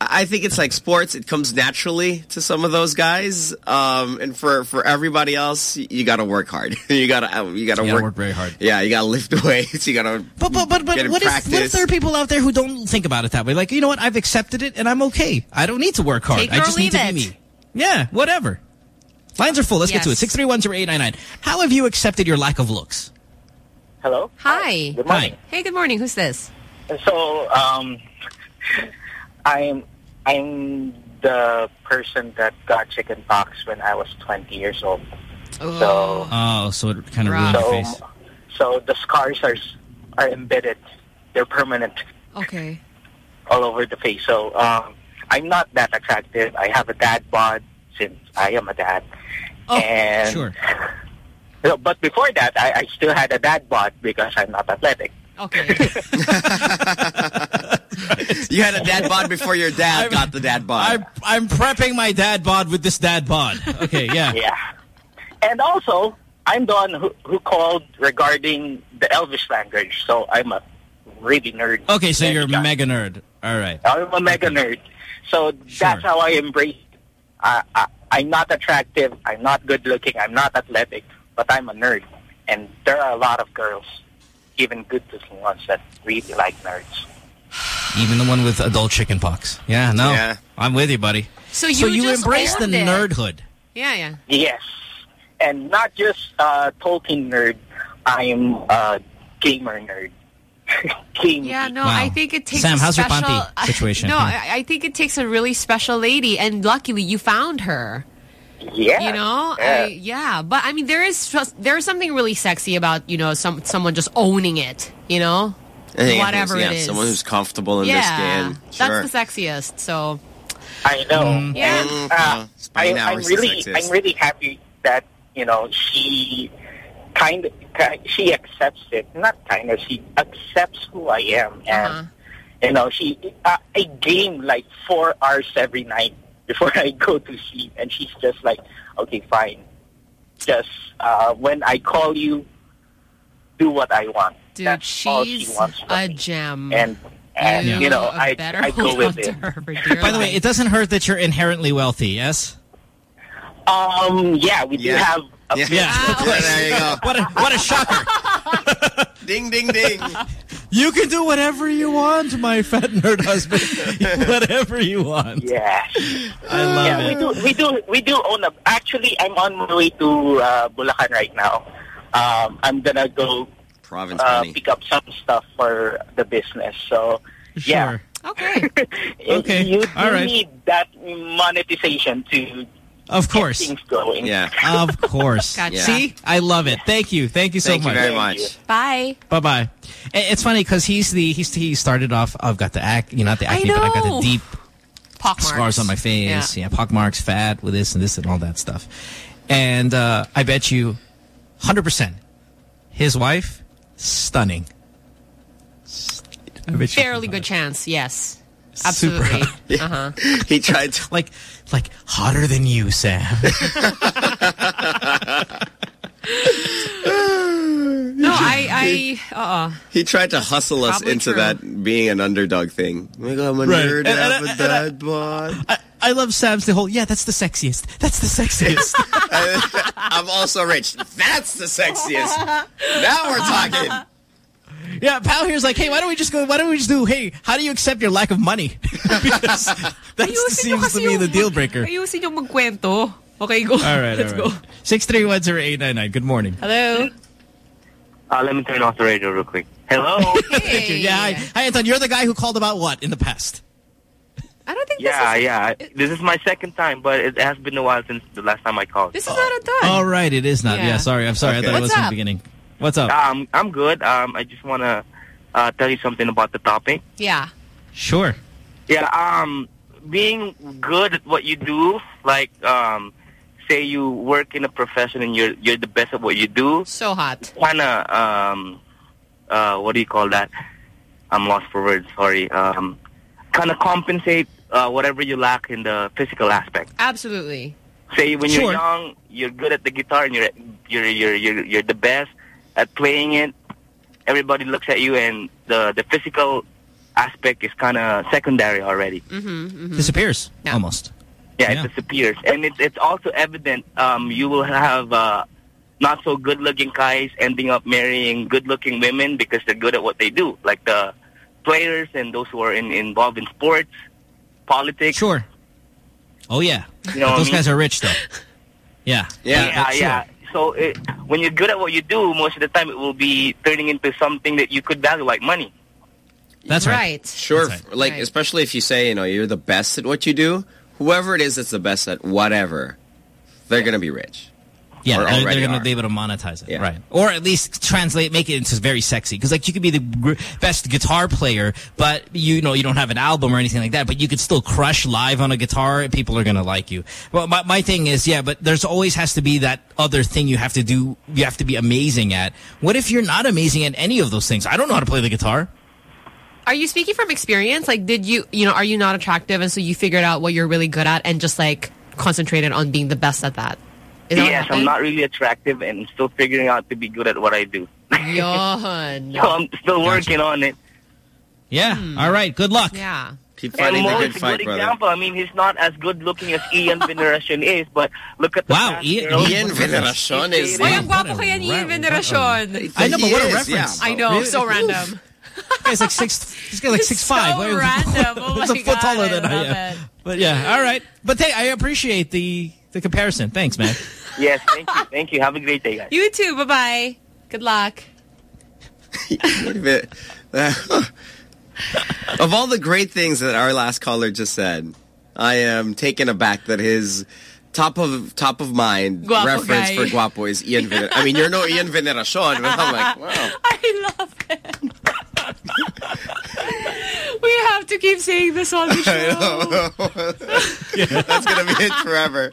I think it's like sports. It comes naturally to some of those guys, um, and for for everybody else, you got to work hard. you got to you got to work, work very hard. Yeah, you got to lift weights. You got to But but but, but get in what if, practice. what if there are people out there who don't think about it that way? Like, you know what? I've accepted it and I'm okay. I don't need to work hard. Take I it just need to leave be me. Yeah, whatever. Lines are full. Let's get to it. Yes. 6310899. How have you accepted your lack of looks? Hello? Hi. Good morning. Hey, good morning. Who's this? So, um, I'm I'm the person that got chicken pox when I was 20 years old. So, Oh, so it kind of ruined your face. so the scars are are embedded. They're permanent Okay. all over the face. So, um, I'm not that attractive. I have a dad bod since I am a dad. Oh, and sure. No, but before that, I, I still had a dad bod because I'm not athletic. Okay. you had a dad bod before your dad got the dad bod. I'm, I'm prepping my dad bod with this dad bod. Okay, yeah. Yeah. And also, I'm the one who, who called regarding the Elvish language, so I'm a really nerd. Okay, so you're a guy. mega nerd. All right. I'm a mega nerd. So that's how I embrace. I, I, I'm not attractive, I'm not good looking, I'm not athletic, but I'm a nerd. And there are a lot of girls, even good looking ones, that really like nerds. Even the one with adult chicken pox. Yeah, no. Yeah. I'm with you, buddy. So you just embrace the it. nerdhood. Yeah, yeah. Yes. And not just uh, Tolkien nerd, I'm a gamer nerd. Game Yeah, no, Wow. I think it takes Sam, a how's your special, panty situation? No, Yeah. I, I think it takes a really special lady, and luckily you found her. Yeah. You know, Yeah. I, yeah. But I mean, there is just, there is something really sexy about you know some someone just owning it. You know, whatever yeah, it is. someone who's comfortable in yeah, this game. Sure. that's the sexiest. So I know. Mm. And Mm, uh, uh, I, I'm really. I'm really happy that you know she kind of she accepts it. Not kind of, she accepts who I am, and you know she uh, I game like four hours every night before I go to sleep, and she's just like, okay, fine. Just uh, when I call you, do what I want. dude, That's all she she's wants a me. gem. And and You you know I I go with it. her for dear By the way, it doesn't hurt that you're inherently wealthy, yes? Um, yeah, we do have. A Yeah. Yeah, there you go. What a, what a shocker. ding, ding, ding. You can do whatever you want, my fat nerd husband. whatever you want. Yeah. I love yeah, it. we do, we do, we do own a. Actually, I'm on my way to uh, Bulacan right now. Um, I'm gonna go Province uh, money. pick up some stuff for the business. So, yeah. Okay. okay. You do All right. need that monetization to Of course. things going. Yeah. Of course. Gotcha. See? I love it. Thank you. Thank you so Thank you much. very much. Bye. Bye bye. It's funny because he's the he's he started off. I've got the act, you know, not the I acne, but I've got the deep Pock scars marks. on my face. Yeah. Yeah, pock marks, fat with this and this and all that stuff. And uh, I bet you, hundred percent, his wife, stunning. I bet you- Fairly good chance. Yes. Super Absolutely. hot. Uh huh. He tried to like like hotter than you, Sam. no, I, I, uh, He tried to hustle us into true. that being an underdog thing. My God, I'm a Right. nerd. And- I and- have a and- bod. I, I love Sam's the whole, yeah, that's the sexiest. That's the sexiest. I'm also rich. That's the sexiest. Now we're talking. Yeah, pal here's like, hey, why don't we just go, why don't we just do, hey, how do you accept your lack of money? because that seems to be the deal breaker. ayusin yung magkwento. Okay, go. All right, Let's all right. go. 6310899, good morning. Hello. Uh, let me turn off the radio real quick. Hello. Thank you. Yeah, hi, hi, Anton, you're the guy who called about what in the past? I don't think yeah, this is, yeah. This is my second time, but it has been a while since the last time I called. This is not a done. All right, it is not. Yeah, Yeah. sorry. I'm sorry. I Okay. thought it was What's from the up? beginning. What's up? Um, I'm good. Um, I just want to uh, tell you something about the topic. Yeah. Sure. Yeah. Um, being good at what you do, like um, say you work in a profession and you're you're the best at what you do. So hot. Wanna um, uh, what do you call that? I'm lost for words. Sorry. Um, kind of compensate uh, whatever you lack in the physical aspect. Absolutely. Say when Sure. you're young, you're good at the guitar and you're you're you're you're you're the best at playing it. Everybody looks at you, and the the physical aspect is kind of secondary already. Mm-hmm, Disappears almost. Yeah, it disappears, and it's it's also evident. Um, you will have uh, not so good looking guys ending up marrying good looking women because they're good at what they do, like the players and those who are in, involved in sports, politics. Sure. Oh yeah. You know those I mean? guys are rich though. Yeah. yeah, that's true. yeah. So it, when you're good at what you do, most of the time it will be turning into something that you could value, like money. That's right. Sure. That's right. Like, Right. especially if you say, you know, you're the best at what you do, whoever it is that's the best at whatever, they're going to be rich. Yeah, Or they're, they're going to be able to monetize it, right? Or at least translate, make it into very sexy. Because like you could be the gr best guitar player, but you know you don't have an album or anything like that. But you could still crush live on a guitar, and people are going to like you. Well, my my thing is, yeah, but there's always has to be that other thing you have to do. You have to be amazing at. What if you're not amazing at any of those things? I don't know how to play the guitar. Are you speaking from experience? Like, did you, you know, are you not attractive and so you figured out what you're really good at and just like concentrated on being the best at that? Is yes, I'm not really attractive and still figuring out to be good at what I do. Yon. So I'm still working on it. Yeah. Hmm. All right. Good luck. Yeah. Keep And fighting the Mo good is a fight, good brother. example. I mean, he's not as good looking as Ian Veneracion is, but look at the Wow, past Ian- girls. Ian Veneracion is- Oy, ang gwapo kaya ni Ian Veneracion. I know, but what a reference. yeah. I know, Really? so random. This guy's like six. This guy's like It's six five. so random. Oh He's a foot God, taller I than I love am. it. But yeah, all right. But hey, I appreciate the the comparison. Thanks, man. Yes, thank you. Thank you. Have a great day, guys. You too. Bye-bye. Good luck. of all the great things that our last caller just said, I am taken aback that his top of top of mind Guapo reference guy. for guapo is Ian Vener I mean, you're no Ian Veneracion, but I'm like, wow. I love it. we have to keep saying this on the show. That's gonna be it forever.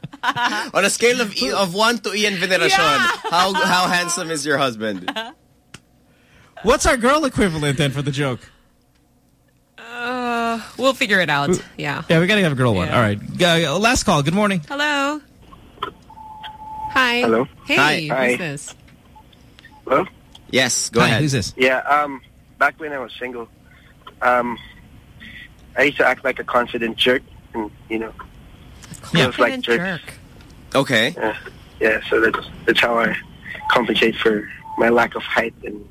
On a scale of E- of one to Ian Veneracion, how how handsome is your husband? What's our girl equivalent then for the joke? Uh, we'll figure it out. Yeah. Yeah, we gotta have a girl one. Yeah. All right. Uh, last call. Good morning. Hello. Hi. Hello. Hey, Hi. who's this? Hello? Yes, go Hi, ahead. Who's this? Yeah, um, back when I was single, um, I used to act like a confident jerk, and, you know, girls like Confident jerks. jerk. Okay. Yeah, yeah, so that's, that's how I compensate for my lack of height and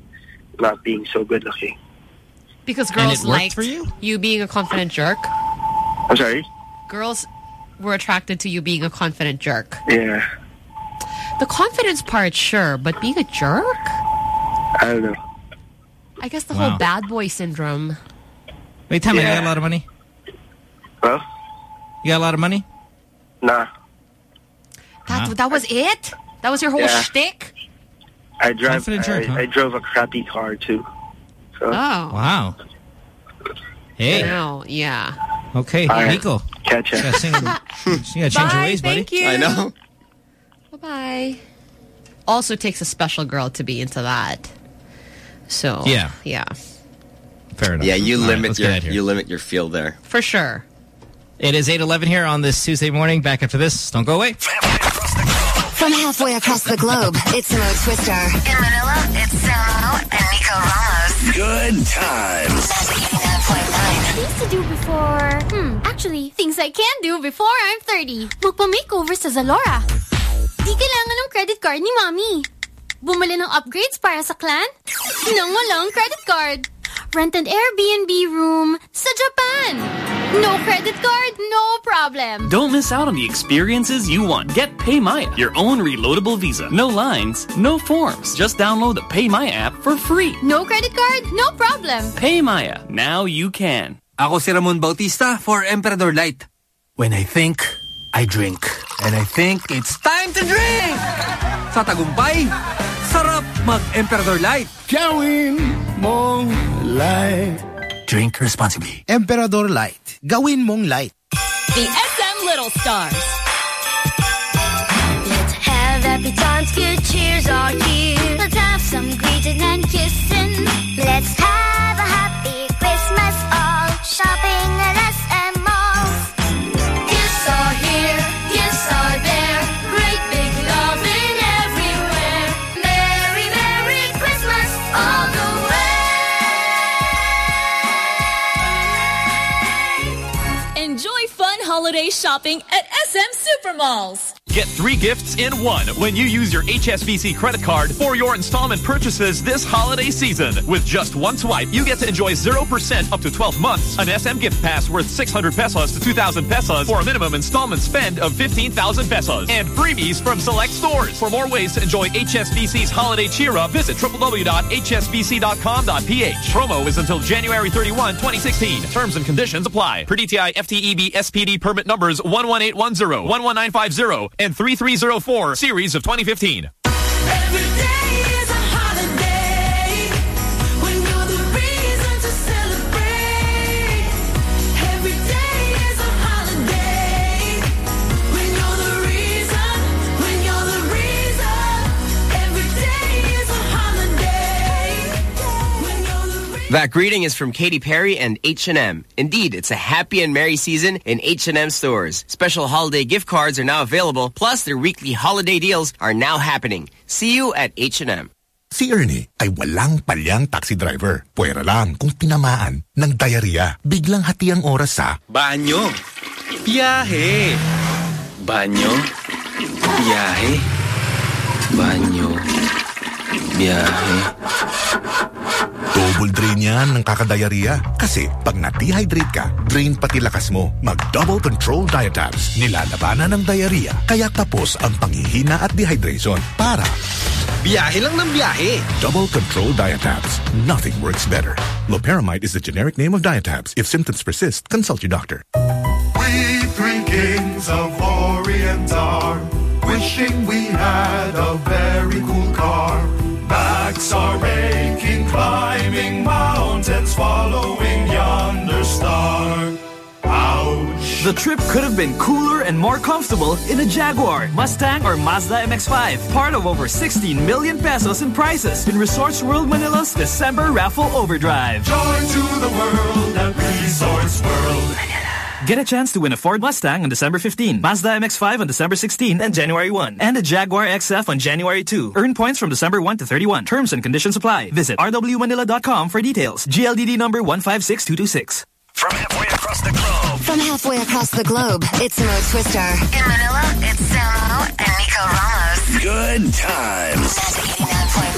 not being so good looking. Because girls it worked liked for you? you being a confident jerk. I'm sorry? Girls were attracted to you being a confident jerk. Yeah, The confidence part, sure, but being a jerk? I don't know. I guess the Wow. whole bad boy syndrome. Wait, tell me, you got a lot of money? Well? You got a lot of money? Nah, That, that was it? That was your whole Yeah. shtick? I drive. Confident jerk, I, huh? I drove a crappy car too. So Oh. Wow. Hey. No, yeah. Okay, All right. Nico. Catch You ya. gotta, sing, you gotta change your Bye, ways, buddy. thank you. I know. Bye-bye. Also takes a special girl to be into that. So, Yeah. Yeah, Fair enough. Yeah, you All right, limit let's your get out here. you limit your field there. for sure. It is 8.11 here on this Tuesday morning. Back after this. Don't go away. From From halfway across the globe, it's Mo Twister. In Manila, it's Samo and Nico Ramos. Good times. Things to do before... Hmm, actually, things I can do before I'm 30. Magpa-makeover sa Zalora. Di kailangan ng credit card ni Mommy. Bumili ng upgrades para sa clan? Nang walang credit card. Rent an Airbnb room sa Japan. No credit card, no problem. Don't miss out on the experiences you want. Get PayMaya, your own reloadable visa. No lines, no forms. Just download the PayMaya app for free. No credit card, no problem. PayMaya, now you can. Ako si Ramon Bautista for Emperador Light. When I think, I drink. And I think it's time to drink! Sa tagumpay, sarap mag-Emperador Light. Gawin mong light. Drink responsibly. Emperador Light. Gawin mong light. The SM Little Stars. Let's have happy times, good cheers are here. Let's have some greeting and kissing. Let's have a happy Christmas all. Shopping at holiday shopping at SM Supermalls. Get three gifts in one when you use your HSBC credit card for your installment purchases this holiday season. With just one swipe, you get to enjoy 0% up to 12 months, an SM gift pass worth 600 pesos to 2,000 pesos for a minimum installment spend of 15,000 pesos, and freebies from select stores. For more ways to enjoy HSBC's holiday cheer up, visit www.hsbc.com.ph. Promo is until January 31, 2016. Terms and conditions apply. Per DTI FTEB SPD permit numbers 11810, 11950, and 3304, series of 2015. That greeting is from Katy Perry and H&M. Indeed, it's a happy and merry season in H&M stores. Special holiday gift cards are now available, plus their weekly holiday deals are now happening. See you at H&M. Si Ernie ay walang palyang taxi driver. Pwera lang kung tinamaan ng diarrhea. Biglang hati ang oras sa Banyo. Biyahe. Banyo. Biyahe. Banyo. Biyahe. Double drain yan ng kakadiarrhea. Kasi pag na-dehydrate ka, drain pati lakas mo. Mag-double control diatabs. Nilalabanan ng diarrhea. Kaya tapos ang panghihina at dehydration. Para Biyahe lang ng biyahe. Double Control Diatabs. Nothing works better. Loperamide is the generic name of Diatabs. If symptoms persist, consult your doctor. We three kings of Orient are wishing we had a very cool car. Backs are aching, climbing mountains, following yonder star. Ouch! The trip could have been cooler and more comfortable in a Jaguar, Mustang, or Mazda MX-5. Part of over 16 million pesos in prizes in Resorts World Manila's December Raffle Overdrive. Joy to the world at Resorts World. Get a chance to win a Ford Mustang on December 15, Mazda MX-5 on December 16 and January 1, and a Jaguar XF on January 2. Earn points from December 1 to 31. Terms and conditions apply. Visit rwmanila.com for details. GLDD number 156226. From halfway across the globe. From halfway across the globe, it's Mo Twister. In Manila, it's Samo and Nico Ramos. Good times.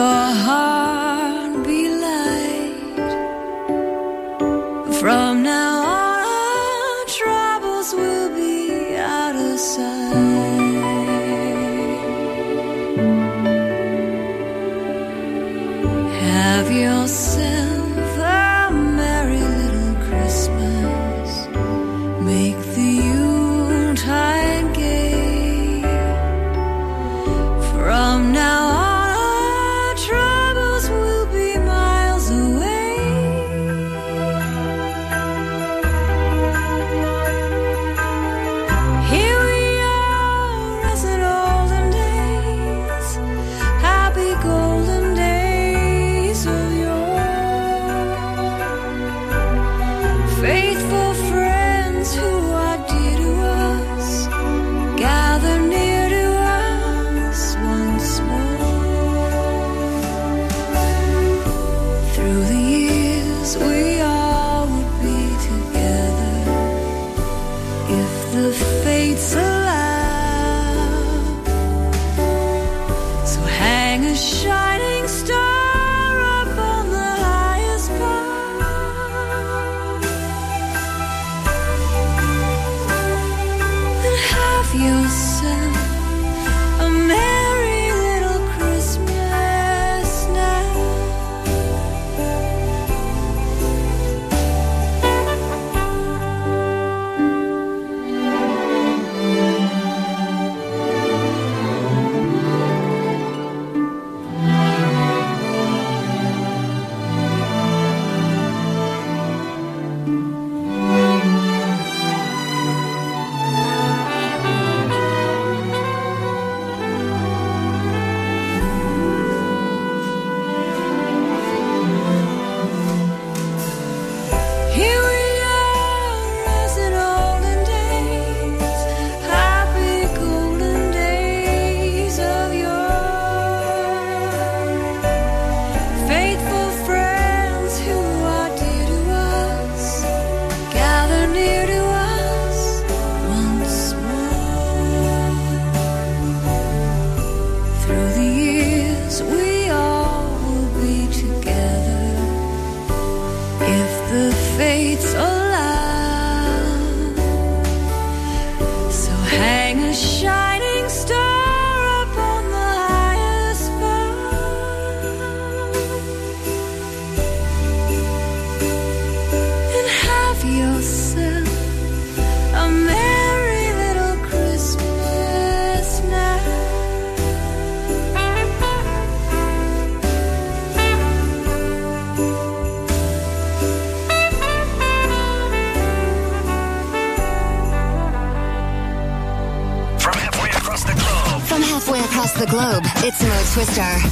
Let yourself Twister.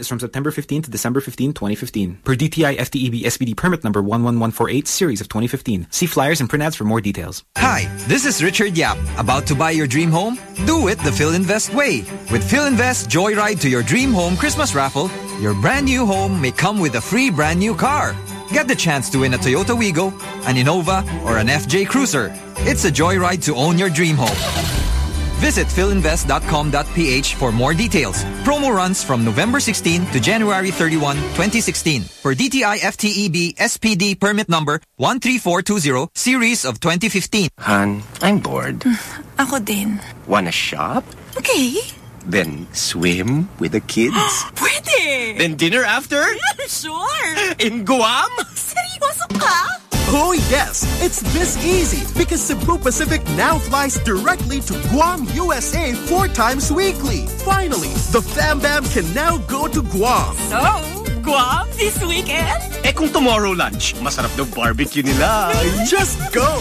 Is from September 15 to December 15, 2015. Per DTI FTEB SPD permit number 11148 series of 2015. See flyers and print ads for more details. Hi, this is Richard Yap. About to buy your dream home? Do it the Filinvest way. With Phil Filinvest Joyride to your dream home Christmas raffle, your brand new home may come with a free brand new car. Get the chance to win a Toyota Wigo, an Innova, or an FJ Cruiser. It's a joyride to own your dream home. Visit filinvest.com.ph for more details. Promo runs from November 16 to January 31, 2016 for DTI FTEB SPD permit number 13420 series of 2015. Han, I'm bored. Mm, ako din. Wanna shop? Okay. Then swim with the kids? Pwede! then dinner after? sure! In Guam? Seryoso ka? Oh yes, it's this easy because Cebu Pacific now flies directly to Guam, USA four times weekly. Finally, the Fam Bam can now go to Guam. So, Guam this weekend? Eh kung tomorrow lunch, masarap daw barbecue nila. Just go!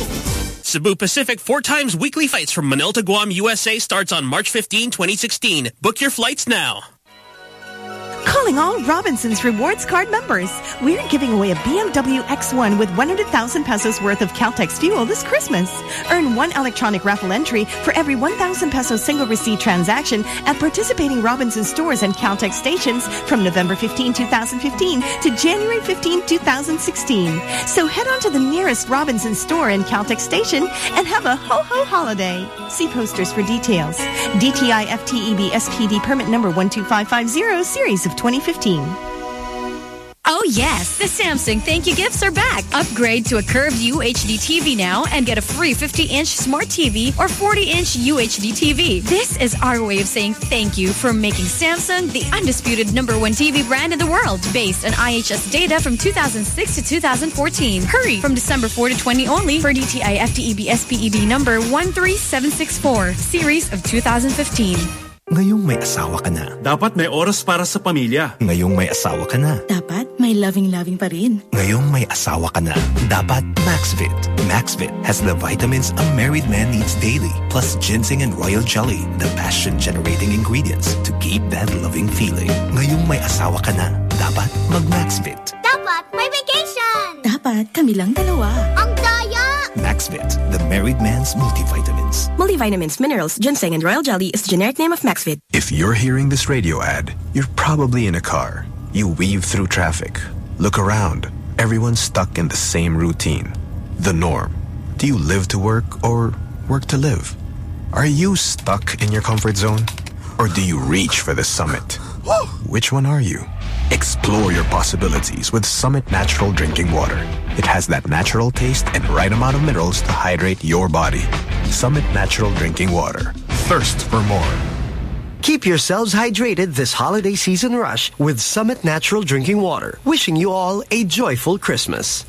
Cebu Pacific four times weekly flights from Manila to Guam, USA starts on March 15, 2016. Book your flights now. Calling all Robinsons Rewards Card members. We're giving away a BMW X1 with 100,000 pesos worth of Caltex fuel this Christmas. Earn one electronic raffle entry for every 1,000 peso single receipt transaction at participating Robinson stores and Caltex stations from November 15, 2015 to January 15, 2016. So head on to the nearest Robinson store and Caltex station and have a ho-ho holiday. See posters for details. DTI FTEB SPD permit number 12550 series of 2015. Oh yes, the Samsung thank you gifts are back. Upgrade to a curved UHD TV now and get a free 50-inch smart TV or 40-inch UHD TV. This is our way of saying thank you for making Samsung the undisputed number one TV brand in the world based on IHS data from 2006 to 2014. Hurry from December 4 to 20 only for DTI FTEB SPED number 13764 series of 2015. Ngayong may asawa ka na. Dapat may oras para sa pamilya. Ngayong may asawa ka na. Dapat may loving-loving pa rin. Ngayong may asawa ka na. Dapat Maxvit. Maxvit has the vitamins a married man needs daily, plus ginseng and royal jelly, the passion-generating ingredients to keep that loving feeling. Ngayong may asawa ka na. Dapat mag-Maxvit. Dapat may vacation! Dapat kami lang dalawa. Ang daya! Maxvit, the married man's multivitamins. Multivitamins, minerals, ginseng, and royal jelly is the generic name of Maxvit. If you're hearing this radio ad, you're probably in a car. You weave through traffic. Look around. Everyone's stuck in the same routine. The norm. Do you live to work or work to live? Are you stuck in your comfort zone? Or do you reach for the summit? Which one are you? Explore your possibilities with Summit Natural Drinking Water. It has that natural taste and right amount of minerals to hydrate your body. Summit Natural Drinking Water. Thirst for more. Keep yourselves hydrated this holiday season rush with Summit Natural Drinking Water. Wishing you all a joyful Christmas.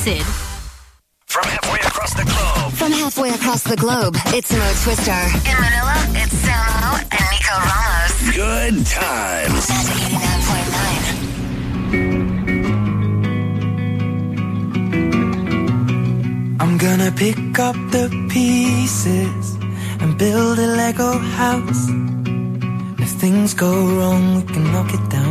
From halfway across the globe. From halfway across the globe, it's Mo Twister. In Manila, it's Samo and Nico Ramos. Good times. I'm gonna pick up the pieces and build a Lego house. If things go wrong, we can knock it down.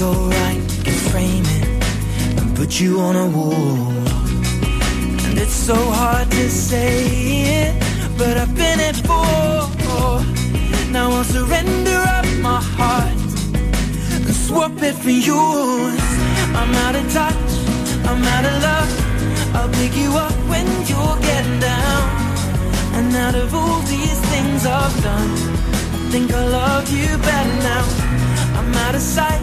go right, we can frame it and put you on a wall. And it's so hard to say it, but I've been it before. Now I'll surrender up my heart and swap it for yours. I'm out of touch, I'm out of love. I'll pick you up when you're getting down. And out of all these things I've done, I think I love you better now. I'm out of sight,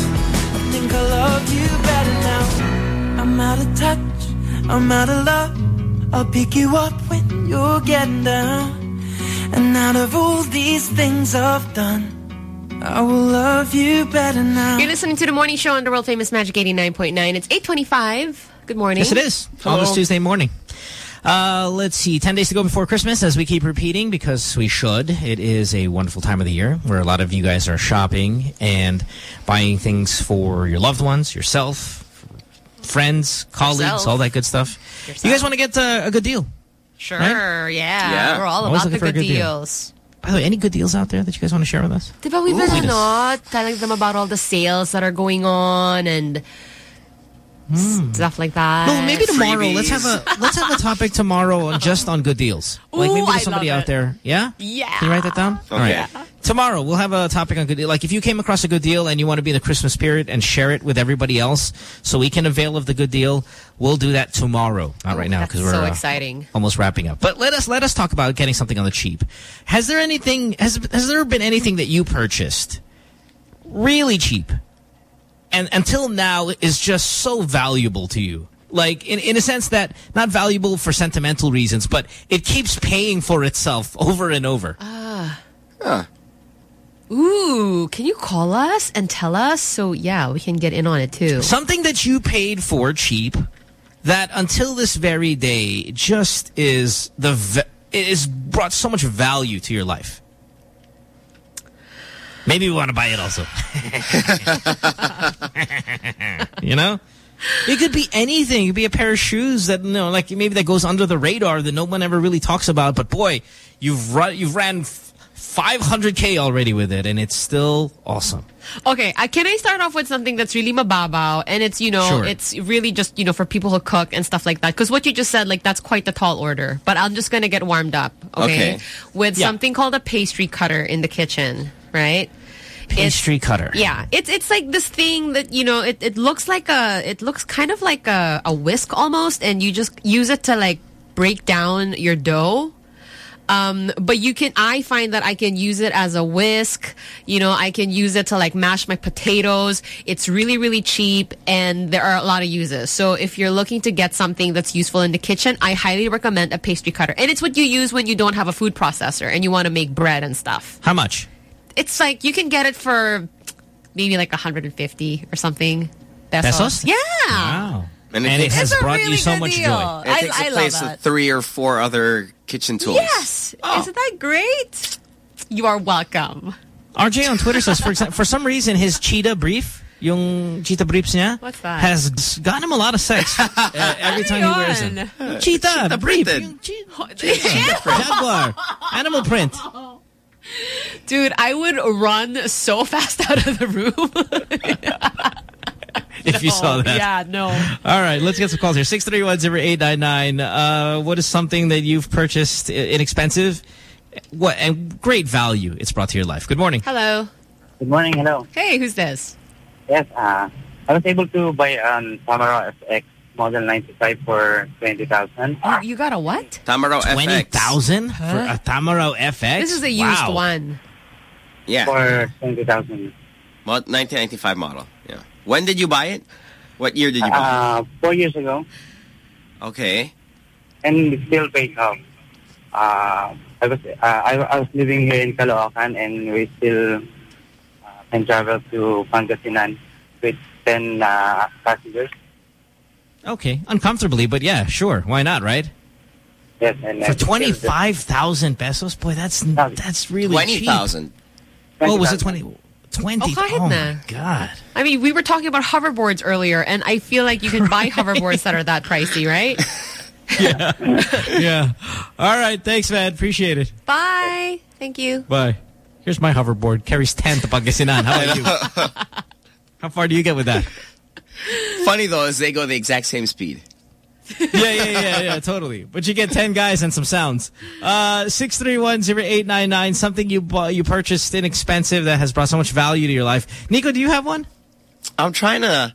think I love you better now. I'm out of touch, I'm out of love. I'll pick you up when you're getting down. And out of all these things I've done, I will love you better now. You're listening to the morning show on the world famous Magic 89.9. It's 825. Good morning. Yes, it is. On this Tuesday morning. Uh, let's see. 10 days to go before Christmas, as we keep repeating, because we should. It is a wonderful time of the year where a lot of you guys are shopping and buying things for your loved ones, yourself, friends, colleagues, Yourself. all that good stuff. You guys want to get uh, a good deal? Sure, Right? yeah. Yeah. We're all Always about the looking for a good, good deal. deals. By the way, any good deals out there that you guys want to share with us? Diba we've been Ooh. ano, telling them about all the sales that are going on and stuff like that. No, maybe tomorrow. Let's have a let's have a topic tomorrow on just on good deals. like maybe there's somebody out there. Yeah. Yeah. Can you write that down? All right. Tomorrow we'll have a topic on good deal. Like if you came across a good deal and you want to be in the Christmas spirit and share it with everybody else, so we can avail of the good deal, we'll do that tomorrow. Not right now because we're so uh, exciting. almost wrapping up. But let us let us talk about getting something on the cheap. Has there anything has has there been anything that you purchased really cheap and until now is just so valuable to you? Like in in a sense that not valuable for sentimental reasons, but it keeps paying for itself over and over. Ah. Ooh, can you call us and tell us? So, yeah, we can get in on it too. Something that you paid for cheap that until this very day just is the v it has brought so much value to your life. Maybe we want to buy it also. you know? It could be anything. It could be a pair of shoes that, you know, like maybe that goes under the radar that no one ever really talks about. But boy, you've run, you've ran 500K already with it and it's still awesome. Okay, uh, can I start off with something that's really mababaw and it's, you know, Sure. it's really just, you know, for people who cook and stuff like that. Because what you just said, like, that's quite the tall order. But I'm just going to get warmed up, okay? Okay. With Yeah. something called a pastry cutter in the kitchen, right? Pastry cutter. Yeah, it's it's like this thing that you know it, it looks like a it looks kind of like a, a whisk almost, and you just use it to like break down your dough. Um, but you can, I find that I can use it as a whisk. You know, I can use it to like mash my potatoes. It's really, really cheap and there are a lot of uses. So if you're looking to get something that's useful in the kitchen, I highly recommend a pastry cutter. And it's what you use when you don't have a food processor and you want to make bread and stuff. How much? It's like, you can get it for maybe like 150 or something. Pesos? Pesos? Yeah. Wow. And it And it has brought really you so much deal. joy. It I- takes I the place that. of three or four other kitchen tools. Yes. Isn't that great? You are welcome. RJ on Twitter says, for for some reason, his cheetah brief, yung cheetah briefs niya, has gotten him a lot of sex uh, every time he wears it. Cheetah, Cheetah brief. printed. cheetah. Jaguar. Animal print. Dude, I would run so fast out of the room. If you saw that. Yeah, no. All right, let's get some calls here. 631-0899. Uh, what is something that you've purchased inexpensive? What and great value it's brought to your life. Good morning. Hello. Good morning, hello. Hey, who's this? Yes, uh, I was able to buy an Tamaraw FX Model 95 for 20000 You, you got a what? Tamaraw FX. 20,000 for a Tamaraw FX? This is a used Wow. one. Yeah. for 20000 Mod- 1995 model. Yeah. When did you buy it? What year did you buy Uh, four years ago. Okay. and it still paid off. Uh, I was uh, I, I was living here in Caloocan, and we still uh, can travel to Pangasinan with 10 uh, passengers. Okay, uncomfortably, but yeah, sure. Why not, right? Yes, and For uh, 25,000 pesos? Boy, that's that's really cheap. 20,000. Oh, was it 20? 20? Oh, oh my God. I mean, we were talking about hoverboards earlier, and I feel like you can buy hoverboards that are that pricey, right? yeah. Yeah all right, thanks, man. Appreciate it. Bye. Thank you. Bye. Here's my hoverboard. Carries 10 to Pangasinan. How about you? How far do you get with that? Funny though is they go the exact same speed. yeah, yeah, yeah, yeah, totally. But you get 10 guys and some sounds. Uh, 631-0899, something you bought, you purchased inexpensive that has brought so much value to your life. Nico, do you have one? I'm trying to,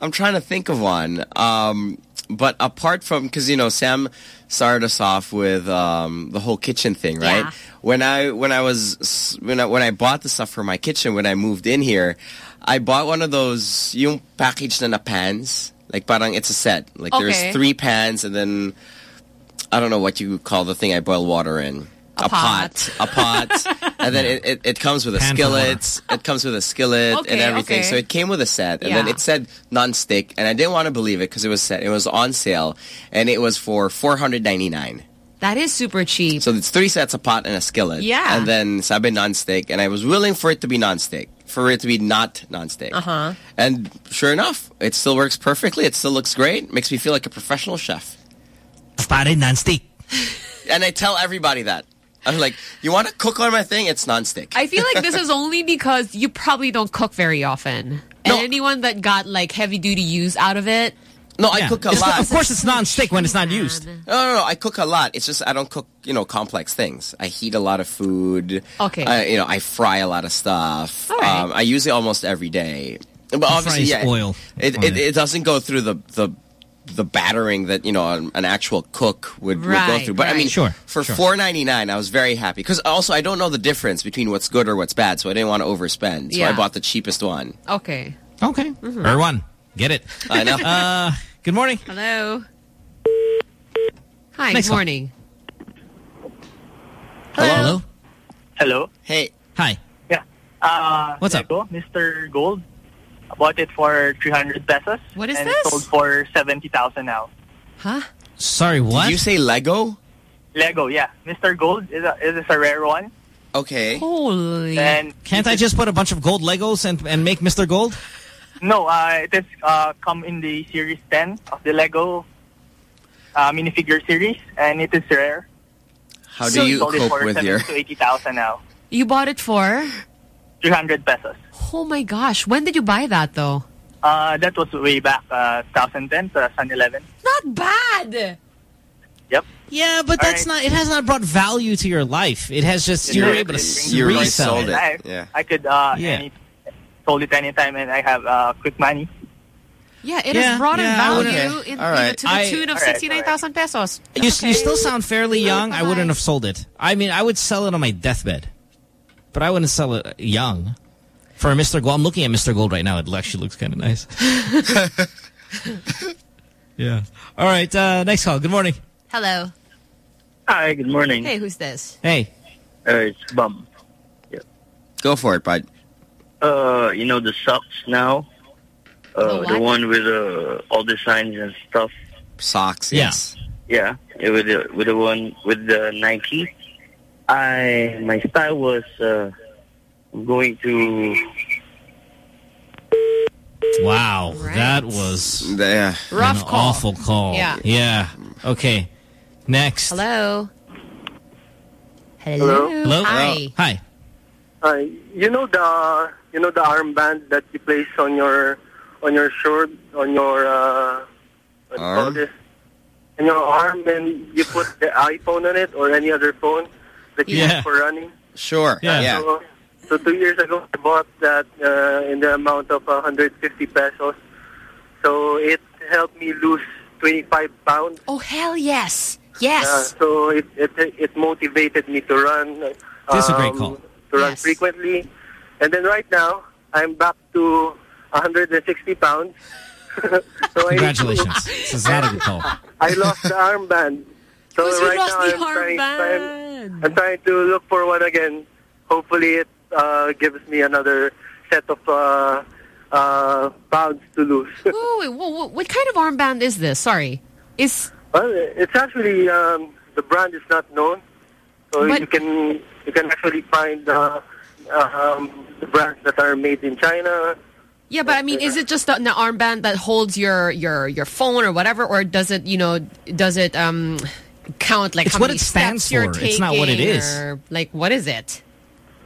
I'm trying to think of one. Um, but apart from, because you know, Sam started us off with um, the whole kitchen thing, right? Yeah. When I when I was when I when I bought the stuff for my kitchen when I moved in here, I bought one of those yung package na na pans. Like parang it's a set. Like Okay. there's three pans and then I don't know what you call the thing I boil water in. A pot. A pot. and then it, it, it comes with a Pan skillet. It comes with a skillet and everything. okay. So it came with a set. And then it said non-stick. And I didn't want to believe it because it was set. It was on sale. And it was for 499 That is super cheap. So it's three sets, a pot and a skillet. Yeah. And then sabi non-stick. And I was willing for it to be non-stick. For it to be not non-stick. Uh-huh. And sure enough, it still works perfectly. It still looks great. Makes me feel like a professional chef. Pare non-stick. And I tell everybody that. I'm like, you want to cook on my thing? It's non-stick. I feel like this is only because you probably don't cook very often. And anyone that got like heavy duty use out of it. No, I cook a It's not- lot. of course it's non-stick when it's not used. No, no, no. I cook a lot. It's just I don't cook, you know, complex things. I heat a lot of food. Okay. I, you know, I fry a lot of stuff. All right. Um, I use it almost every day. But obviously, yeah, oil It, it, it. it doesn't go through the the the battering that you know an, an actual cook would, would go through. But I mean, right. Sure, for sure. four ninety nine, I was very happy because also I don't know the difference between what's good or what's bad, so I didn't want to overspend. So I bought the cheapest one. Okay. Okay. Erwan, get it. I know. Uh, good morning. Hello. Hi, Next good morning. Hello. Hello. Hey. Hi. Yeah. Uh, What's up? Lego, Mr. Gold. I bought it for 300 pesos. What is and this? it sold for 70,000 now. Huh? Sorry, what? Did you say Lego? Lego, yeah. Mr. Gold is a, is a rare one. Okay. Holy. And Can't I just put a bunch of gold Legos and, and make Mr. Gold? No, uh, it is uh, come in the Series 10 of the Lego uh, minifigure series, and it is rare. How do So you sold it cope for with your? to 80,000 now. You bought it for? 300 pesos. Oh my gosh. When did you buy that though? Uh, that was way back uh, 2010 to 2011. Not bad. Yep. Yeah, but that's not. It has not brought value to your life. It has just you're able to You resell it. it. I, Yeah. I could uh, Yeah. Any, sold it anytime, and I have uh, quick money. Yeah, it Yeah, has brought yeah, I in value Okay. in, All you know, right. to the I- tune of All right, 69,000 pesos. You, you still sound fairly young. I wouldn't have sold it. I mean, I would sell it on my deathbed. But I wouldn't sell it young. For Mr. Gold, I'm looking at Mr. Gold right now. It actually looks kind of nice. yeah. All right, uh, next call. Good morning. Hello. Hi, good morning. Hey, who's this? Hey. Uh, it's Bum. Go for it, bud. Uh, you know the socks now? The Uh, the what? one with uh, all the signs and stuff. Socks, yes. Yeah, yeah, with the with the one with the Nike. I my style was uh, going to Wow, that was yeah. Rough an call. awful call. Yeah. Yeah. Okay. Next. Hello. Hello? Hello? Hi. Hi. Uh, you know the you know the armband that you place on your on your shirt on your uh, what you Arm? this? on your arm, and you put the iPhone on it or any other phone that you Yeah. use for running. Sure. Yeah. Yeah. So, so two years ago, I bought that uh, in the amount of 150 pesos. So it helped me lose 25 pounds. Oh, hell yes. Yes. Uh, so it, it it motivated me to run. This is a great um, call. To run frequently, and then right now I'm back to 160 pounds. so I- Congratulations. this is not a good call. I lost the armband. So Because you right lost now the I'm trying, trying, I'm trying to look for one again. Hopefully it uh, gives me another set of uh, uh, pounds to lose. Wait, wait, wait, what, what kind of armband is this? Sorry. Is well, it's actually um, the brand is not known, so But- you can you can actually find uh, um, the brands that are made in China. Yeah, but I mean, is it just an armband that holds your your your phone or whatever, or does it, you know, does it um count like It's how what many it stands steps you're for. It's not what it is. or, Like, what is it?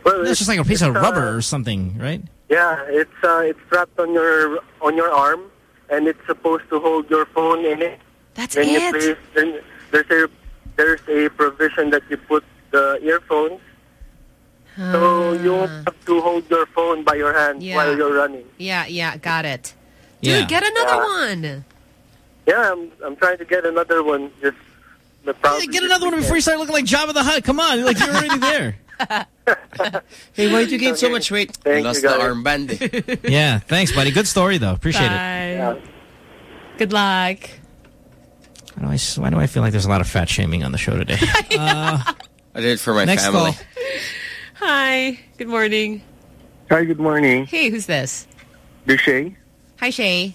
Well, It's just like a piece of it's, uh, rubber or something, right? Yeah, it's uh, it's strapped on your on your arm, and it's supposed to hold your phone in it. That's then You it? place, then there's a there's a provision that you put the earphones, so you have to hold your phone by your hand Yeah. while you're running. Yeah, yeah, got it. Dude, Yeah. get another Yeah. one. Yeah, I'm I'm trying to get another one. Just the probably Get another one before you start looking like Jabba the Hutt. Come on, like you're already there. Hey, why did you gain so much weight? Thank you lost you, the guys. armband. yeah, thanks, buddy. Good story, though. Appreciate it. Bye. Good luck. Why do, I, s- why do I feel like there's a lot of fat shaming on the show today? uh, I did it for my next family. call. Hi. Good morning. Hi, good morning. Hey, who's this? Duche. Hi, Shay.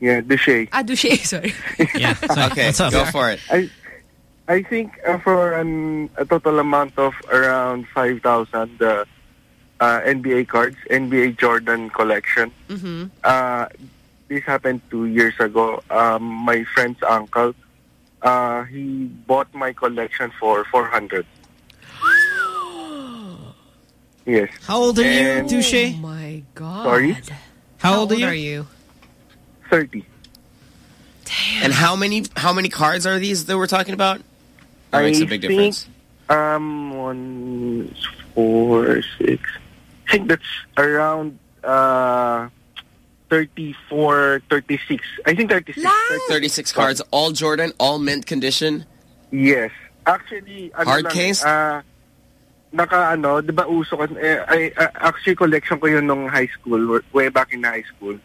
Yeah, Duche. Ah, Duche, sorry. Yeah. okay, What's up? go for it. I I think uh, for an, a total amount of around 5,000 uh, uh, NBA cards, NBA Jordan collection. Mm-hmm. Uh, this happened two years ago. Um, my friend's uncle, uh, he bought my collection for 400. Yes. How old are And- you, Touche? Oh, my God. Sorry? How, old, are you? are you? 30. And how many how many cards are these that we're talking about? That makes a big think, difference. Um, one, four, six. I think that's around uh, 34, 36. I think 36. 36 cards, all Jordan, all mint condition. Yes. Actually, ano Hard case? ah, naka ano, 'di ba uso kasi eh, I, ah, actually collection ko 'yun nung high school, way back in high school.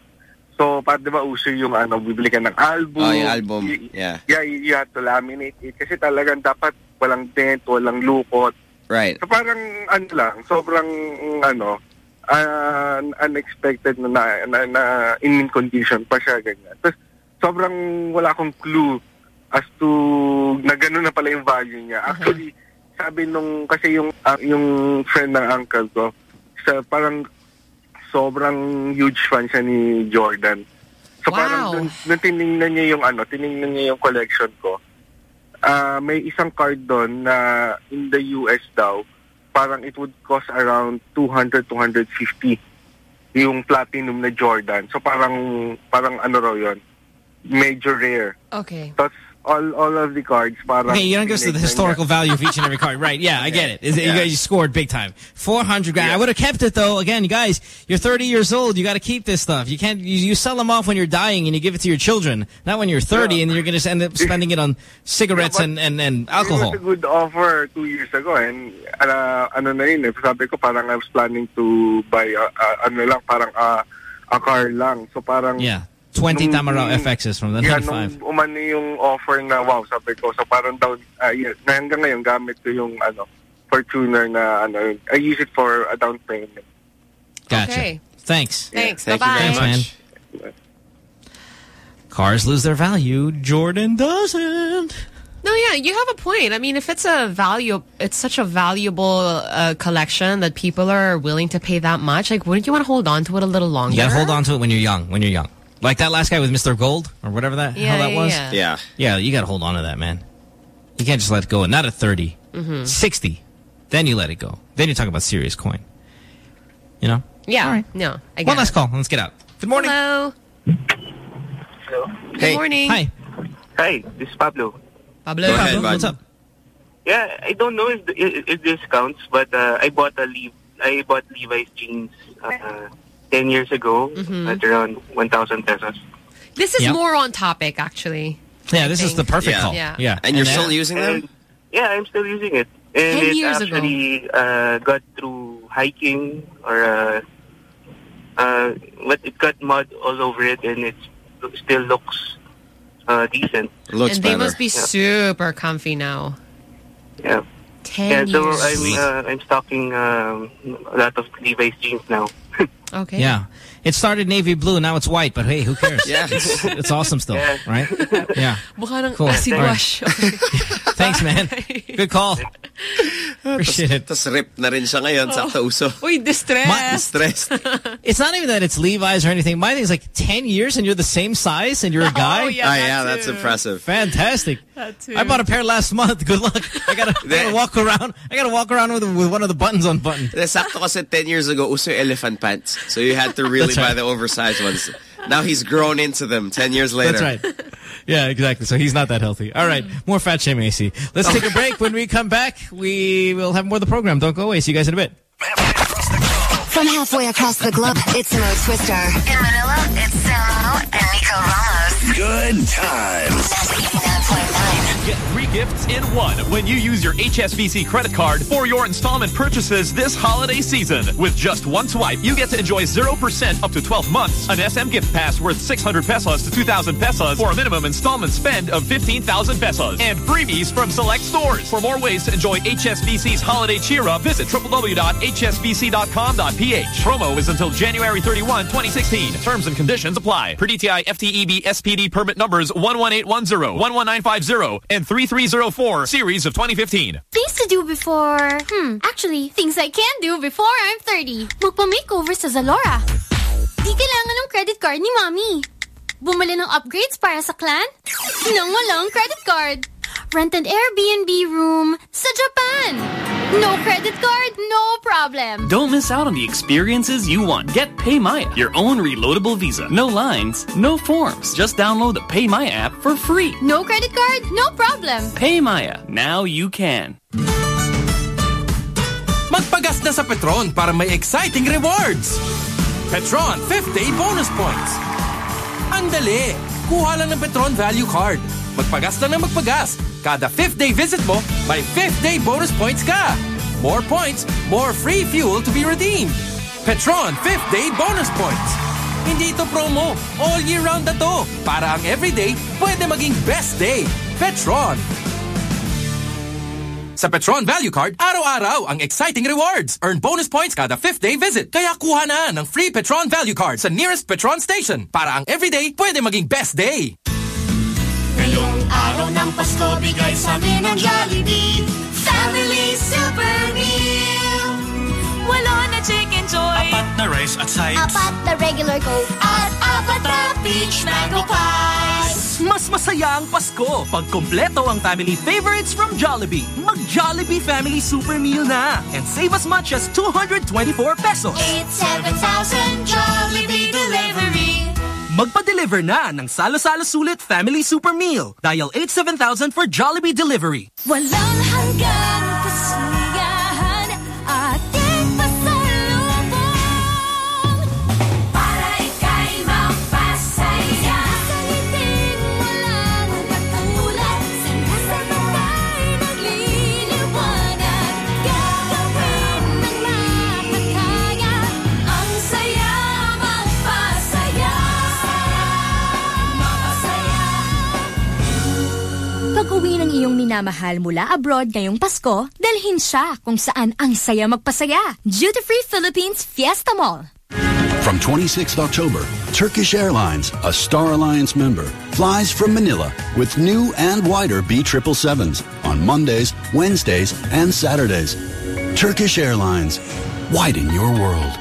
So, pa 'di ba uso yung ano, bibili ka ng album. Oh, yung album. Y- Yeah. Yeah, you, you have to laminate it kasi talagang dapat walang dent, walang lukot. Right. So parang ano lang, sobrang ano, uh, unexpected na, na, na, na in condition pa siya ganyan. Tapos sobrang wala akong clue as to na gano'n na pala yung value niya. Actually, sabi nung kasi yung ah, yung friend ng uncle ko, sa parang sobrang huge fan siya ni Jordan. So Wow. parang nung, nung tiningnan niya yung ano, tiningnan niya yung collection ko, ah may isang card doon na in the US daw, parang it would cost around 200 250 yung platinum na Jordan. So parang parang ano raw 'yon. Major rare. Okay. Tapos all all of the cards parang hey, you don't give us the historical value of each and every card. Right, yeah, I get it. Is it- You Yeah. guys scored big time. 400 grand. I would have kept it, though. Again, you guys, you're 30 years old. You got to keep this stuff. You can't, you, you sell them off when you're dying and you give it to your children. Not when you're 30 and you're going to end up spending it on cigarettes and, and, and alcohol. It was a good offer two years ago and uh, ano na yun eh, sabi ko parang I was planning to buy uh, uh, ano lang, parang uh, a car lang. So parang Yeah. 20 nung- Tamaraw FXs from the yeah, 95. nung umano yung offer na wow, sabi ko. So parang down, uh, yeah, na hanggang ngayon gamit ko yung ano, Fortuner na ano, I use it for a down payment. Gotcha. Okay. Thanks. Thanks. Thank you Bye-bye. very Thanks, much. man. Cars lose their value. Jordan doesn't. No, yeah, you have a point. I mean, if it's a value, it's such a valuable uh, collection that people are willing to pay that much. Like, wouldn't you want to hold on to it a little longer? You got to hold on to it when you're young. When you're young. Like that last guy with Mr. Gold or whatever that Yeah, hell that yeah, was. yeah. Yeah. Yeah, you got to hold on to that, man. You can't just let it go. Not at 30. Mhm. 60. Then you let it go. Then you talk about serious coin. You know? Yeah. No, I One last it. call. Let's get out. Good morning. Hello. Hello. Good morning. Hi. Hi, this is Pablo. Pablo. Go ahead, Pablo, bud. What's up? Yeah, I don't know if, if, if this counts, but uh, I bought a Le- I bought Levi's jeans uh, ten years ago Mhm. at around one thousand pesos. This is Yep. more on topic, actually. Yeah, this is the perfect Yeah. call. Yeah. Yeah. And you're that- still using them? Yeah, I'm still using it. And 10 it years ago. actually uh, got through hiking or uh, uh, but it got mud all over it, and it still looks uh, decent. Looks and they better. must be super comfy now. Yeah. Ten Yeah, so years. I'm uh, I'm stocking um, a lot of Levi's jeans now. Okay. Yeah. It started navy blue, now it's white, but hey, who cares? Yeah. It's, it's awesome still, Yeah. right? Yeah. Mukha ng Cool. acid All right. wash. Thanks, man. Good call. Appreciate it. Tapos rip na rin siya ngayon, sakto uso. Uy, distress. Stressed. It's not even that it's Levi's or anything. My thing is like 10 years and you're the same size and you're a guy? Oh, yeah, Ah, that yeah, that's impressive. Fantastic. That too. I bought a pair last month. Good luck. I gotta, I gotta walk around. I gotta walk around with with one of the buttons unbuttoned. Eh, Sakto kasi 10 years ago, uso elephant pants. So you had to really That's right. buy the oversized ones. Now he's grown into them 10 years later. That's right. Yeah, exactly. So he's not that healthy. All right, mm. more fat shaming, AC. Let's take a break. When we come back, we will have more of the program. Don't go away. See you guys in a bit. From halfway across the globe, it's Mo Twister. In Manila, it's Samo and Nico Ramos. Good times. Get three gifts in one when you use your HSBC credit card for your installment purchases this holiday season. With just one swipe, you get to enjoy 0% up to 12 months, an SM gift pass worth 600 pesos to 2,000 pesos for a minimum installment spend of 15,000 pesos, and freebies from select stores. For more ways to enjoy HSBC's holiday cheer up, visit www.hsbc.com.ph. Promo is until January 31, 2016. Terms and conditions apply. Per DTI FTEB SPD permit numbers 11810, 11950, and 3304, series of 2015. Things to do before... Hmm, actually, things I can do before I'm 30. Magpa-makeover sa Zalora. Di kailangan ng credit card ni Mommy. Bumili ng upgrades para sa clan? Nang walang credit card. Rent an Airbnb room sa Japan. No credit card, no problem. Don't miss out on the experiences you want. Get PayMaya, your own reloadable visa. No lines, no forms. Just download the PayMaya app for free. No credit card, no problem. PayMaya, now you can. Magpagas na sa Petron para may exciting rewards! Petron 5th Day Bonus Points. Ang dali! Kuha lang ng Petron Value Card. Magpagas lang ng magpagas. Kada 5th day visit mo, may 5th day bonus points ka. More points, more free fuel to be redeemed. Petron 5th Day Bonus Points. Hindi ito promo. All year round na to. Para ang everyday, pwede maging best day. Petron. Sa Petron Value Card, araw-araw ang exciting rewards. Earn bonus points kada 5th day visit. Kaya kuha na ng free Petron Value Card sa nearest Petron station. Para ang everyday, pwede maging best day. Ngayong araw ng Pasko, bigay sa amin ang Jollibee Family Super Meal Walo na chicken joy Apat na rice at sides. Apat na regular Coke At apat na peach mango pies Mas masaya ang Pasko pag kompleto ang family favorites from Jollibee. Mag-Jollibee Family Super Meal na and save as much as 224 pesos. 8, 7,000 Jollibee delivery Magpa-deliver na ng Salo-Salo Sulit Family Super Meal. Dial 87000 for Jollibee Delivery. Walang Ng iyong minamahal mula abroad ngayong Pasko, dalhin siya kung saan ang saya magpasaya. Duty Free Philippines Fiesta Mall. From 26th October, Turkish Airlines, a Star Alliance member, flies from Manila with new and wider B777s on Mondays, Wednesdays, and Saturdays. Turkish Airlines, widen your world.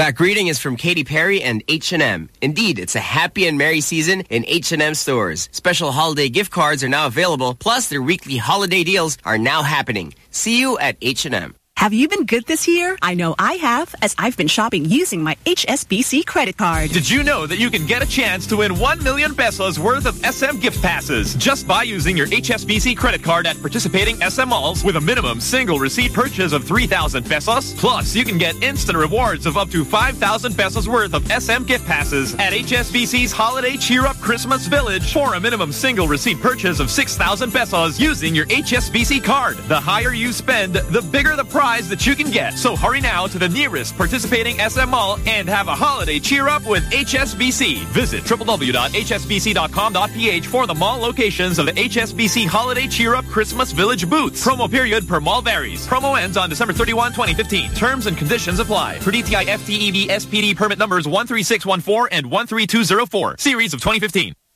That greeting is from Katy Perry and H&M. Indeed, it's a happy and merry season in H&M stores. Special holiday gift cards are now available, plus their weekly holiday deals are now happening. See you at H&M. Have you been good this year? I know I have, as I've been shopping using my HSBC credit card. Did you know that you can get a chance to win 1 million pesos worth of SM gift passes just by using your HSBC credit card at participating SM malls with a minimum single receipt purchase of 3,000 pesos? Plus, you can get instant rewards of up to 5,000 pesos worth of SM gift passes at HSBC's Holiday Cheer Up Christmas Village for a minimum single receipt purchase of 6,000 pesos using your HSBC card. The higher you spend, the bigger the prize that you can get. So hurry now to the nearest participating SM mall and have a holiday cheer up with HSBC. Visit www.hsbc.com.ph for the mall locations of the HSBC Holiday Cheer Up Christmas Village booths. Promo period per mall varies. Promo ends on December 31, 2015. Terms and conditions apply. For DTI FTEB SPD permit numbers 13614 and 13204. Series of 2015.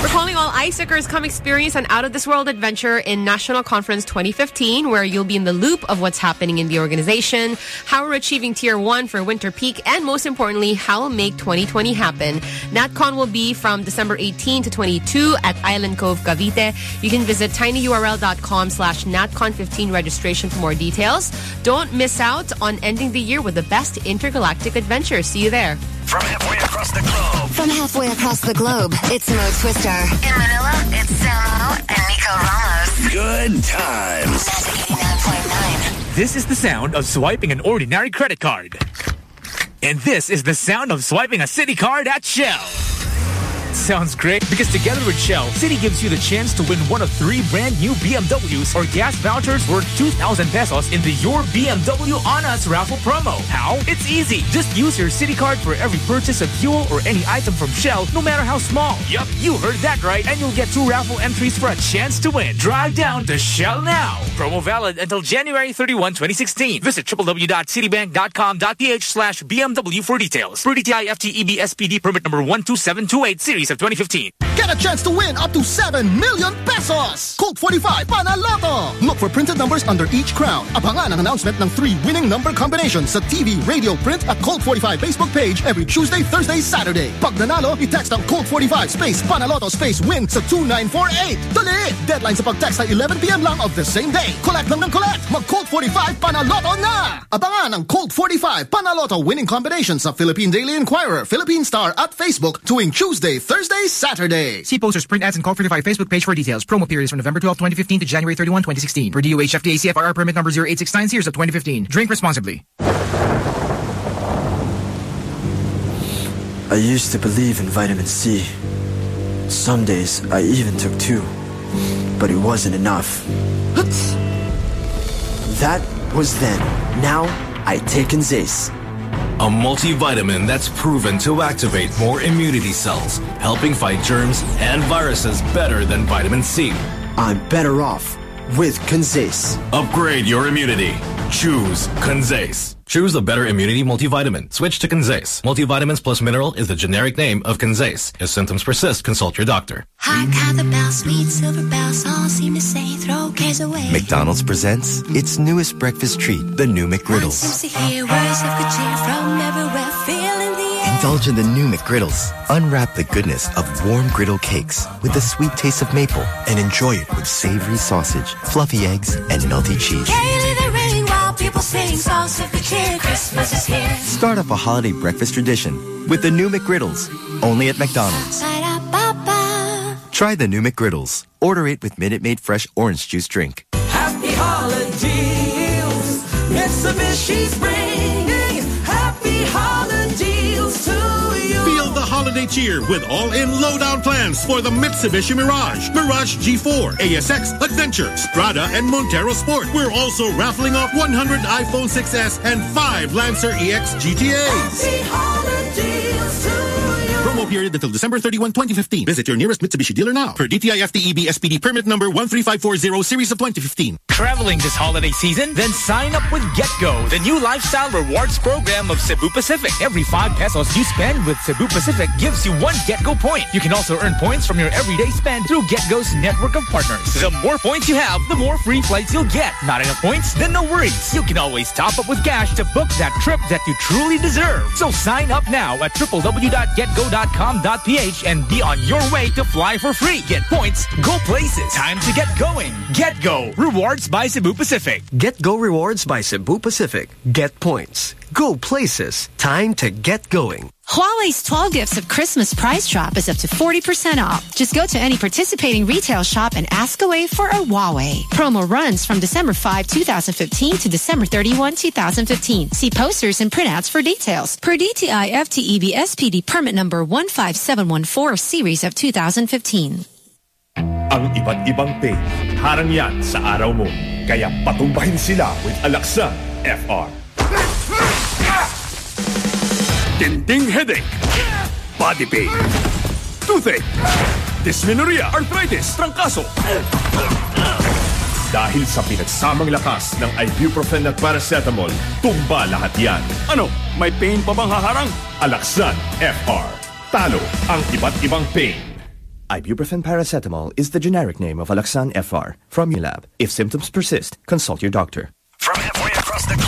We're calling all Icekers come experience an out-of-this-world adventure in National Conference 2015 where you'll be in the loop of what's happening in the organization, how we're achieving Tier 1 for winter peak, and most importantly, how we'll make 2020 happen. NatCon will be from December 18 to 22 at Island Cove, Cavite. You can visit tinyurl.com slash natcon15 registration for more details. Don't miss out on ending the year with the best intergalactic adventure. See you there. From halfway across the globe. From halfway across the globe, it's Mo Twister. In Manila, it's Samo and Nico Ramos. Good times. This is the sound of swiping an ordinary credit card. And this is the sound of swiping a Citi card at Shell. Sounds great because together with Shell, Citi gives you the chance to win one of three brand new BMWs or gas vouchers worth 2,000 pesos in the Your BMW On Us raffle promo. How? It's easy. Just use your Citi card for every purchase of fuel or any item from Shell, no matter how small. Yup, you heard that right. And you'll get two raffle entries for a chance to win. Drive down to Shell now. Promo valid until January 31, 2016. Visit www.citibank.com.ph slash BMW for details. For DTI FTEB SPD permit number 12728 series of 2015. Get a chance to win up to 7 million pesos! Colt 45 Panaloto! Look for printed numbers under each crown. Abangan ang announcement ng three winning number combinations sa TV, radio, print at Colt 45 Facebook page every Tuesday, Thursday, Saturday. Pag nanalo, i-text ang Colt 45 space Panaloto space win sa 2948. Dali! Deadline sa pag-text ay 11pm lang of the same day. Collect lang ng collect! Mag Colt 45 Panaloto na! Abangan ang Colt 45 Panaloto winning combinations sa Philippine Daily Inquirer, Philippine Star at Facebook tuwing Tuesday, Thursday, Saturday. See posters, print ads, and Colt 45 Facebook page for details. Promo period is from November 12, 2015 to January 31, 2016. For DOH FDA CFRR permit number 0869 series of 2015. Drink responsibly. I used to believe in vitamin C. Some days I even took two, but it wasn't enough. That was then. Now I take Zace. A multivitamin that's proven to activate more immunity cells, helping fight germs and viruses better than vitamin C. I'm better off with Conzace. Upgrade your immunity. Choose Conzace. Choose a better immunity multivitamin. Switch to Conzace. Multivitamins plus mineral is the generic name of Conzace. If symptoms persist, consult your doctor. Hot cowbell, sweet silver bells, all seem to say throw cares away. McDonald's presents its newest breakfast treat, the new McGriddles. Indulge in the new McGriddles. Unwrap the goodness of warm griddle cakes with the sweet taste of maple and enjoy it with savory sausage, fluffy eggs, and melty cheese. Gaily the ring while people sing songs of good cheer. Christmas is here. Start up a holiday breakfast tradition with the new McGriddles, only at McDonald's. Try the new McGriddles. Order it with Minute Maid Fresh Orange Juice Drink. Happy holidays. Mitsubishi's bringing happy holidays holiday cheer with all-in low-down plans for the Mitsubishi Mirage, Mirage G4, ASX, Adventure, Strada, and Montero Sport. We're also raffling off 100 iPhone 6s and 5 Lancer EX GTAs. Happy holidays period until December 31, 2015. Visit your nearest Mitsubishi dealer now. Per DTI FTEB SPD permit number 13540 series of 2015. Traveling this holiday season? Then sign up with GetGo, the new lifestyle rewards program of Cebu Pacific. Every 5 pesos you spend with Cebu Pacific gives you one GetGo point. You can also earn points from your everyday spend through GetGo's network of partners. The more points you have, the more free flights you'll get. Not enough points? Then no worries. You can always top up with cash to book that trip that you truly deserve. So sign up now at www.getgo.com.ph and be on your way to fly for free. Get points, go places. Time to get going. Get Go. Rewards by Cebu Pacific. Get Go Rewards by Cebu Pacific. Get points. Go places. Time to get going. Huawei's 12 gifts of Christmas price drop is up to 40% off. Just go to any participating retail shop and ask away for a Huawei. Promo runs from December 5, 2015 to December 31, 2015. See posters and printouts for details. Per DTI FTEB SPD permit number 15714 series of 2015. Ang iba't ibang pain, harang yan sa araw mo. Kaya patumbahin sila with Alaxan FR. Tinting headache, body pain, toothache, dysmenorrhea, arthritis, trangkaso. Dahil sa pinagsamang lakas ng ibuprofen at paracetamol, tumba lahat yan. Ano, may pain pa bang haharang? Alaxan FR. Talo ang iba't ibang pain. Ibuprofen paracetamol is the generic name of Alaxan FR from Unilab. If symptoms persist, consult your doctor. From halfway across the globe. From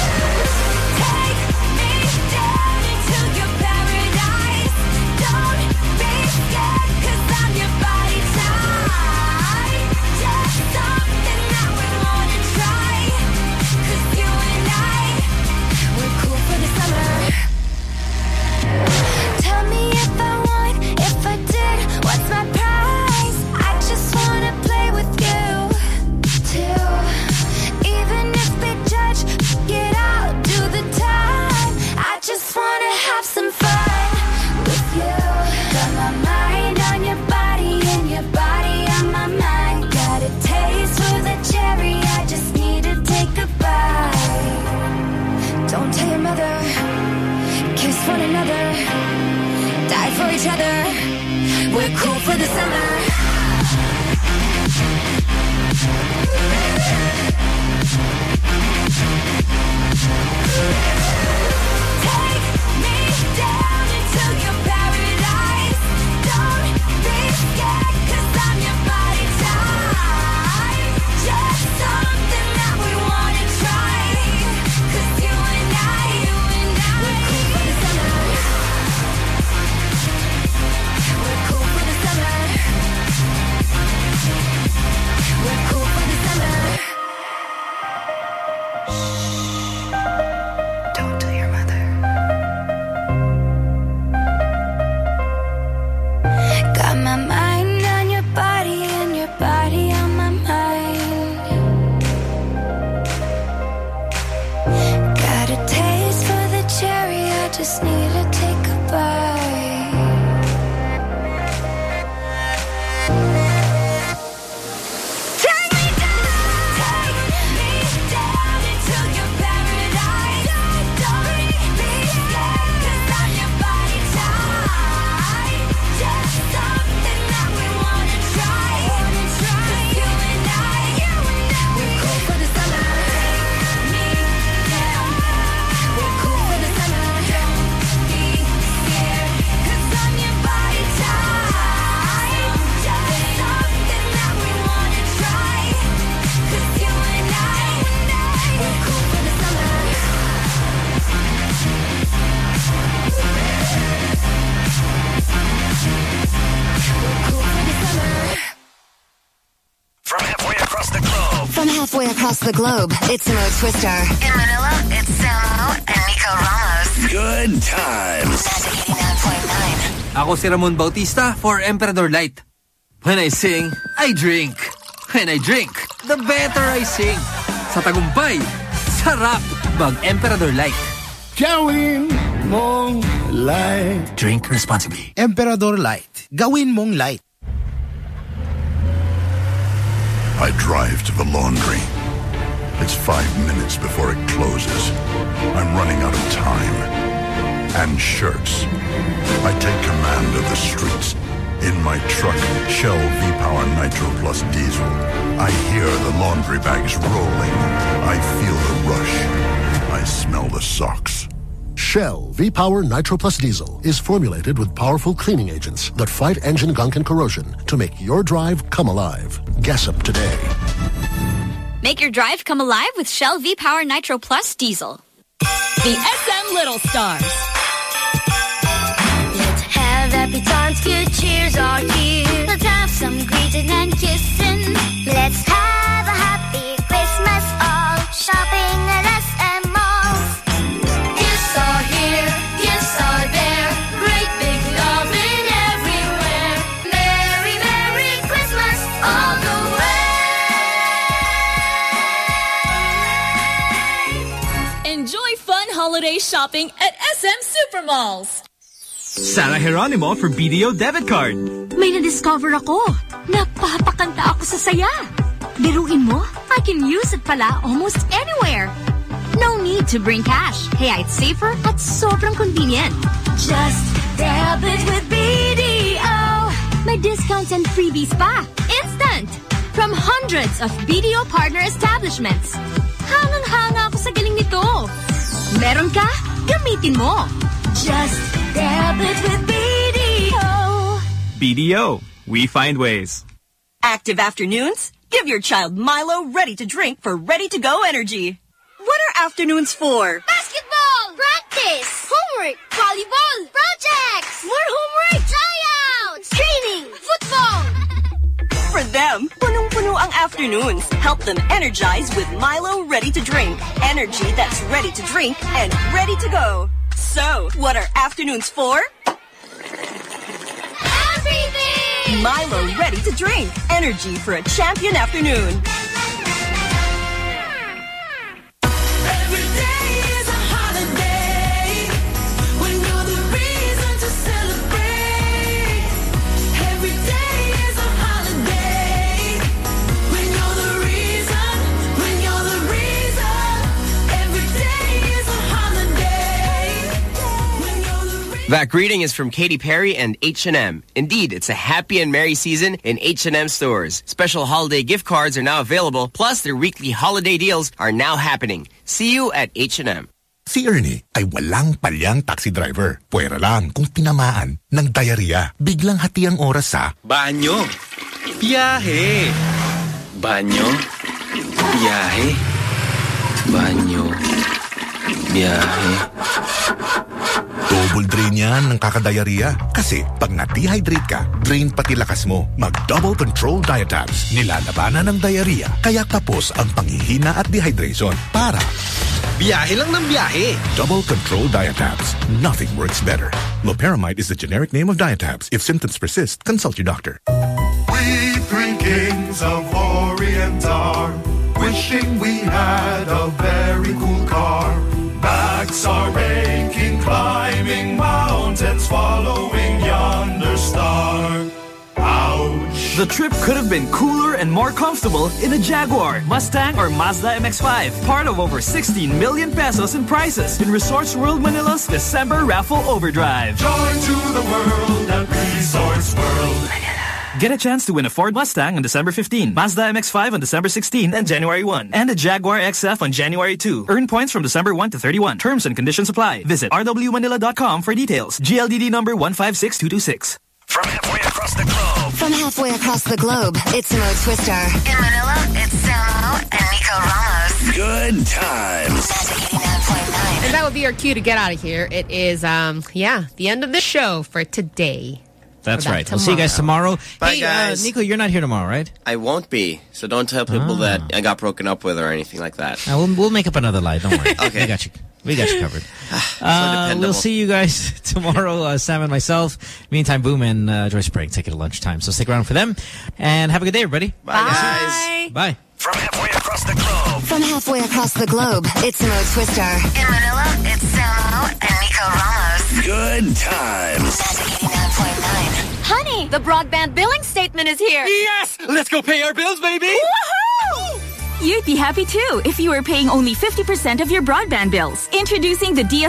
each other. We're cool for the summer. Yeah. From halfway across the globe, it's Mo Twister. In Manila, it's Samo and Nico Ramos. Good times. Ako si Ramon Bautista for Emperador Light. When I sing, I drink. When I drink, the better I sing. Sa tagumpay, sarap mag Emperador Light. Gawin mong light. Drink responsibly. Emperador Light. Gawin mong light. I drive to the laundry. It's five minutes before it closes. I'm running out of time. And shirts. I take command of the streets. In my truck, Shell V-Power Nitro Plus Diesel. I hear the laundry bags rolling. I feel the rush. I smell the socks. Shell V-Power Nitro Plus Diesel is formulated with powerful cleaning agents that fight engine gunk and corrosion to make your drive come alive. Gas up today. Make your drive come alive with Shell V-Power Nitro Plus Diesel. The SM Little Stars. Let's have happy times, good cheers are here. Let's have some greeting and kissing. Let's have a happy Christmas all. Shopping at SM holiday shopping at SM Supermalls. Sarah Geronimo for BDO Debit Card. May na-discover ako. Napapakanta ako sa saya. Biruin mo, I can use it pala almost anywhere. No need to bring cash. Kaya it's safer at sobrang convenient. Just debit with BDO. May discounts and freebies pa. Instant! From hundreds of BDO partner establishments. Hangang-hanga ako sa galing nito. Meron ka? Gamitin mo. Just debit with BDO. BDO. We find ways. Active afternoons? Give your child Milo ready to drink for ready to go energy. What are afternoons for? Basketball! Practice! Homework! Volleyball! Projects! More homework! Tryouts! Training! Football! For them, punong-puno ang afternoons. Help them energize with Milo ready to drink. Energy that's ready to drink and ready to go. So, what are afternoons for? Everything! Milo ready to drink. Energy for a champion afternoon. That greeting is from Katy Perry and H&M. Indeed, it's a happy and merry season in H&M stores. Special holiday gift cards are now available, plus their weekly holiday deals are now happening. See you at H&M. Si Ernie ay walang palyang taxi driver. Pwera lang kung tinamaan ng diarrhea. Biglang hati ang oras sa Banyo. Biyahe. Banyo. Biyahe. Banyo. Biyahe. Double drain yan ng kakadiarrhea. Kasi pag na-dehydrate ka, drain pati lakas mo. Mag-double control diatabs. Nilalabanan ng diarrhea. Kaya tapos ang panghihina at dehydration. Para Biyahe lang ng biyahe. Double Control Diatabs. Nothing works better. Loperamide is the generic name of Diatabs. If symptoms persist, consult your doctor. We three kings of Orient are wishing we had a very cool car. Backs are aching, climbing mountains, following yonder star. Ouch! The trip could have been cooler and more comfortable in a Jaguar, Mustang, or Mazda MX-5. Part of over 16 million pesos in prizes in Resorts World Manila's December Raffle Overdrive. Joy to the world at Resorts World. Get a chance to win a Ford Mustang on December 15, Mazda MX-5 on December 16 and January 1, and a Jaguar XF on January 2. Earn points from December 1 to 31. Terms and conditions apply. Visit rwmanila.com for details. GLDD number 156226. From halfway across the globe. From halfway across the globe, it's Mo Twister. In Manila, it's Samo and Nico Ramos. Good times. And that would be our cue to get out of here. It is, um, yeah, the end of the show for today. That's right. that We'll see you guys tomorrow. Bye, hey, guys. Uh, Nico, you're not here tomorrow, right? I won't be. So don't tell people Ah. that I got broken up with or anything like that. Uh, we'll, we'll make up another lie. Don't worry. Okay. We got you. We got you covered. uh, dependable. we'll see you guys tomorrow, uh, Sam and myself. Meantime, Boom and uh, Joyce Pring take it at lunchtime. So stick around for them. And have a good day, everybody. Bye, guys. Bye. From halfway across the globe. From halfway across the globe, it's Mo Twister. In Manila, it's Samo and Nico Ramos. Good times. Honey, the broadband billing statement is here. Yes! Let's go pay our bills, baby! Woohoo! You'd be happy too if you were paying only 50% of your broadband bills. Introducing the DS